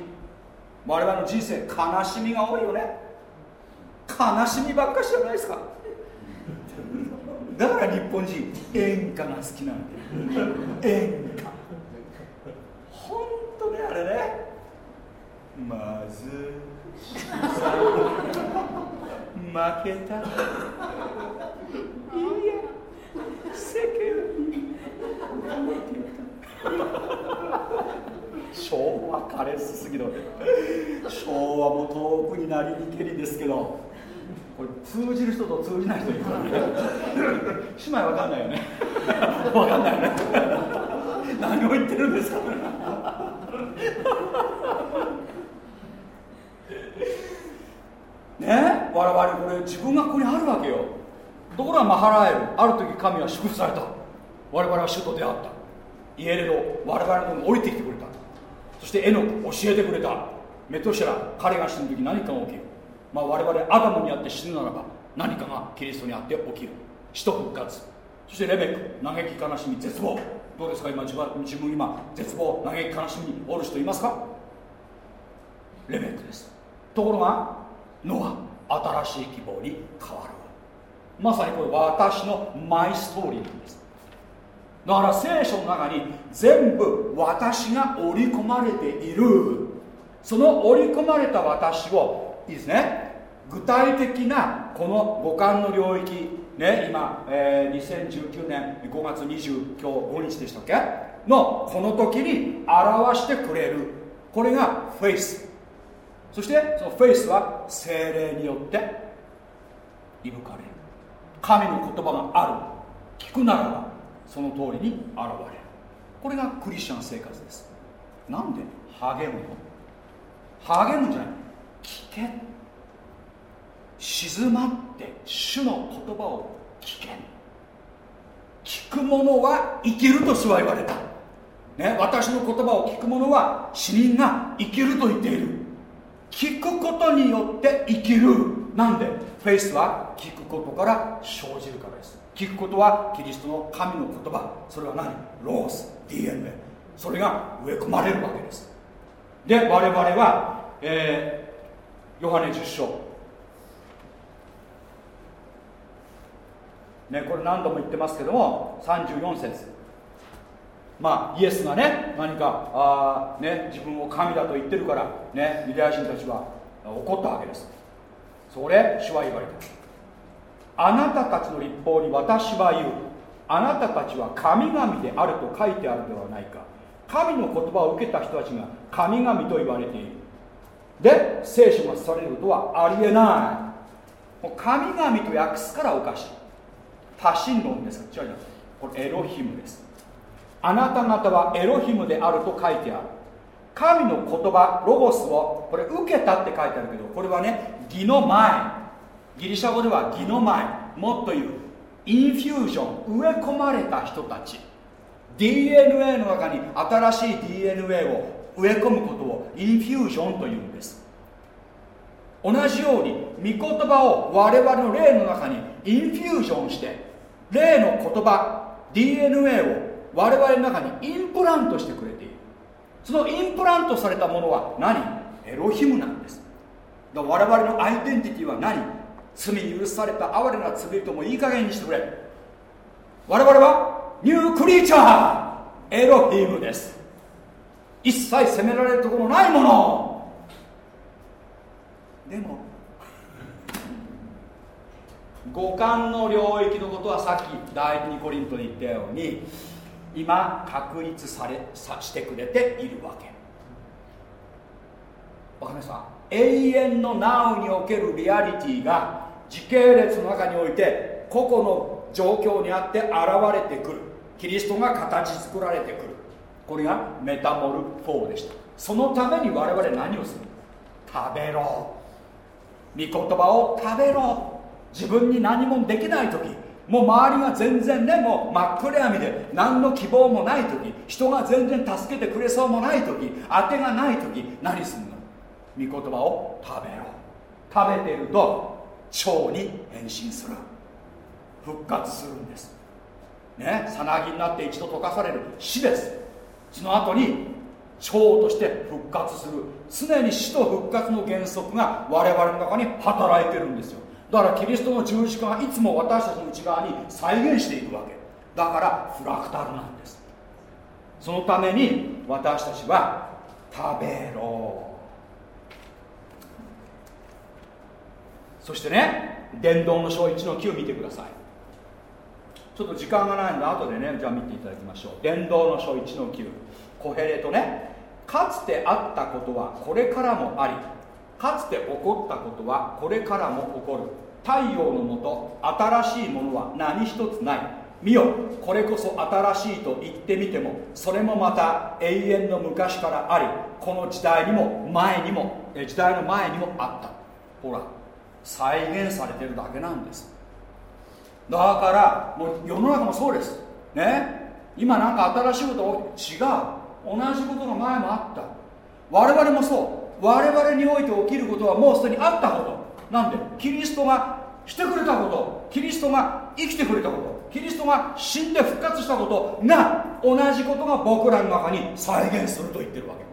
我々の人生悲しみが多いよね。悲しみばっかしじゃないですか？だから日本人演歌が好きなんだよ演歌。本当ねあれね。まず負けた。いや。世間に。昭和カレスすぎる昭和も遠くになりにけりですけどこれ通じる人と通じない人いるからね。姉妹わかんないよね。わかんないよね。何を言ってるんですか。ね？我々これ自分がここにあるわけよ。ところがマハラエルある時神は祝福された。我々は主と出会った。イエレド我々のところに降りてきてくれた。そしてエノク教えてくれた。メトシェラ彼が死ぬ時何かが起きるまあ、我々アダムにあって死ぬならば何かがキリストにあって起きる。死と復活。そしてレベック嘆き悲しみ絶望。どうですか？今自分自分今絶望嘆き悲しみにおる人いますか？レベックです。ところがノア新しい希望に変わるまさにこれ私のマイストーリーなんです。だから聖書の中に全部私が織り込まれている。その織り込まれた私をいいですね。具体的なこの五感の領域ね今、えー、2019年5月25日でしたっけ？のこの時に表してくれる。これがフェイス。そしてそのフェイスは精霊によっていぶかれる。神の言葉がある。聞くならばその通りに現れる。これがクリスチャン生活です。なんで？励むの？励むんじゃない。聞け。静まって主の言葉を聞け。聞く者は生きると主は言われた、ね、私の言葉を聞く者は死人が生きると言っている。聞くことによって生きる。なんで？フェイスは聞くことから生じるからです。聞くことはキリストの神の言葉。それは何？ロース DNA それが植え込まれるわけです。で我々は、えー、ヨハネ10章。ねこれ何度も言ってますけども34節。まあイエスがね何かあ、ね、自分を神だと言ってるからねユダヤ人たちは怒ったわけです。それ主は言われた。あなたたちの立法に私は言う。あなたたちは神々であると書いてあるではないか。神の言葉を受けた人たちが神々と言われている。で聖書がされることはありえない。もう神々と訳すからおかしい。多神論です違う違う。これエロヒムです。あなた方はエロヒムであると書いてある。神の言葉ロゴスをこれ受けたって書いてあるけどこれはね義の前。ギリシャ語では義の前。もっと言う。 Infusion。植え込まれた人たち。DNA の中に新しい DNA を植え込むことを infusion というんです。同じように御言葉を我々の霊の中に infusion して霊の言葉 DNA を我々の中にインプラントしてくれている。そのインプラントされたものは何？エロヒムなんです。だ我々のアイデンティティは何？罪許された哀れな罪人もいい加減にしてくれ。我々はニュークリーチャー！エロヒムです。一切責められるところないもの。でも五感の領域のことはさっき第二コリントに言ったように今確立されさしてくれているわけ。わかりますか永遠の Now におけるリアリティが時系列の中において個々の状況にあって現れてくる。キリストが形作られてくる。これがメタモルフォーでした。そのために我々何をする食べろ。御言葉を食べろ。自分に何もできない時もう周りが全然ねもう真っ暗闇で何の希望もない時人が全然助けてくれそうもない時当てがない時何するの？御言葉を食べろ。食べてると腸に変身する。復活するんです。ね？さなぎになって一度溶かされる。死です。その後に腸として復活する常に死と復活の原則が我々の中に働いてるんですよ。だからキリストの十字架がいつも私たちの内側に再現していくわけ。だからフラクタルなんです。そのために私たちは食べろ。そしてね伝道の書1の9見てください。ちょっと時間がないので後でねじゃあ見ていただきましょう。伝道の書1の9コヘレトね。かつてあったことはこれからもありかつて起こったことはこれからも起こる。太陽のもと新しいものは何一つない。見よこれこそ新しいと言ってみてもそれもまた永遠の昔からありこの時代にも前にも時代の前にもあった。ほら再現されてるだけなんです。だからもう世の中もそうです。ね。今なんか新しいこと違う。同じことが前もあった。我々もそう。我々において起きることはもうすでにあったこと。なんで？キリストがしてくれたこと。キリストが生きてくれたこと。キリストが死んで復活したこと。が同じことが僕らの中に再現すると言ってるわけ。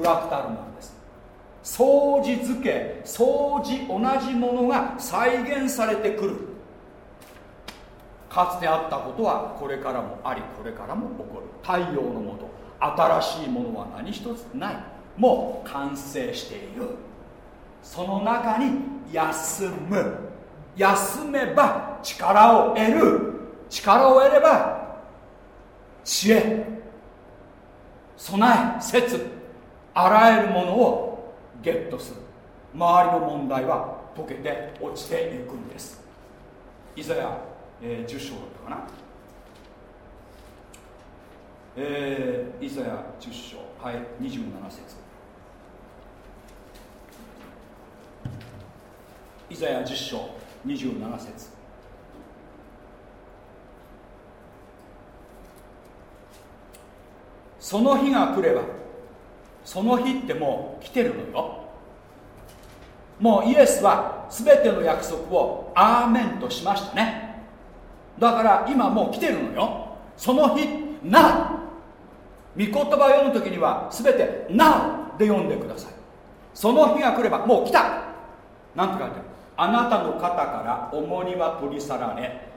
フラクタルなんです。掃除付け掃除同じものが再現されてくる。かつてあったことはこれからもありこれからも起こる。太陽のもと新しいものは何一つない。もう完成している。その中に休む。休めば力を得る。力を得れば知恵。備え説。あらゆるものをゲットする。周りの問題は解けて落ちていくんです。いざや、えー、10章だったかな。えー、イザヤ10章はい27節。イザヤ10章27節。その日が来ればその日ってもう来てるのよ。もうイエスは全ての約束をアーメンとしましたね。だから今もう来てるのよ。その日な御言葉を読む時には全て Now で読んでください。その日が来ればもう来た。なんて書いてある？あなたの肩から重荷は取り去られ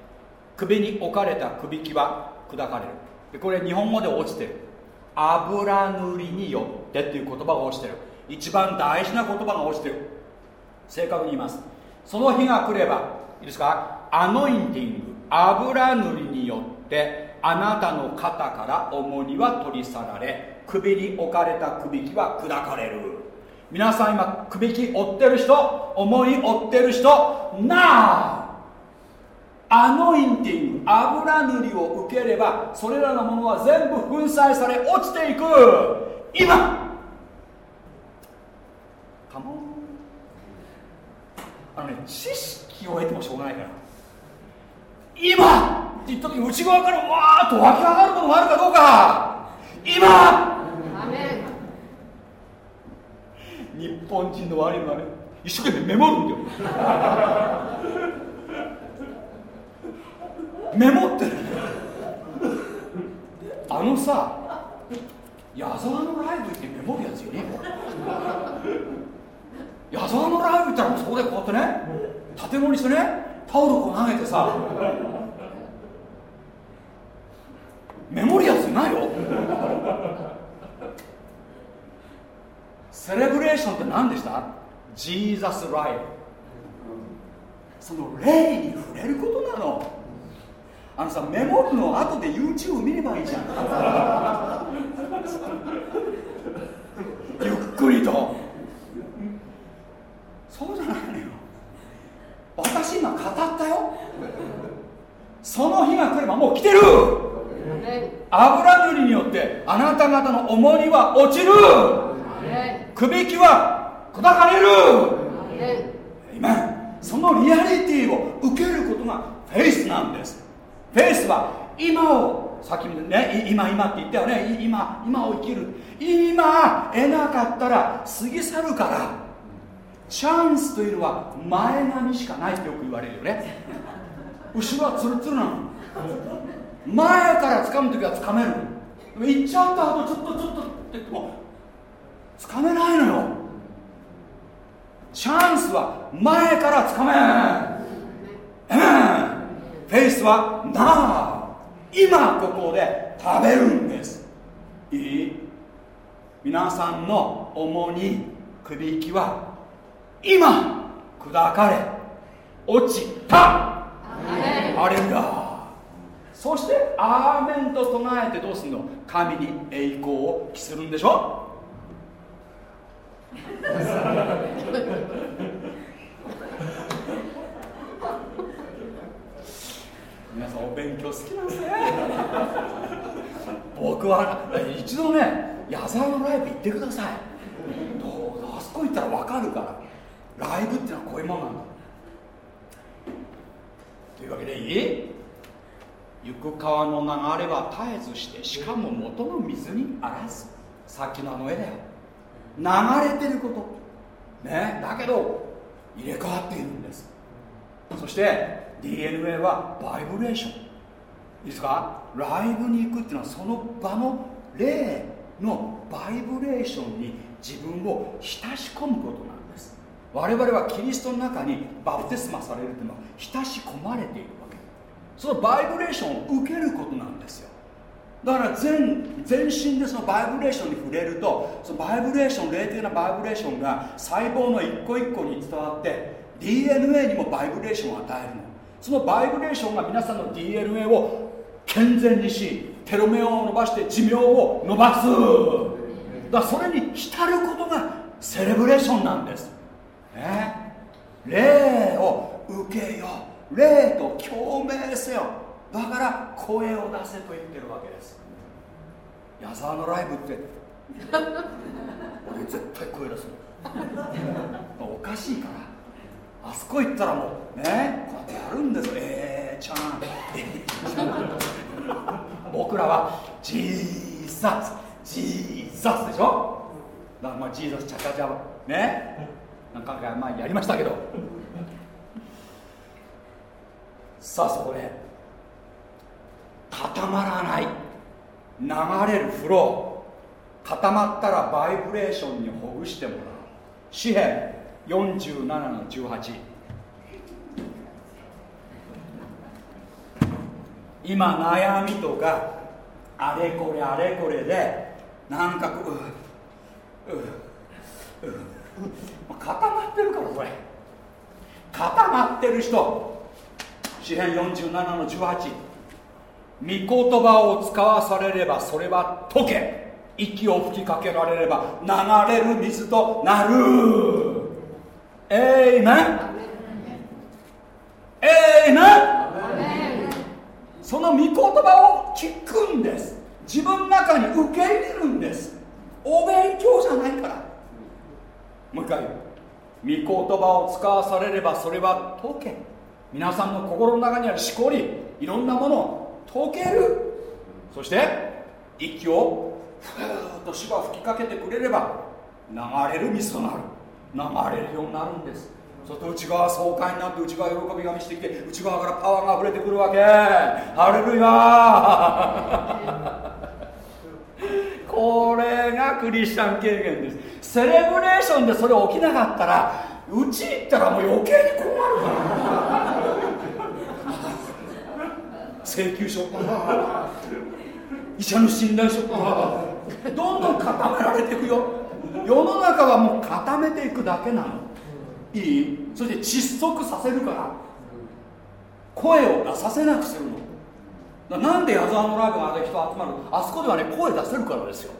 首に置かれた首輝は砕かれる。でこれ日本語で落ちてる。油塗りによってっていう言葉が落ちてる。一番大事な言葉が落ちてる。正確に言います。その日が来ればいいですか？アノインティング油塗りによってあなたの肩から重荷は取り去られ首に置かれた首輝は砕かれる。皆さん今首輝追ってる人重荷追ってる人なあ。あのインティング油塗りを受ければそれらのものは全部粉砕され落ちていく。今。あのね知識を得てもしょうがないから。今!って言った時内側からわーっと湧き上がるものがあるかどうか!今!日本人の悪いのはね一生懸命メモるんだよ。メモってる。あのさ矢沢のライブってメモるやつよね矢沢のライブ行ったらそこでこうやってね。建物にしてね。タオルこう投げてさメモるやついないよ。セレブレーションって何でした？ジーザスライブその霊に触れることなの。あのさメモるの後で YouTube 見ればいいじゃん。ゆっくりと。そうじゃないのよ。私今語ったよ。その日が来ればもう来てる。油塗りによってあなた方の重荷は落ちる。首輝は砕かれる。今そのリアリティを受けることがフェイスなんです。フェイスは今をさっきね今今って言ったよね。今今を生きる。今得なかったら過ぎ去るから。チャンスというのは前髪しかないってよく言われるよね。後ろはツルツルなの。前から掴む時は掴めるでも行っちゃった後ちょっとちょっとって言っても掴めないのよ。チャンスは前から掴め。フェイスはなあ今ここで食べるんです。いい？皆さんの重荷首輝きは今砕かれ落ちた。あれがそしてアーメンと唱えてどうするの？神に栄光を期するんでしょ？<laughs> 皆さんお勉強好きなんですね。<laughs> 僕は一度ね矢沢のライブ行ってください。どうあそこ行ったら分かるからライブってのはこういうものなんだ。というわけでいい行く川の流れは絶えずしてしかも元の水にあらず。さっきのあの絵だよ。流れてること。ね。だけど入れ替わっているんです。そして DNA はバイブレーション。いいですか？ライブに行くっていうのはその場の霊のバイブレーションに自分を浸し込むこと我々はキリストの中にバプテスマされるというのは浸し込まれているわけ。そのバイブレーションを受けることなんですよ。だから全全身でそのバイブレーションに触れるとそのバイブレーション霊的なバイブレーションが細胞の一個一個に伝わって DNA にもバイブレーションを与えるの。そのバイブレーションが皆さんの DNA を健全にしテロメオを伸ばして寿命を伸ばす。だからそれに浸ることがセレブレーションなんです、ね、霊を受けよ霊と共鳴せよ。だから声を出せと言ってるわけです。矢沢のライブって。俺絶対声出すのおかしいから。あそこ行ったらもうねこうやってやるんですよ。永ちゃん。僕らはジーザス。ジーザスでしょ。だからまあジーザスチャチャチャね。何回か前やりましたけど。さあそこで固まらない。流れるフロー固まったらバイブレーションにほぐしてもらう。詩篇47の18今悩みとかあれこれあれこれでなんかうううう <laughs> 固まってるからこれ固まってる人。詩篇47の18御言葉を使わされればそれは溶け。息を吹きかけられれば流れる水となる。えいめんえいめんその御言葉を聞くんです。自分の中に受け入れるんです。お勉強じゃないから。もう一回御言葉を使わされればそれは溶け。皆さんの心の中にあるしこりいろんなもの溶ける。そして息をふーっと芝吹きかけてくれれば流れる水となる。流れるようになるんです。そして内側爽快になって内側喜びが満ちてきて内側からパワーが溢れてくるわけ。ハレルヤこれがクリスチャン経験です。セレブレーションでそれ起きなかったらうち行ったらもう余計に困るから。請求書。医者の診断書。どんどん固められていくよ。世の中はもう固めていくだけなの。いい？そして窒息させるから。声を出させなくするの。なんで矢沢のライブがあれ人集まるあそこではね声出せるからですよ。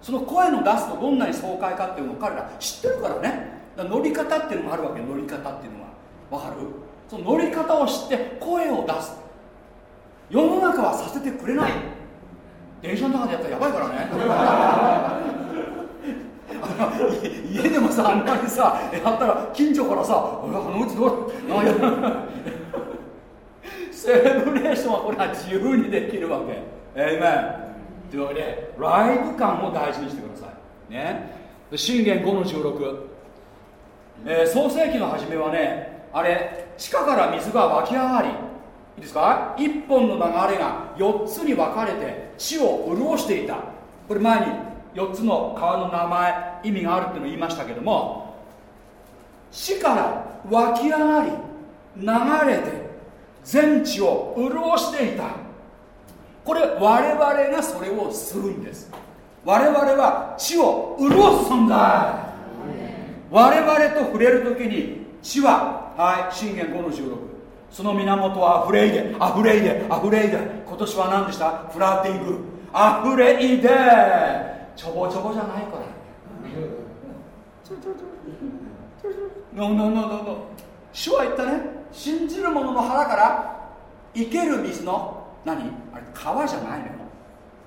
その声の出すとどんなに爽快かっていうのを彼ら知ってるからね。乗り方っていうのもあるわけ。乗り方っていうのは。わかる？その乗り方を知って声を出す。世の中はさせてくれない。電車の中でやったらやばいからね。<laughs> 家でもさあんなにさやったら近所からさ「あのうちどう。セレブレーションはこれは自由にできるわけ。えいめというわけでライブ感を大事にしてください。ね。信玄5の16、えー、創世紀の初めはねあれ地下から水が湧き上がりいいですか？一本の流れが4つに分かれて地を潤していた。これ前に4つの川の名前意味があるっていうのを言いましたけども地から湧き上がり流れて全地を潤していた。これ我々がそれをするんです。我々は地を潤す存在我々と触れる時に地ははい信玄5の16その源はアフレイデアフレイデアフレイデ今年は何でした？フラッティング。アフレイデちょぼちょぼじゃないこれ。ノノノノノ主は言ったね。信じる者の腹から生ける水の何？あれ川じゃないのよ。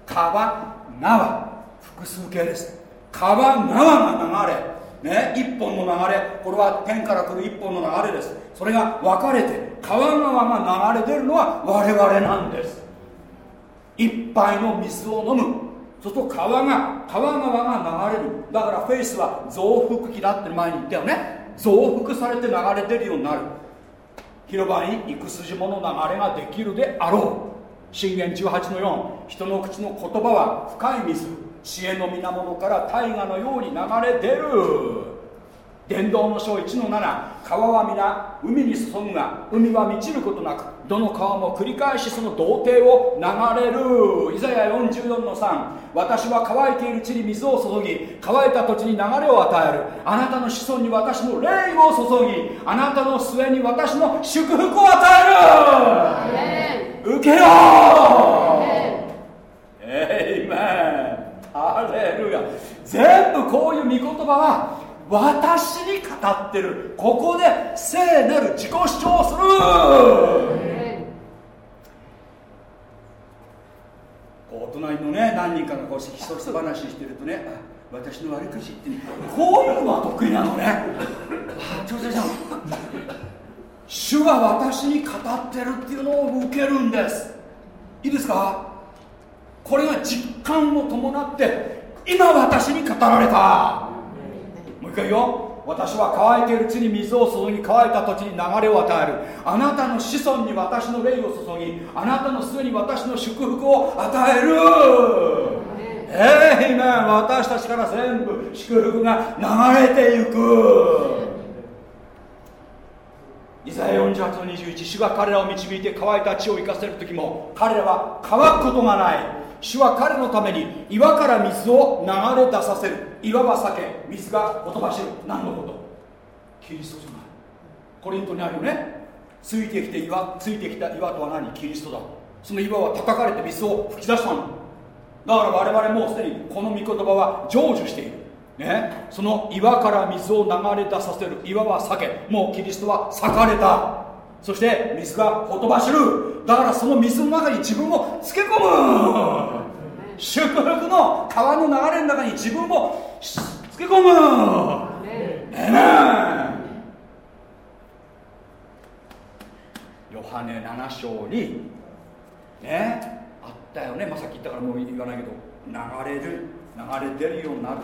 川川複数形です。川川が流れね、一本の流れ。これは天から来る一本の流れです。それが分かれて川川が流れ出るのは我々なんです。一杯の水を飲む。そうすると川が川川が流れる。だからフェイスは増幅器だって前に言ったよね。増幅されて流れ出るようになる。広場に行く筋もの流れができるであろう。信玄18の4人の口の言葉は深い水知恵の源から大河のように流れ出る。伝道の書1の7川は皆海に注ぐが海は満ちることなくどの川も繰り返しその童貞を流れる。イザヤ44の3私は乾いている地に水を注ぎ乾いた土地に流れを与える。あなたの子孫に私の霊を注ぎあなたの末に私の祝福を与える。受けよえいめハレルヤ全部こういう御言葉は私に語ってる。ここで聖なる自己主張するお隣のね何人かがこうひそひそ話してるとね私の悪口って、こういうのは得意なのね。ちょちょちょ主が私に語ってるっていうのを受けるんです。いいですか？これが実感を伴って今私に語られた。もう一回言う。よ私は乾いている地に水を注ぎ乾いた土地に流れを与える。あなたの子孫に私の霊を注ぎあなたの末に私の祝福を与える。えいめ私たちから全部祝福が流れていく。イザヤ48の21主が彼らを導いて乾いた地を生かせる時も彼らは乾くことがない。主は彼のために岩から水を流れ出させる。岩は避け水がほとばしる。何のこと？キリストじゃない。コリントにあるよね。ついてきて岩ついてきた岩とは何？キリストだ。その岩は叩かれて水を吹き出したの。だから我々もうすでにこの御言葉は成就している。ね、その岩から水を流れ出させる。岩は避けもうキリストは裂かれた。そして水がほとばしる。だからその水の中に自分をつけ込む。祝福の川の流れの中に自分をつけ込む。ヨハネ7章にねあったよね、まあ、さっき言ったからもう言わないけど流れる流れ出るようになる。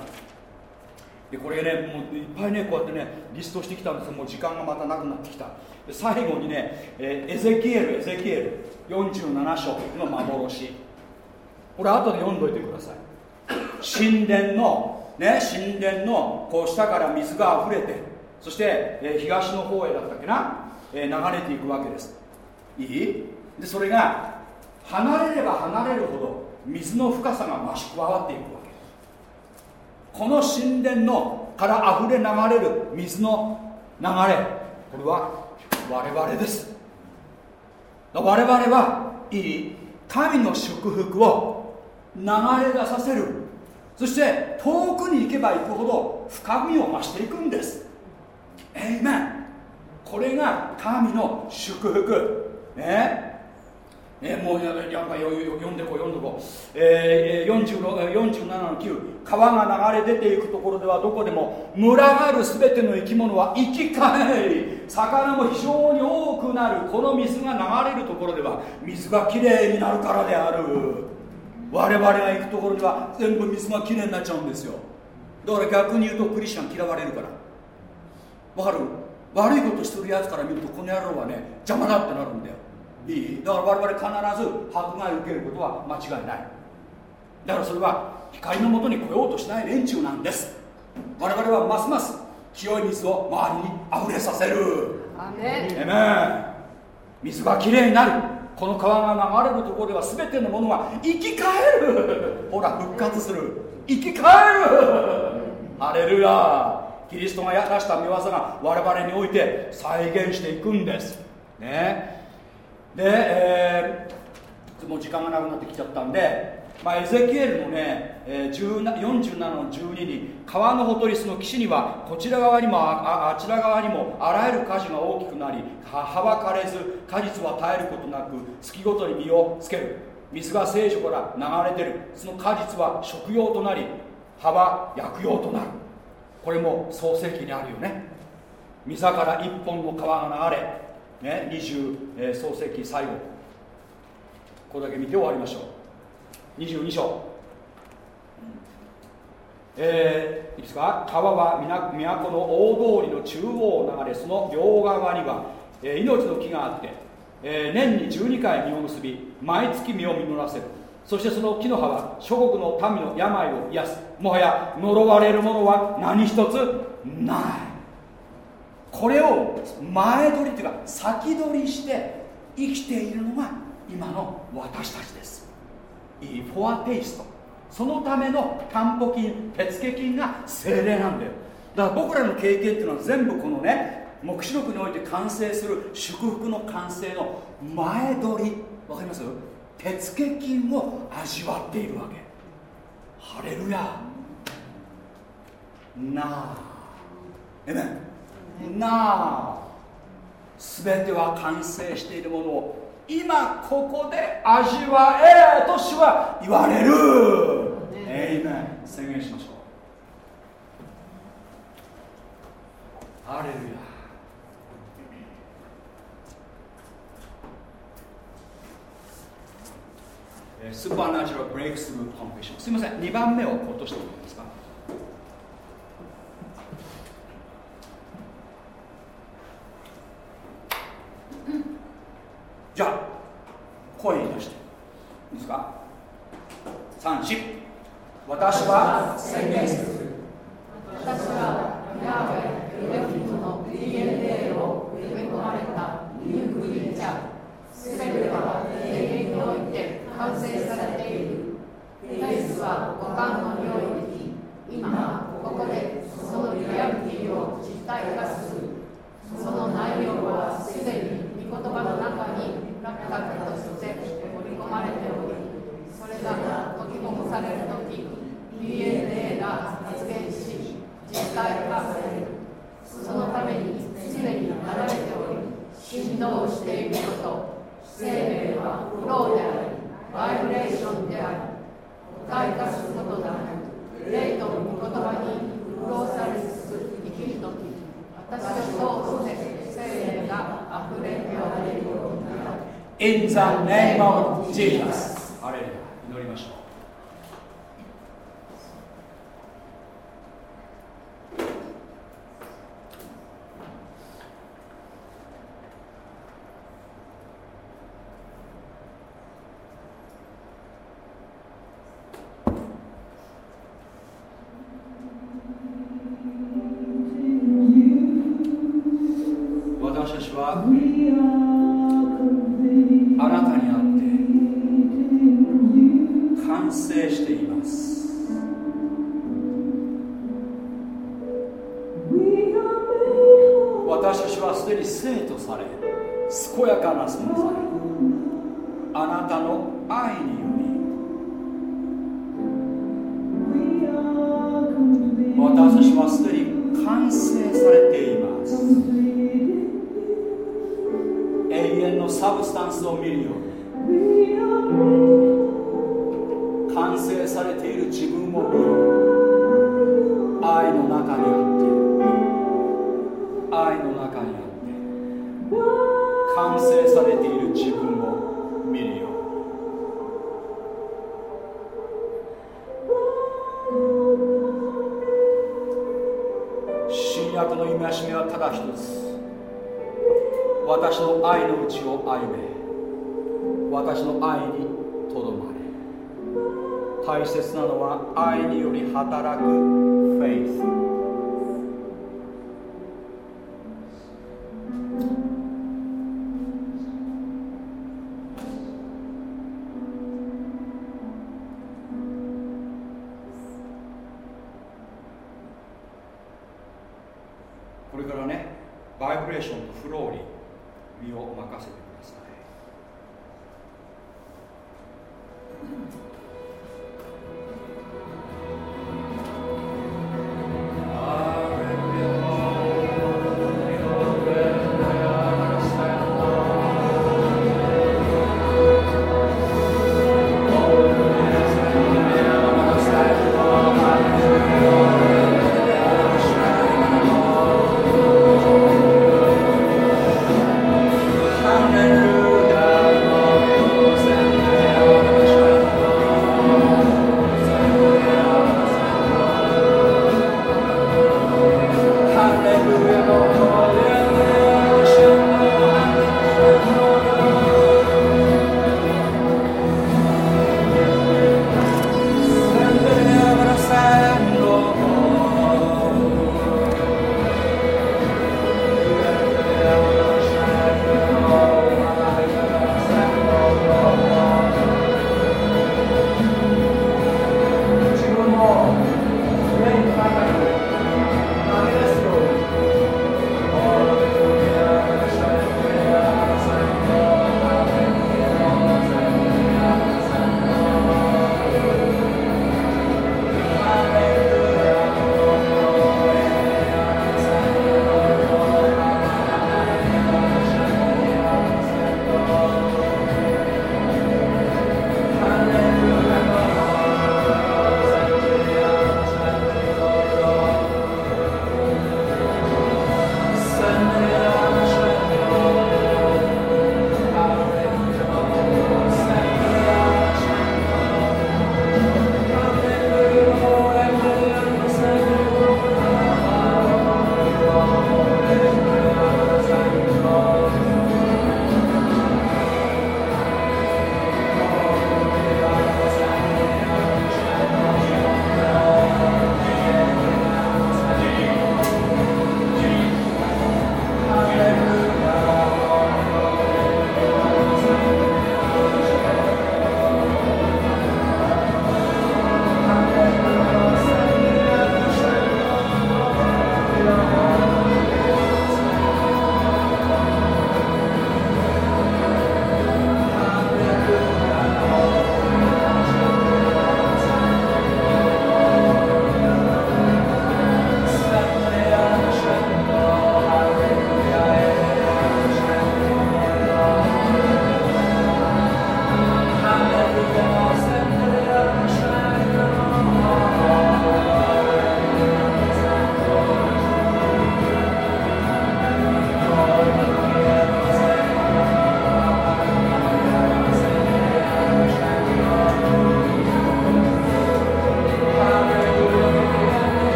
でこれねもういっぱいねこうやってねリストしてきたんですけどもう時間がまたなくなってきた。最後にね、え、エゼキエルエゼキエル47章の幻。これ後で読んどいてください。神殿のね神殿のこう下から水が溢れてそして、え、東の方へだったっけな、え、流れていくわけです。いい？でそれが離れれば離れるほど水の深さが増し加わっていくわけ。この神殿のから溢れ流れる水の流れこれは我々です。我々はいい神の祝福を流れ出させる。そして遠くに行けば行くほど深みを増していくんです。えいめんこれが神の祝福。ね。えー、もうややっぱ読んでこう読んでこう、えー、47の9川が流れ出ていくところではどこでも群がる全ての生き物は生き返り魚も非常に多くなる。この水が流れるところでは水がきれいになるからである。我々が行くところでは全部水がきれいになっちゃうんですよ。だから逆に言うとクリスチャン嫌われるから。わかる？悪いことしてるやつから見るとこの野郎はね邪魔だってなるんだよ。いい。だから我々必ず迫害を受けることは間違いない。だからそれは光のもとに来ようとしない連中なんです。我々はますます清い水を周りに溢れさせる。アメン。水がきれいになるこの川が流れるところでは全てのものが生き返る。<laughs> ほら復活する。生き返る。ハレルヤキリストがやらした見業が我々において再現していくんです。ねで、えー、もう時間がなくなってきちゃったんで、まあ、エゼキエルのね、えー、47の12に川のほとりその岸にはこちら側にもああちら側にもあらゆる果樹が大きくなり葉は枯れず果実は絶えることなく月ごとに実をつける。水が聖書から流れてる。その果実は食用となり葉は薬用となる。これも創世記にあるよね。水から一本の川が流れね、20、え、創世記最後。これだけ見て終わりましょう。22章。えー、いいですか？川は都の大通りの中央を流れその両側には、えー、命の木があって、えー、年に12回実を結び毎月実を実らせる。そしてその木の葉は諸国の民の病を癒す。もはや呪われるものは何一つない。これを前取りというか先取りして生きているのが今の私たちです。フォアテイスト。そのための担保金手付金が精霊なんだよ。だから僕らの経験っていうのは全部このね黙示録において完成する祝福の完成の前取り。わかります？手付金を味わっているわけ。ハレルヤなあ。えめなあ全ては完成しているものを今ここで味わえと主は言われる。えいめん宣言しましょう。ハレルヤ。スーパーナチュラルブレイクスルーコンフェッション。すみません。2番目を落としてもいいですかじゃあ声に出して。いいですか？34私は宣言する私はヤーベエレキの DNA を埋め込まれたニュークリーチャーすべては永遠において完成されている。フェイスは五感の領域今ここでそのリアリティを実体化するその内容はすでに言葉の中に落下として盛り込まれておりそれが解き込される。時 DNA が実現し実体化される。そのためにすでに流れており振動している。こと生命はフローでありバイブレーションであり体化する。ことなく霊と御言葉に潤されつつ生きる。とき私が通して In the name of Jesus 私たちはすでに生とされ健やかな存在あなたの愛により私たちはすでに完成されています。永遠のサブスタンスを見るように完成されている自分を見るている自分を見るよ。新約の戒めはただ一つ。私の愛のうちを歩め。私の愛にとどまれ。大切なのは愛により働くフェイス。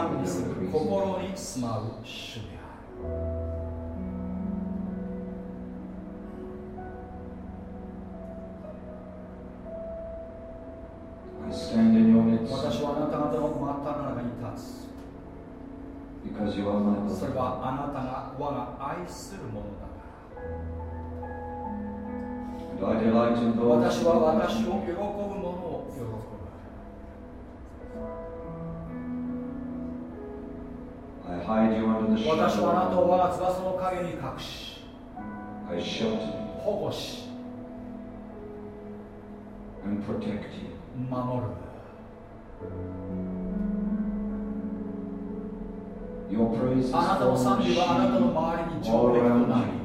賛美する心に住まう主であるそれはあなたが我が愛するものだから。私はあなたを我が翼の影に隠し保護し守る Your praise あなたの賛美はあなたの周りに上陸となり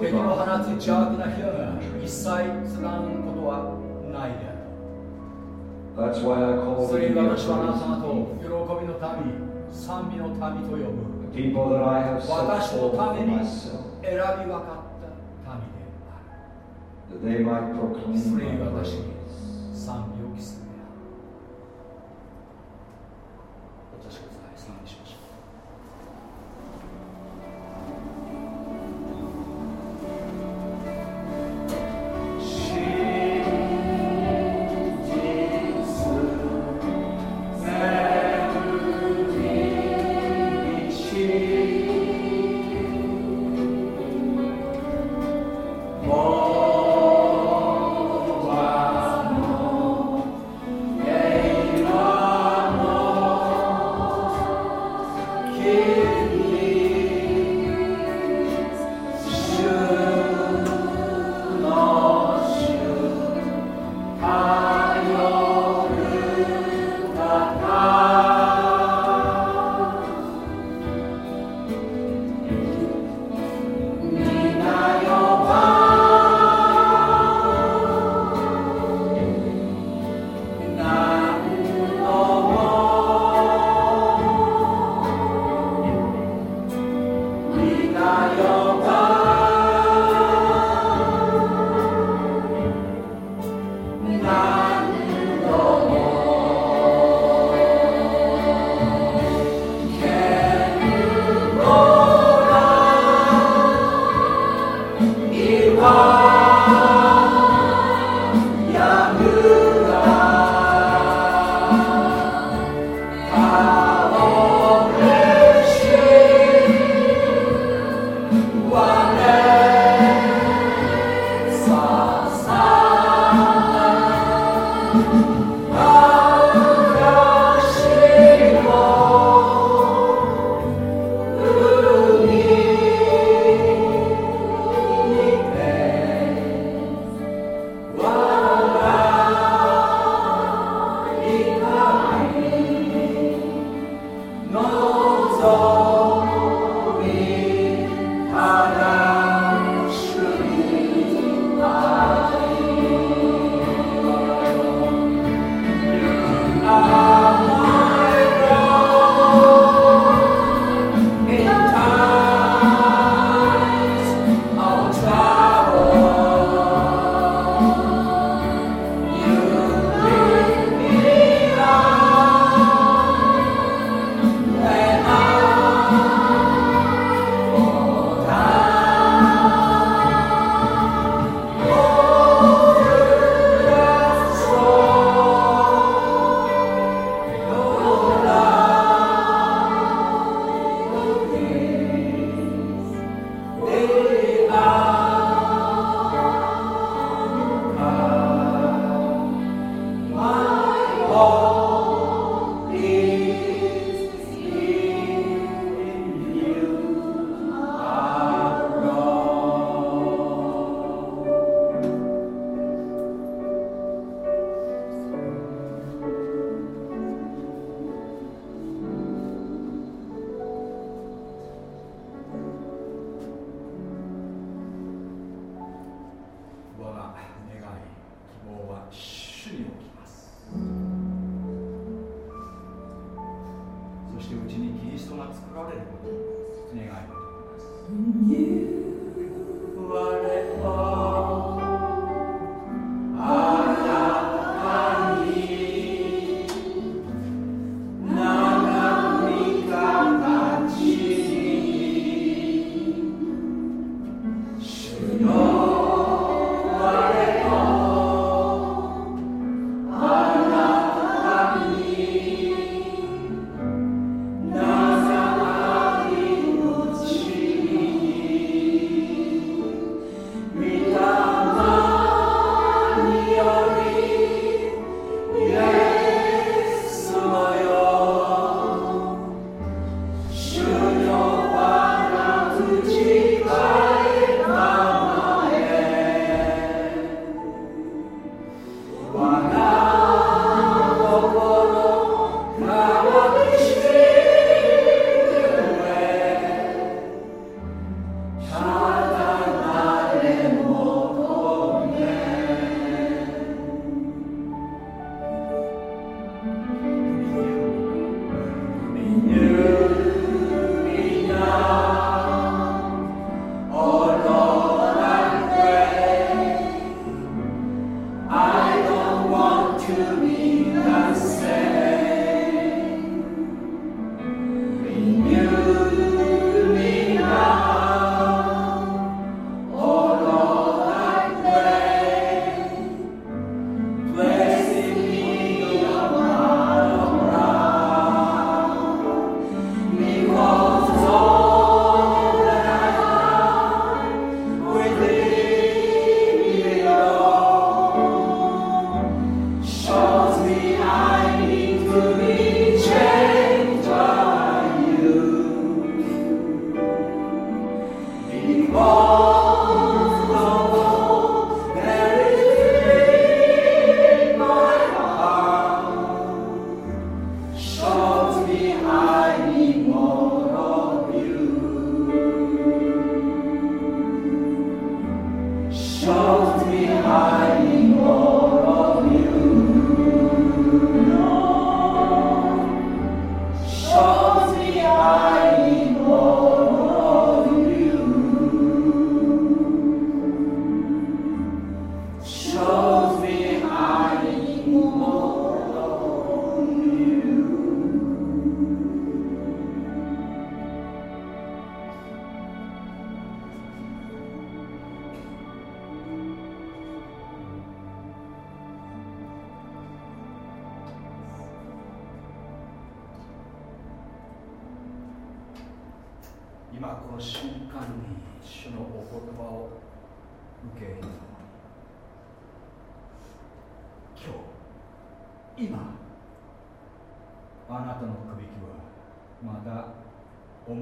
敵を放つ邪悪な火が一切貫くことはないでそれに your 私はあなた方を喜びの民、賛美の民と呼ぶ。The people that I have set 私のために myself, 選び分かった民であ that they might proclaim る。それに my 私.に賛美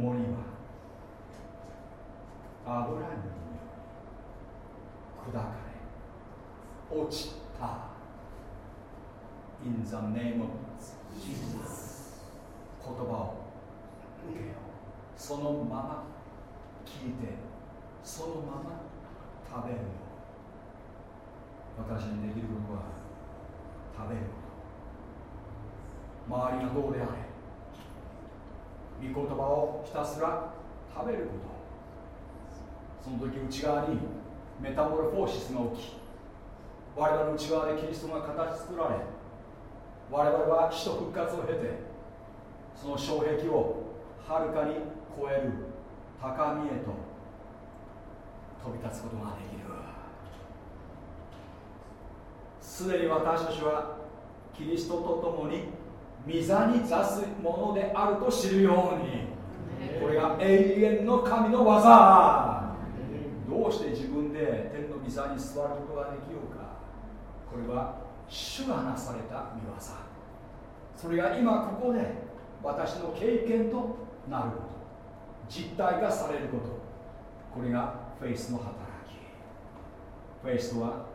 内側にメタモルフォーシスが起き我々の内側でキリストが形作られ我々は死と復活を経てその障壁をはるかに超える高みへと飛び立つことができる。すでに私たちはキリストと共に御座に座すものであると知るようにこれが永遠の神の業どうして自分で天の御座に座ることができようか。これは主がなされた御業。それが今ここで私の経験となること。実体化されること。これがフェイスの働き。フェイスとは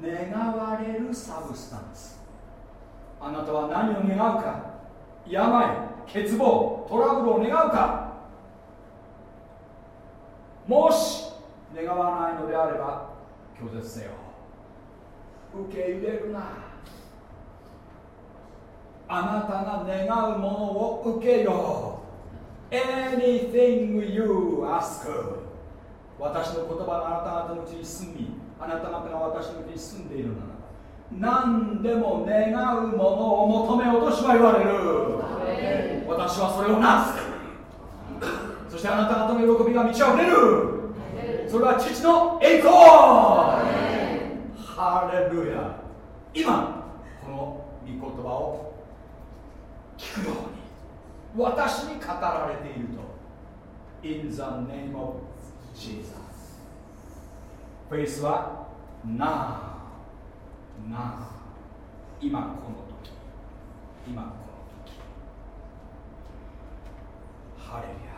願われる substance。あなたは何を願うか。病欠乏トラブルを願うか。もし願わないのであれば拒絶せよ。受け入れるな。あなたが願うものを受けよ anything you ask. 私の言葉があなた方のうちに住みあなた方が私のうちに住んでいるなら何でも願うものを求めようとしは言われる。私はそれをなす。そしてあなた方の喜びが満ち溢れるそれは父の栄光。ハレルヤ。今この御言葉を聞くように私に語られていると。In the name of Jesus フェイスは Now な今この時。今この時。ハレルヤ。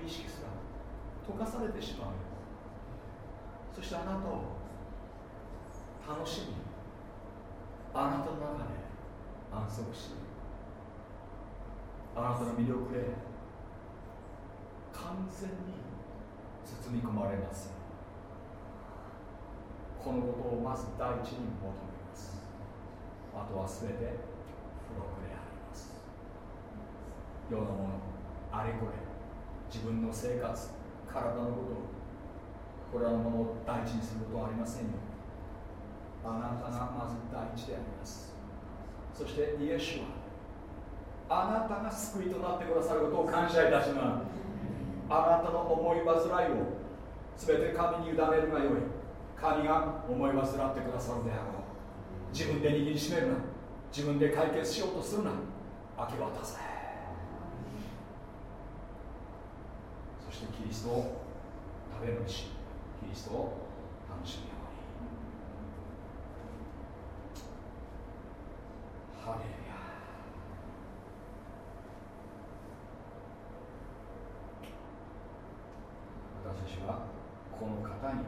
いう意識すら溶かされてしまうよそしてあなたを楽しみあなたの中で安息しあなたの魅力で完全に包み込まれます。このことをまず第一に求めます。あとは全て付録であります。世のものあれこれ。自分の生活体のことこれらのものを大事にすることはありませんよ。あなたがまず第一であります。そしてイエスはあなたが救いとなってくださることを感謝いたします。あなたの思い煩いを全て神に委ねるがよい。神が思い煩ってくださるであろう。自分で握りしめるな。自分で解決しようとするな。明け渡せ。そしてキリストを食べるしキリストを楽しむように。ハレルヤ。私たちはこの方に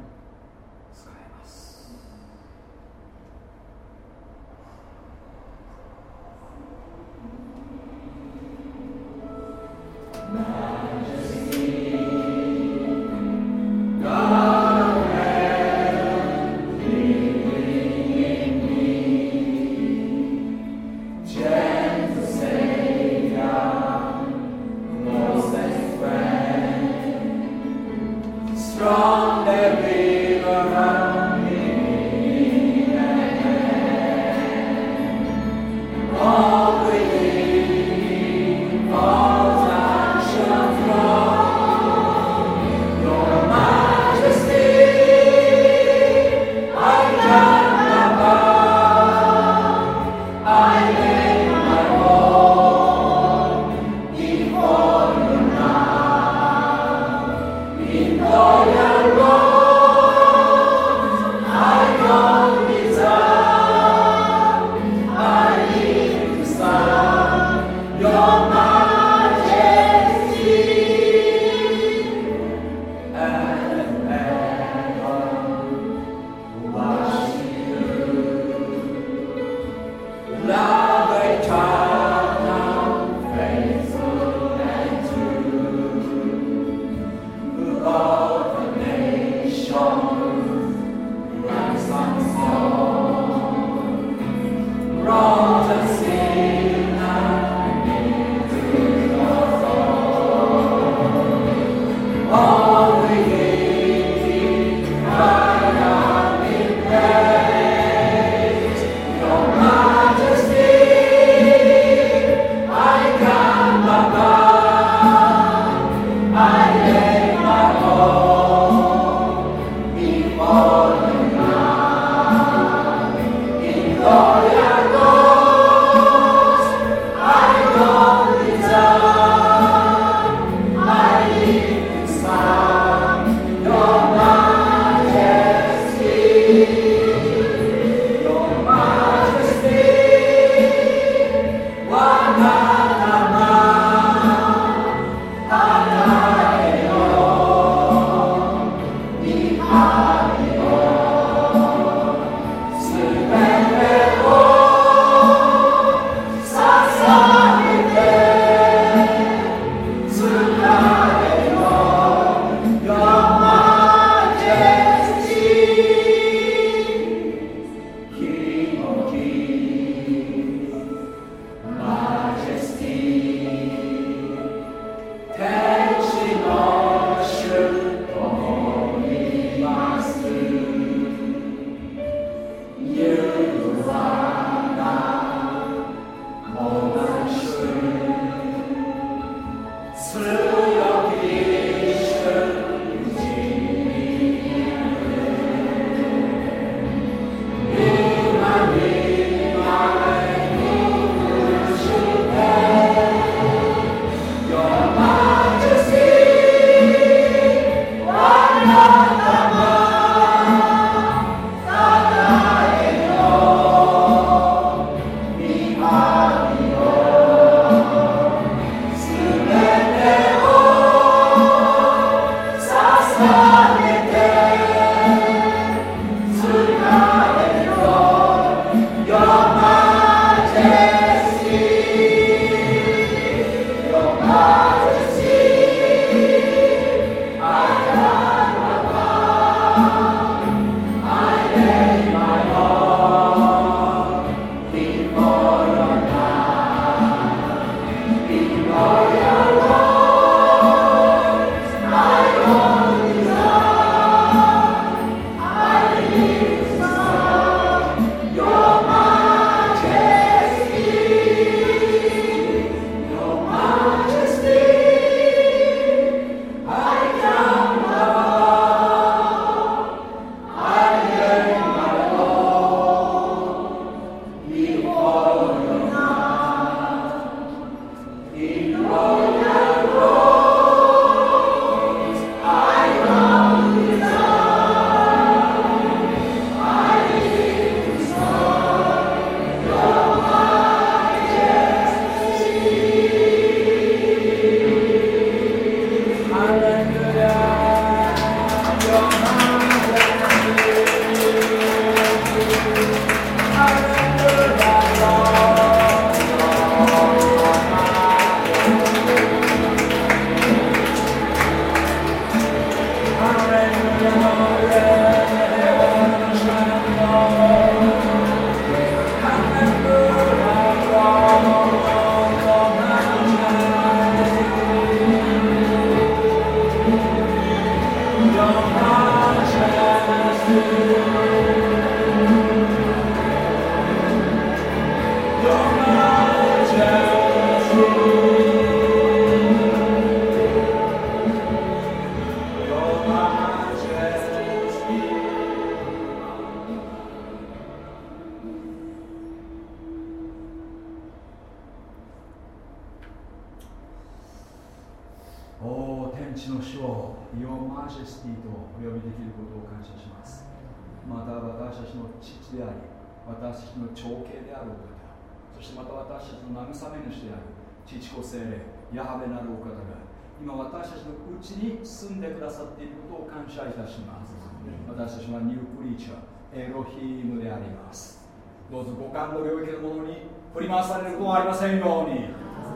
間の領域のものに振り回されることはありませんように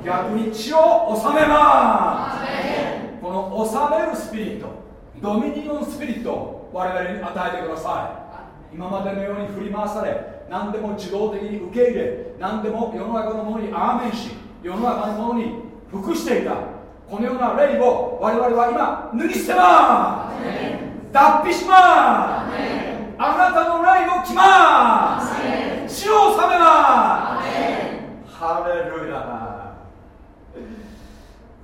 逆に血を治めますこの治めるスピリットドミニオンスピリットを我々に与えてください。今までのように振り回され何でも自動的に受け入れ何でも世の中のものにアーメンし世の中のものに服していたこのような霊を我々は今脱ぎ捨てます脱皮します。あなたの霊を着ます。死を治めますハレルヤ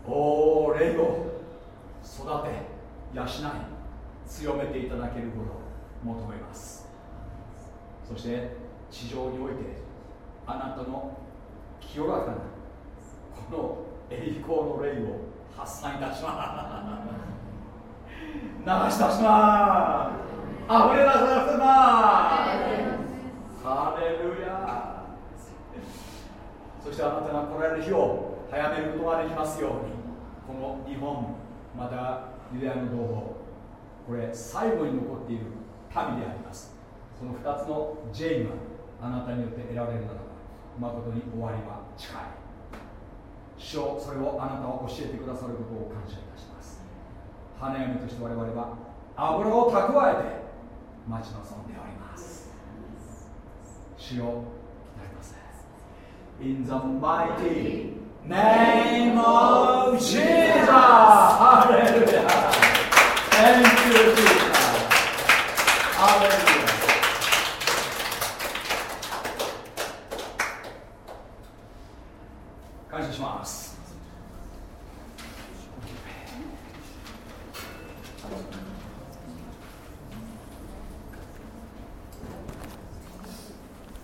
おお霊を育て養い強めていただけることを求めます。そして地上においてあなたの清らかなこの栄光の霊を発散いたします流し出します。溢れ出させます。ハレルヤそしてあなたが来られる日を早めることができますようにこの日本またユダヤの同胞これ最後に残っている民であります。その2つの J があなたによって得られるならば誠に終わりは近い主をそれをあなたは教えてくださることを感謝いたします。花嫁として我々は油を蓄えて待ち望んでおります。主をなりません In the mighty name of Jesus! Hallelujah! Thank you, Jesus! Hallelujah!